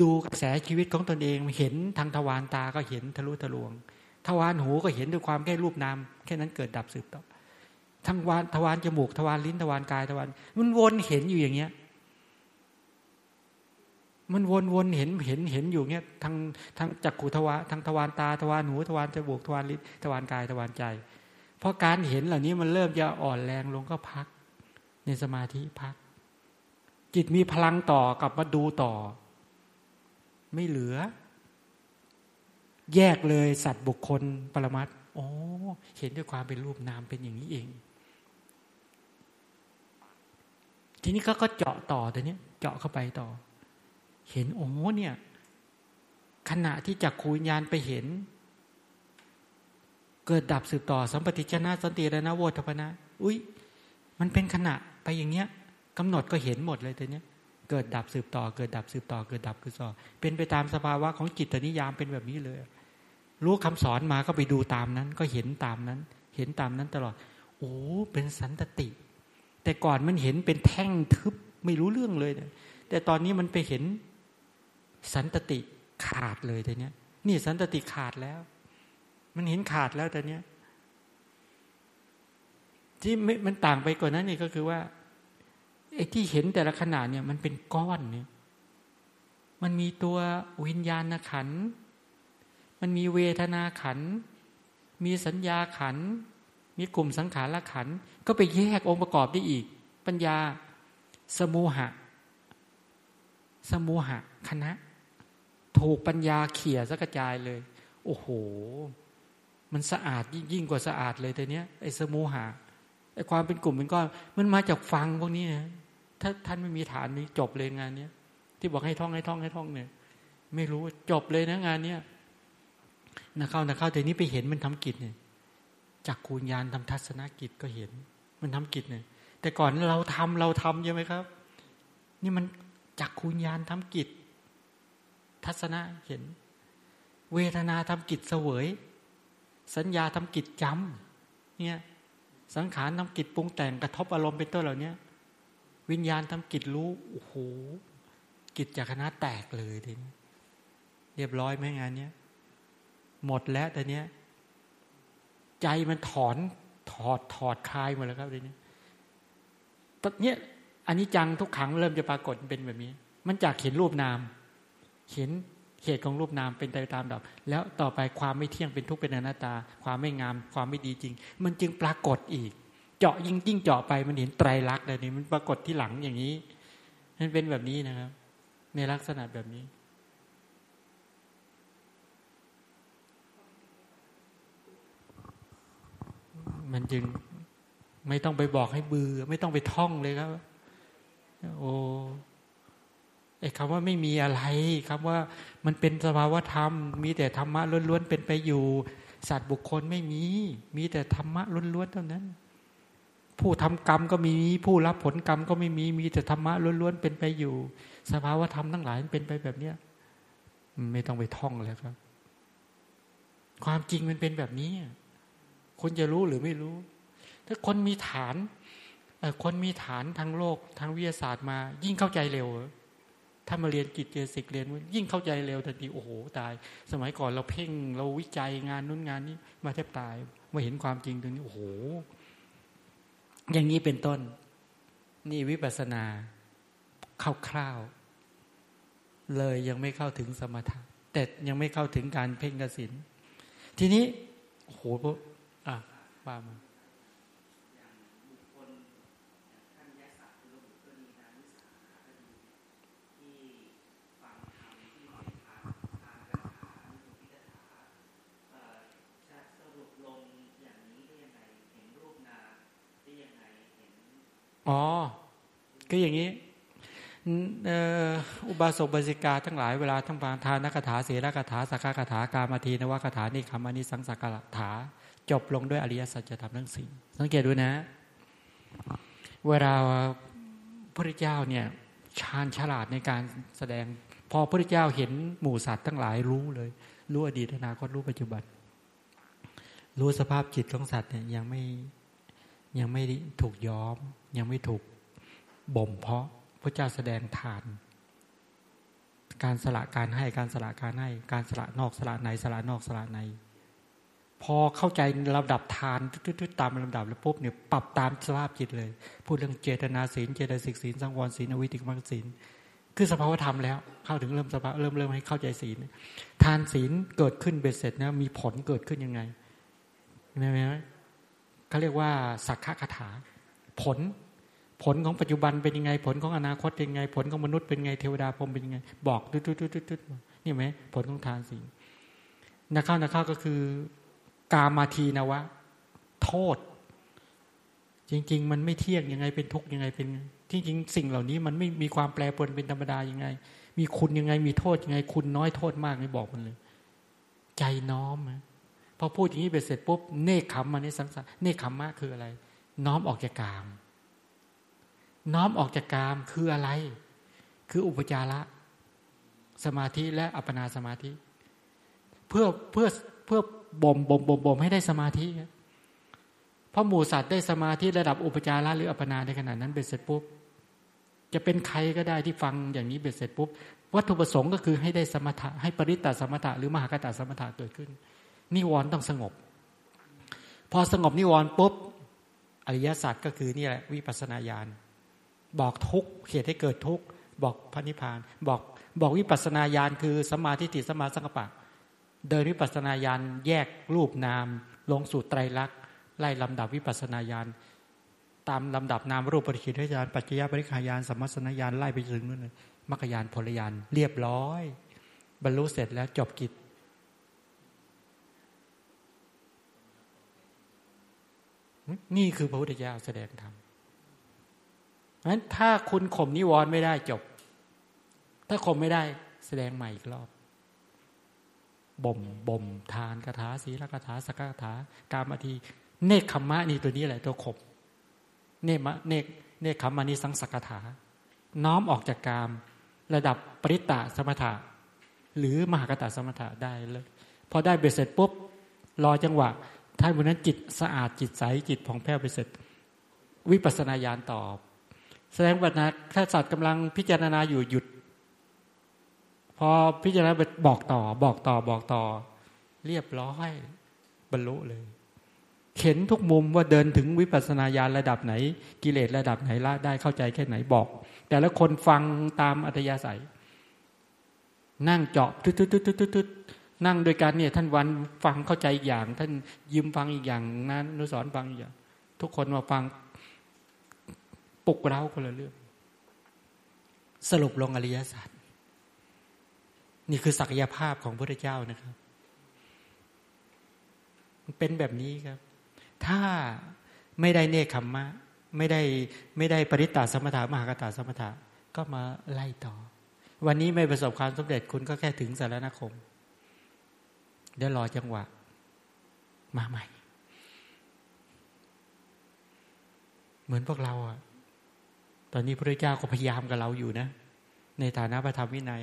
Speaker 1: ดูกระแสชีวิตของตนเอง เห็นทางทวารตาก็เห็นทะลุทะลวง ทวารหูก็เห็นด้วยความแค่รูปนามแค่นั้นเกิดดับสืบต่อ ทั้งวานทวารจมูกทวารลิ้นทวารกายทวารมันวนเห็นอยู่อย่างเงี้ย มันวนวนเห็นเห็นเห็นอยู่เงี้ยทางทางจักขุทวารทางทวารตาทวารหูทวารจมูกทวารลิ้นทวารกายทวารใจ เพราะการเห็นเหล่านี้มันเริ่มจะอ่อนแรงลงก็พัก ในสมาธิพัก จิตมีพลังต่อกลับมาดูต่อ ไม่เหลือ แยกเลยสัตว์บุคคลปรมัตโอ้เห็นด้วยความเป็นรูปนามเป็นอย่างนี้เอง ทีนี้ก็ก็เจาะต่อตัวนี้เจาะเข้าไปต่อ เห็นโอ้เนี่ย ขณะที่จักขูวิญญาณไปเห็น เกิดดับสืบต่อสัมปติชนะสันติระนะโวทพนะ อุ้ยมันเป็นขณะไปอย่างเงี้ยกำหนดก็เห็นหมดเลยตัวเนี้ย เกิดดับสืบต่อ เกิดดับสืบต่อ เกิดดับคือต่อเป็นไปตามสภาวะของจิตนิยามเป็นแบบนี้เลย รู้คำสอนมาก็ไปดูตามนั้น ก็เห็นตามนั้น เห็นตามนั้นตลอดโอ้เป็นสันตติ แต่ก่อนมันเห็นเป็นแท่งทึบไม่รู้เรื่องเลยนะแต่ตอนนี้มันไปเห็นสันตติขาดเลยแต่เนี้ย นี่สันตติขาดแล้ว มันเห็นขาดแล้วแต่เนี้ย ที่มันต่างไปกว่านั้นนี่ก็คือว่าไอ้ที่เห็นแต่ละขนาดเนี่ยมันเป็นก้อนเนี่ย มันมีตัววิญญาณขัน มันมีเวทนาขัน มีสัญญาขัน มีกลุ่มสังขารละขันก็ไปแยกองค์ประกอบได้อีก ปัญญา สมูหะ สมูหะ คณะ ถูกปัญญาเขี่ยสกระจายเลย โอ้โห มันสะอาดยิ่งกว่าสะอาดเลยแต่เนี้ยไอ้สมูหะไอ้ความเป็นกลุ่มเป็นก้อนมันมาจากฟังพวกนี้นะถ้าท่านไม่มีฐานนี้จบเลยงานเนี้ยที่บอกให้ท่องให้ท่องให้ท่องเนี่ย ไม่รู้จบเลยนะงานเนี้ยนะเข้านะเข้าแต่นี้ไปเห็นมันทำกิจเนี่ย จากคูญญาณทำทัศนกิจก็เห็น มันทำกิจเนี่ยแต่ก่อนเราทำเราทำใช่ไหมครับ นี่มันจากคูญญาณทำกิจ ทัศนะเห็น เวทนาทำกิจเสวย สัญญาทำกิจจำเนี่ยสังขารทำกิจปรุงแต่งกระทบอารมณ์เป็นต้นเหล่านี้วิญญาณทำกิจรู้โอ้โหกิจจากคณะแตกเลยทีนี้เรียบร้อยไหมงานเนี้ยหมดแล้วแต่เนี้ย ใจมันถอนถอดถอดคลายหมดแล้วครับทีนี้ตอนนี้อันนี้จังทุกขังเริ่มจะปรากฏเป็นแบบนี้ มันจากเห็นรูปนาม เห็นเหตุของรูปนามเป็นไปตามดับ แล้วต่อไปความไม่เที่ยงเป็นทุกข์เป็นอนัตตา ความไม่งาม ความไม่ดีจริง มันจึงปรากฏอีก เจาะยิ่งยิ่งเจาะไปมันเห็นไตรลักษณ์เลยนี่มันปรากฏที่หลังอย่างนี้มันเป็นแบบนี้นะครับ ในลักษณะแบบนี้ มันจึงไม่ต้องไปบอกให้เบื่อไม่ต้องไปท่องเลยครับ โอ้ไอ้คำว่าไม่มีอะไรคำว่ามันเป็นสภาวธรรม มีแต่ธรรมะล้วนๆเป็นไปอยู่ สัตว์บุคคลไม่มี มีแต่ธรรมะล้วนๆเท่านั้น ผู้ทำกรรมก็มีผู้รับผลกรรมก็ไม่มีมีแต่ธรรมะล้วนๆเป็นไปอยู่ สภาวธรรมทั้งหลายเป็นไปแบบเนี้ยไม่ต้องไปท่องแล้วครับ ความจริงมันเป็นแบบนี้ คุณจะรู้หรือไม่รู้ ถ้าคนมีฐานคนมีฐานทางโลกทางวิทยาศาสตร์มา ยิ่งเข้าใจเร็ว ถ้ามาเรียนกิจเจสิกเรียน ยิ่งเข้าใจเร็วทันทีโอ้โหตาย สมัยก่อนเราเพ่งเราวิจัยงานนู้นงานนี้ มาแทบตายมาเห็นความจริงตรงนี้โอ้โห อย่างนี้เป็นต้น นี่วิปัสนาคร่าวๆเลยยังไม่เข้าถึงสมถะแต่ยังไม่เข้าถึงการเพ่งกสินทีนี้โหอะ ว่ามาอ๋อ ก็อย่างนี้อุบาสกบาสิกาทั้งหลายเวลาทั้งปางทานนักถาเสรกถาสักกถากามาทีนวกถานิคำอนิสังสักถา จบลงด้วยอริยสัจธรรมทั้งสี่ง สังเกตดูนะ เวลาพระเจ้าเนี่ยชาญฉลาดในการแสดง พอพระเจ้าเห็นหมู่สัตว์ทั้งหลายรู้เลย รู้อดีตอนาคตรู้ปัจจุบัน รู้สภาพจิตของสัตว์เนี่ยยังไม่ยังไม่ถูกย้อม ยังไม่ถูกบ่มเพาะพระเจ้าแสดงทาน การสละการให้การสละการให้ การสละนอกสละในสละนอกสละใน พอเข้าใจระดับทานทุดๆตามลำดับแล้วปุ๊บเนี่ยปรับตามสภาพจิตเลย พูดเรื่องเจตนาศีลเจตสิกศีลสังวรศีลอวิติกมรรคศีลคือสภาวธรรมแล้ว เข้าถึงเริ่มสภาเริ่มเริ่มให้เข้าใจศีลทานศีลเกิดขึ้นเบ็ดเสร็จนะมีผลเกิดขึ้นยังไงเห็นไหมเขาเรียกว่าสักขะคาถา ผล ผลของปัจจุบันเป็นยังไง ผลของอนาคตเป็นยังไง ผลของมนุษย์เป็นยังไงเทวดาพรมเป็นยังไง บอกตุ๊ดตุ๊ดตุ๊ดตุ๊ดนี่ไหมผลของทานสิ่งนักเข้านักเข้าก็คือ กามาทีนะวะ โทษ จริง ๆ มันไม่เที่ยงยังไงเป็นทุกข์ยังไงเป็นที่จริงสิ่งเหล่านี้มันไม่มีความแปรปรวนเป็นธรรมดายังไง มีคุณยังไงมีโทษยังไง คุณน้อยโทษมากนี่บอกมันเลย ใจน้อมพอพูดอย่างนี้ไปเสร็จปุ๊บเนคขมมาในสังสารเนคขมมะคืออะไร น้อมออกจากกาม น้อมออกจากกามคืออะไร คืออุปจาระ สมาธิและอัปปนาสมาธิ เพื่อเพื่อเพื่อ บ่มบ่มบ่มบ่มให้ได้สมาธิเพราะหมูสัตว์ได้สมาธิระดับอุปจาระหรืออัปปนาในขนาดนั้นเบ็ดเสร็จปุ๊บจะเป็นใครก็ได้ที่ฟังอย่างนี้เบ็ดเสร็จปุ๊บวัตถุประสงค์ก็คือให้ได้สมถะให้ปริตตสมถะหรือมหากตาสมถะเกิดขึ้น นิวรณ์ต้องสงบ พอสงบนิวรณ์ปุ๊บอริยสัจก็คือนี่แหละวิปัสนาญาณบอกทุกเหตุให้เกิดทุกบอกพระนิพพาน บอกบอกวิปัสนาญาณคือสมาธิติสมาสังกปะ เดินวิปัสนาญาณแยกรูปนาม ลงสู่ไตรลักษณ์ไล่ลำดับวิปัสนาญาณตามลำดับนามรูปปริคิดญาณปัจจยปริขายานสมัสนญาณไล่ไปถึงนู่นมรรคญาณผลญาณเรียบร้อย บรรลุเสร็จแล้วจบกิจนี่คือพระพุทธเจ้าแสดงธรรมงั้นถ้าคุณข่มนิวรณ์ไม่ได้จบ ถ้าข่มไม่ได้แสดงใหม่อีกรอบ บ่มบ่มทานคาถาศีลคาถาสกคาถาการมาทีเนคขมมะนี่ตัวนี้แหละตัวข่มเนมะเนกเนคขมมานิสังสกถา น้อมออกจากกาม ระดับปริตตะสมถะ หรือมหากตะสมถะได้เลยพอได้เบ็ดเสร็จปุ๊บรอจังหวะท่านวันนั้นจิตสะอาดจิตใสจิตผ่องแผ้วไปเสร็จ วิปัสนาญาณตอบ แสดงว่านะถ้าสัตว์กำลังพิจารณาอยู่หยุด พอพิจารณาบอกต่อ บอกต่อบอกต่อ เรียบร้อยบรรลุเลยเห็นทุกมุมว่าเดินถึงวิปัสสนาญาณระดับไหน กิเลสระดับไหนละได้เข้าใจแค่ไหนบอก แต่ละคนฟังตามอัธยาศัย นั่งเจาะทุดๆๆๆนั่งโดยการเนี่ย ท่านวันฟังเข้าใจอีกอย่าง ท่านยิ้มฟังอีกอย่างนั้นนุสอนฟังอีกอย่าง ทุกคนมาฟังปลุกเร้าคนละเรื่อง สรุปลงอริยสัจ นี่คือศักยภาพของพระเจ้านะครับ เป็นแบบนี้ครับ ถ้าไม่ได้เนคขมมะ ไม่ได้ไม่ได้ปริตตาสมถะมหากตาสมถะก็มาไล่ต่อ วันนี้ไม่ประสบความสำเร็จคุณก็แค่ถึงสารณคม เดี๋ยวรอจังหวะ มาใหม่ เหมือนพวกเราอะตอนนี้พระเจ้าก็พยายามกับเราอยู่นะ ในฐานะพระธรรมวินัย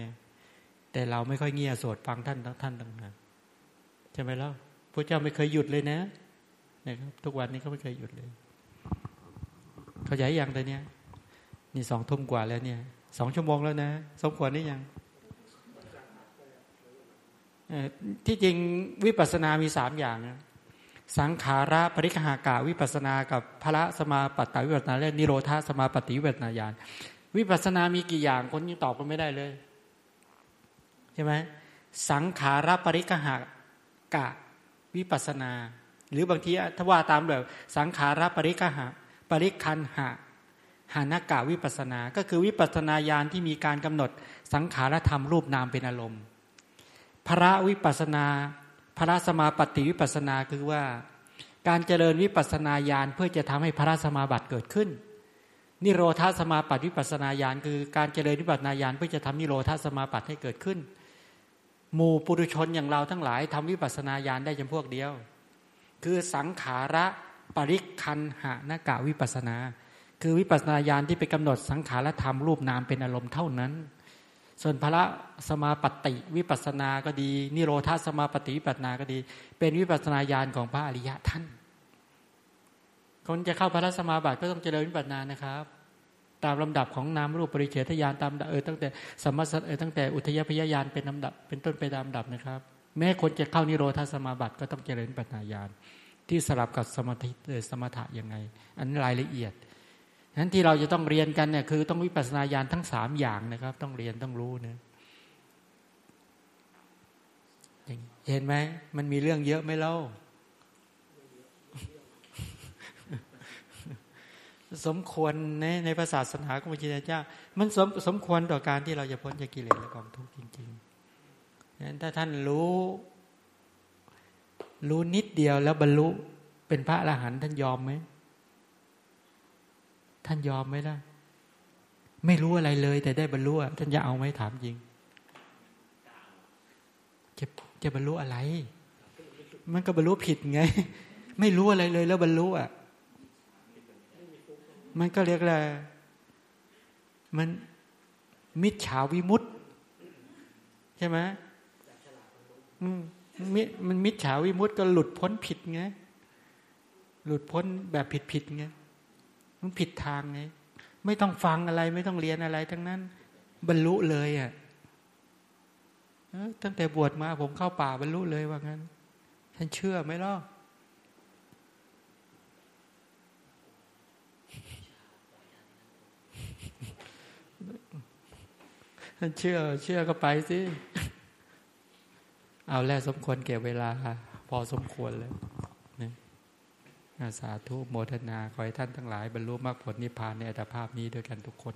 Speaker 1: แต่เราไม่ค่อยเงียบสดฟังท่านท่านต่างหากใช่ไหมล่ะพระเจ้าไม่เคยหยุดเลยนะนะครับทุกวันนี้เขาไม่เคยหยุดเลย เขาใหญ่ยังแต่เนี้ยนี่สองทุ่มกว่าแล้วเนี่ยสองชั่วโมงแล้วนะสมควรนี่ยังที่จริงวิปัสสนามีสามอย่างนะสังขาระปริคหากาวิปัสนากับพระสมาปัตตวิปัสนาและนิโรธาสมาปฏิวิปัสนาญาณวิปัสนามีกี่อย่างคนยังตอบกันไม่ได้เลย ช่ไหมสังขารปริคหากะวิปัสนา หรือบางทีถ้าว่าตามแบบสังขารปริกหะปริคันหะหานากาวิปัสนา ก็คือวิปัสนาญาณที่มีการกำหนดสังขารธรรมรูปนามเป็นอารมณ์ พระวิปัสนาพระสมาปฏิวิปัสนาคือว่า การเจริญวิปัสนาญาณเพื่อจะทำให้พระสมาบัติเกิดขึ้น นิโรธาสมาปัติวิปัสนาญาณคือการเจริญวิปัสนาญาณเพื่อจะทำนิโรธาสมาปัติให้เกิดขึ้น หมู่ปุถุชนอย่างเราทั้งหลายทำวิปัสนาญาณได้จำพวกเดียว คือสังขาระปริคันหานากาวิปัสนา คือวิปัสนาญาณที่ไปกำหนดสังขารธรรมรูปนามเป็นอารมณ์เท่านั้น ส่วนพระสมาปฏิวิปัสนาก็ดี นิโรธาสมาปฏิวิปัสนาก็ดี เป็นวิปัสนาญาณของพระอริยะท่าน คนจะเข้าพระสมาบัติก็ต้องเจริญวิปัสนานะครับ ตามลำดับของนามรูปปริเฉทญาณตามเออตั้งแต่สมัสเออตั้งแต่อุทยพยญาณเป็นลำดับ เป็นต้นไปตามลำดับนะครับ แม้คนจะเข้านิโรธาสมาบัติก็ต้องเจริญปัญญาญที่สลับกับสมธิสมถะยังไง อันนี้รายละเอียดนั้นที่เราจะต้องเรียนกันเนี่ยคือต้องวิปัสสนาญาณทั้งสามอย่างนะครับ ต้องเรียนต้องรู้นะเห็นไหมมันมีเรื่องเยอะไหมเล่า สมควรในในภาษาศาสนาของพระเจ้า มันสมสมควรต่อการที่เราจะพ้นจากกิเลสและกองทุกข์จริงๆนั้นถ้าท่านรู้ รู้นิดเดียวแล้วบรรลุเป็นพระอรหันต์ท่านยอมไหม ท่านยอมไหมล่ะ ไม่รู้อะไรเลย แต่ได้บรรลุท่านจะเอาไหมถามจริง จะจะบรรลุอะไร มันก็บรรลุผิดไง ไม่รู้อะไรเลยแล้วบรรลุอะ มันก็เรียกอะไรมันมิจฉาวิมุตใช่ไหมมันมิจฉาวิมุตต์ก็หลุดพ้นผิดไงหลุดพ้นแบบผิดผิดไงมันผิดทางไงไม่ต้องฟังอะไร ไม่ต้องเรียนอะไร ทั้งนั้น บรรลุเลยอะตั้งแต่บวชมาผมเข้าป่าบรรลุเลยว่างั้นท่านเชื่อไหมล่ะ ท่าน เชื่อ เชื่อก็ไปสิ เอาแล้วสมควรเก็บเวลา พอสมควรแล้วนะสาธุโมทนา ขอให้ท่านทั้งหลาย บรรลุมรรคผลนิพพานในอัตภาพนี้ด้วยกันทุกคน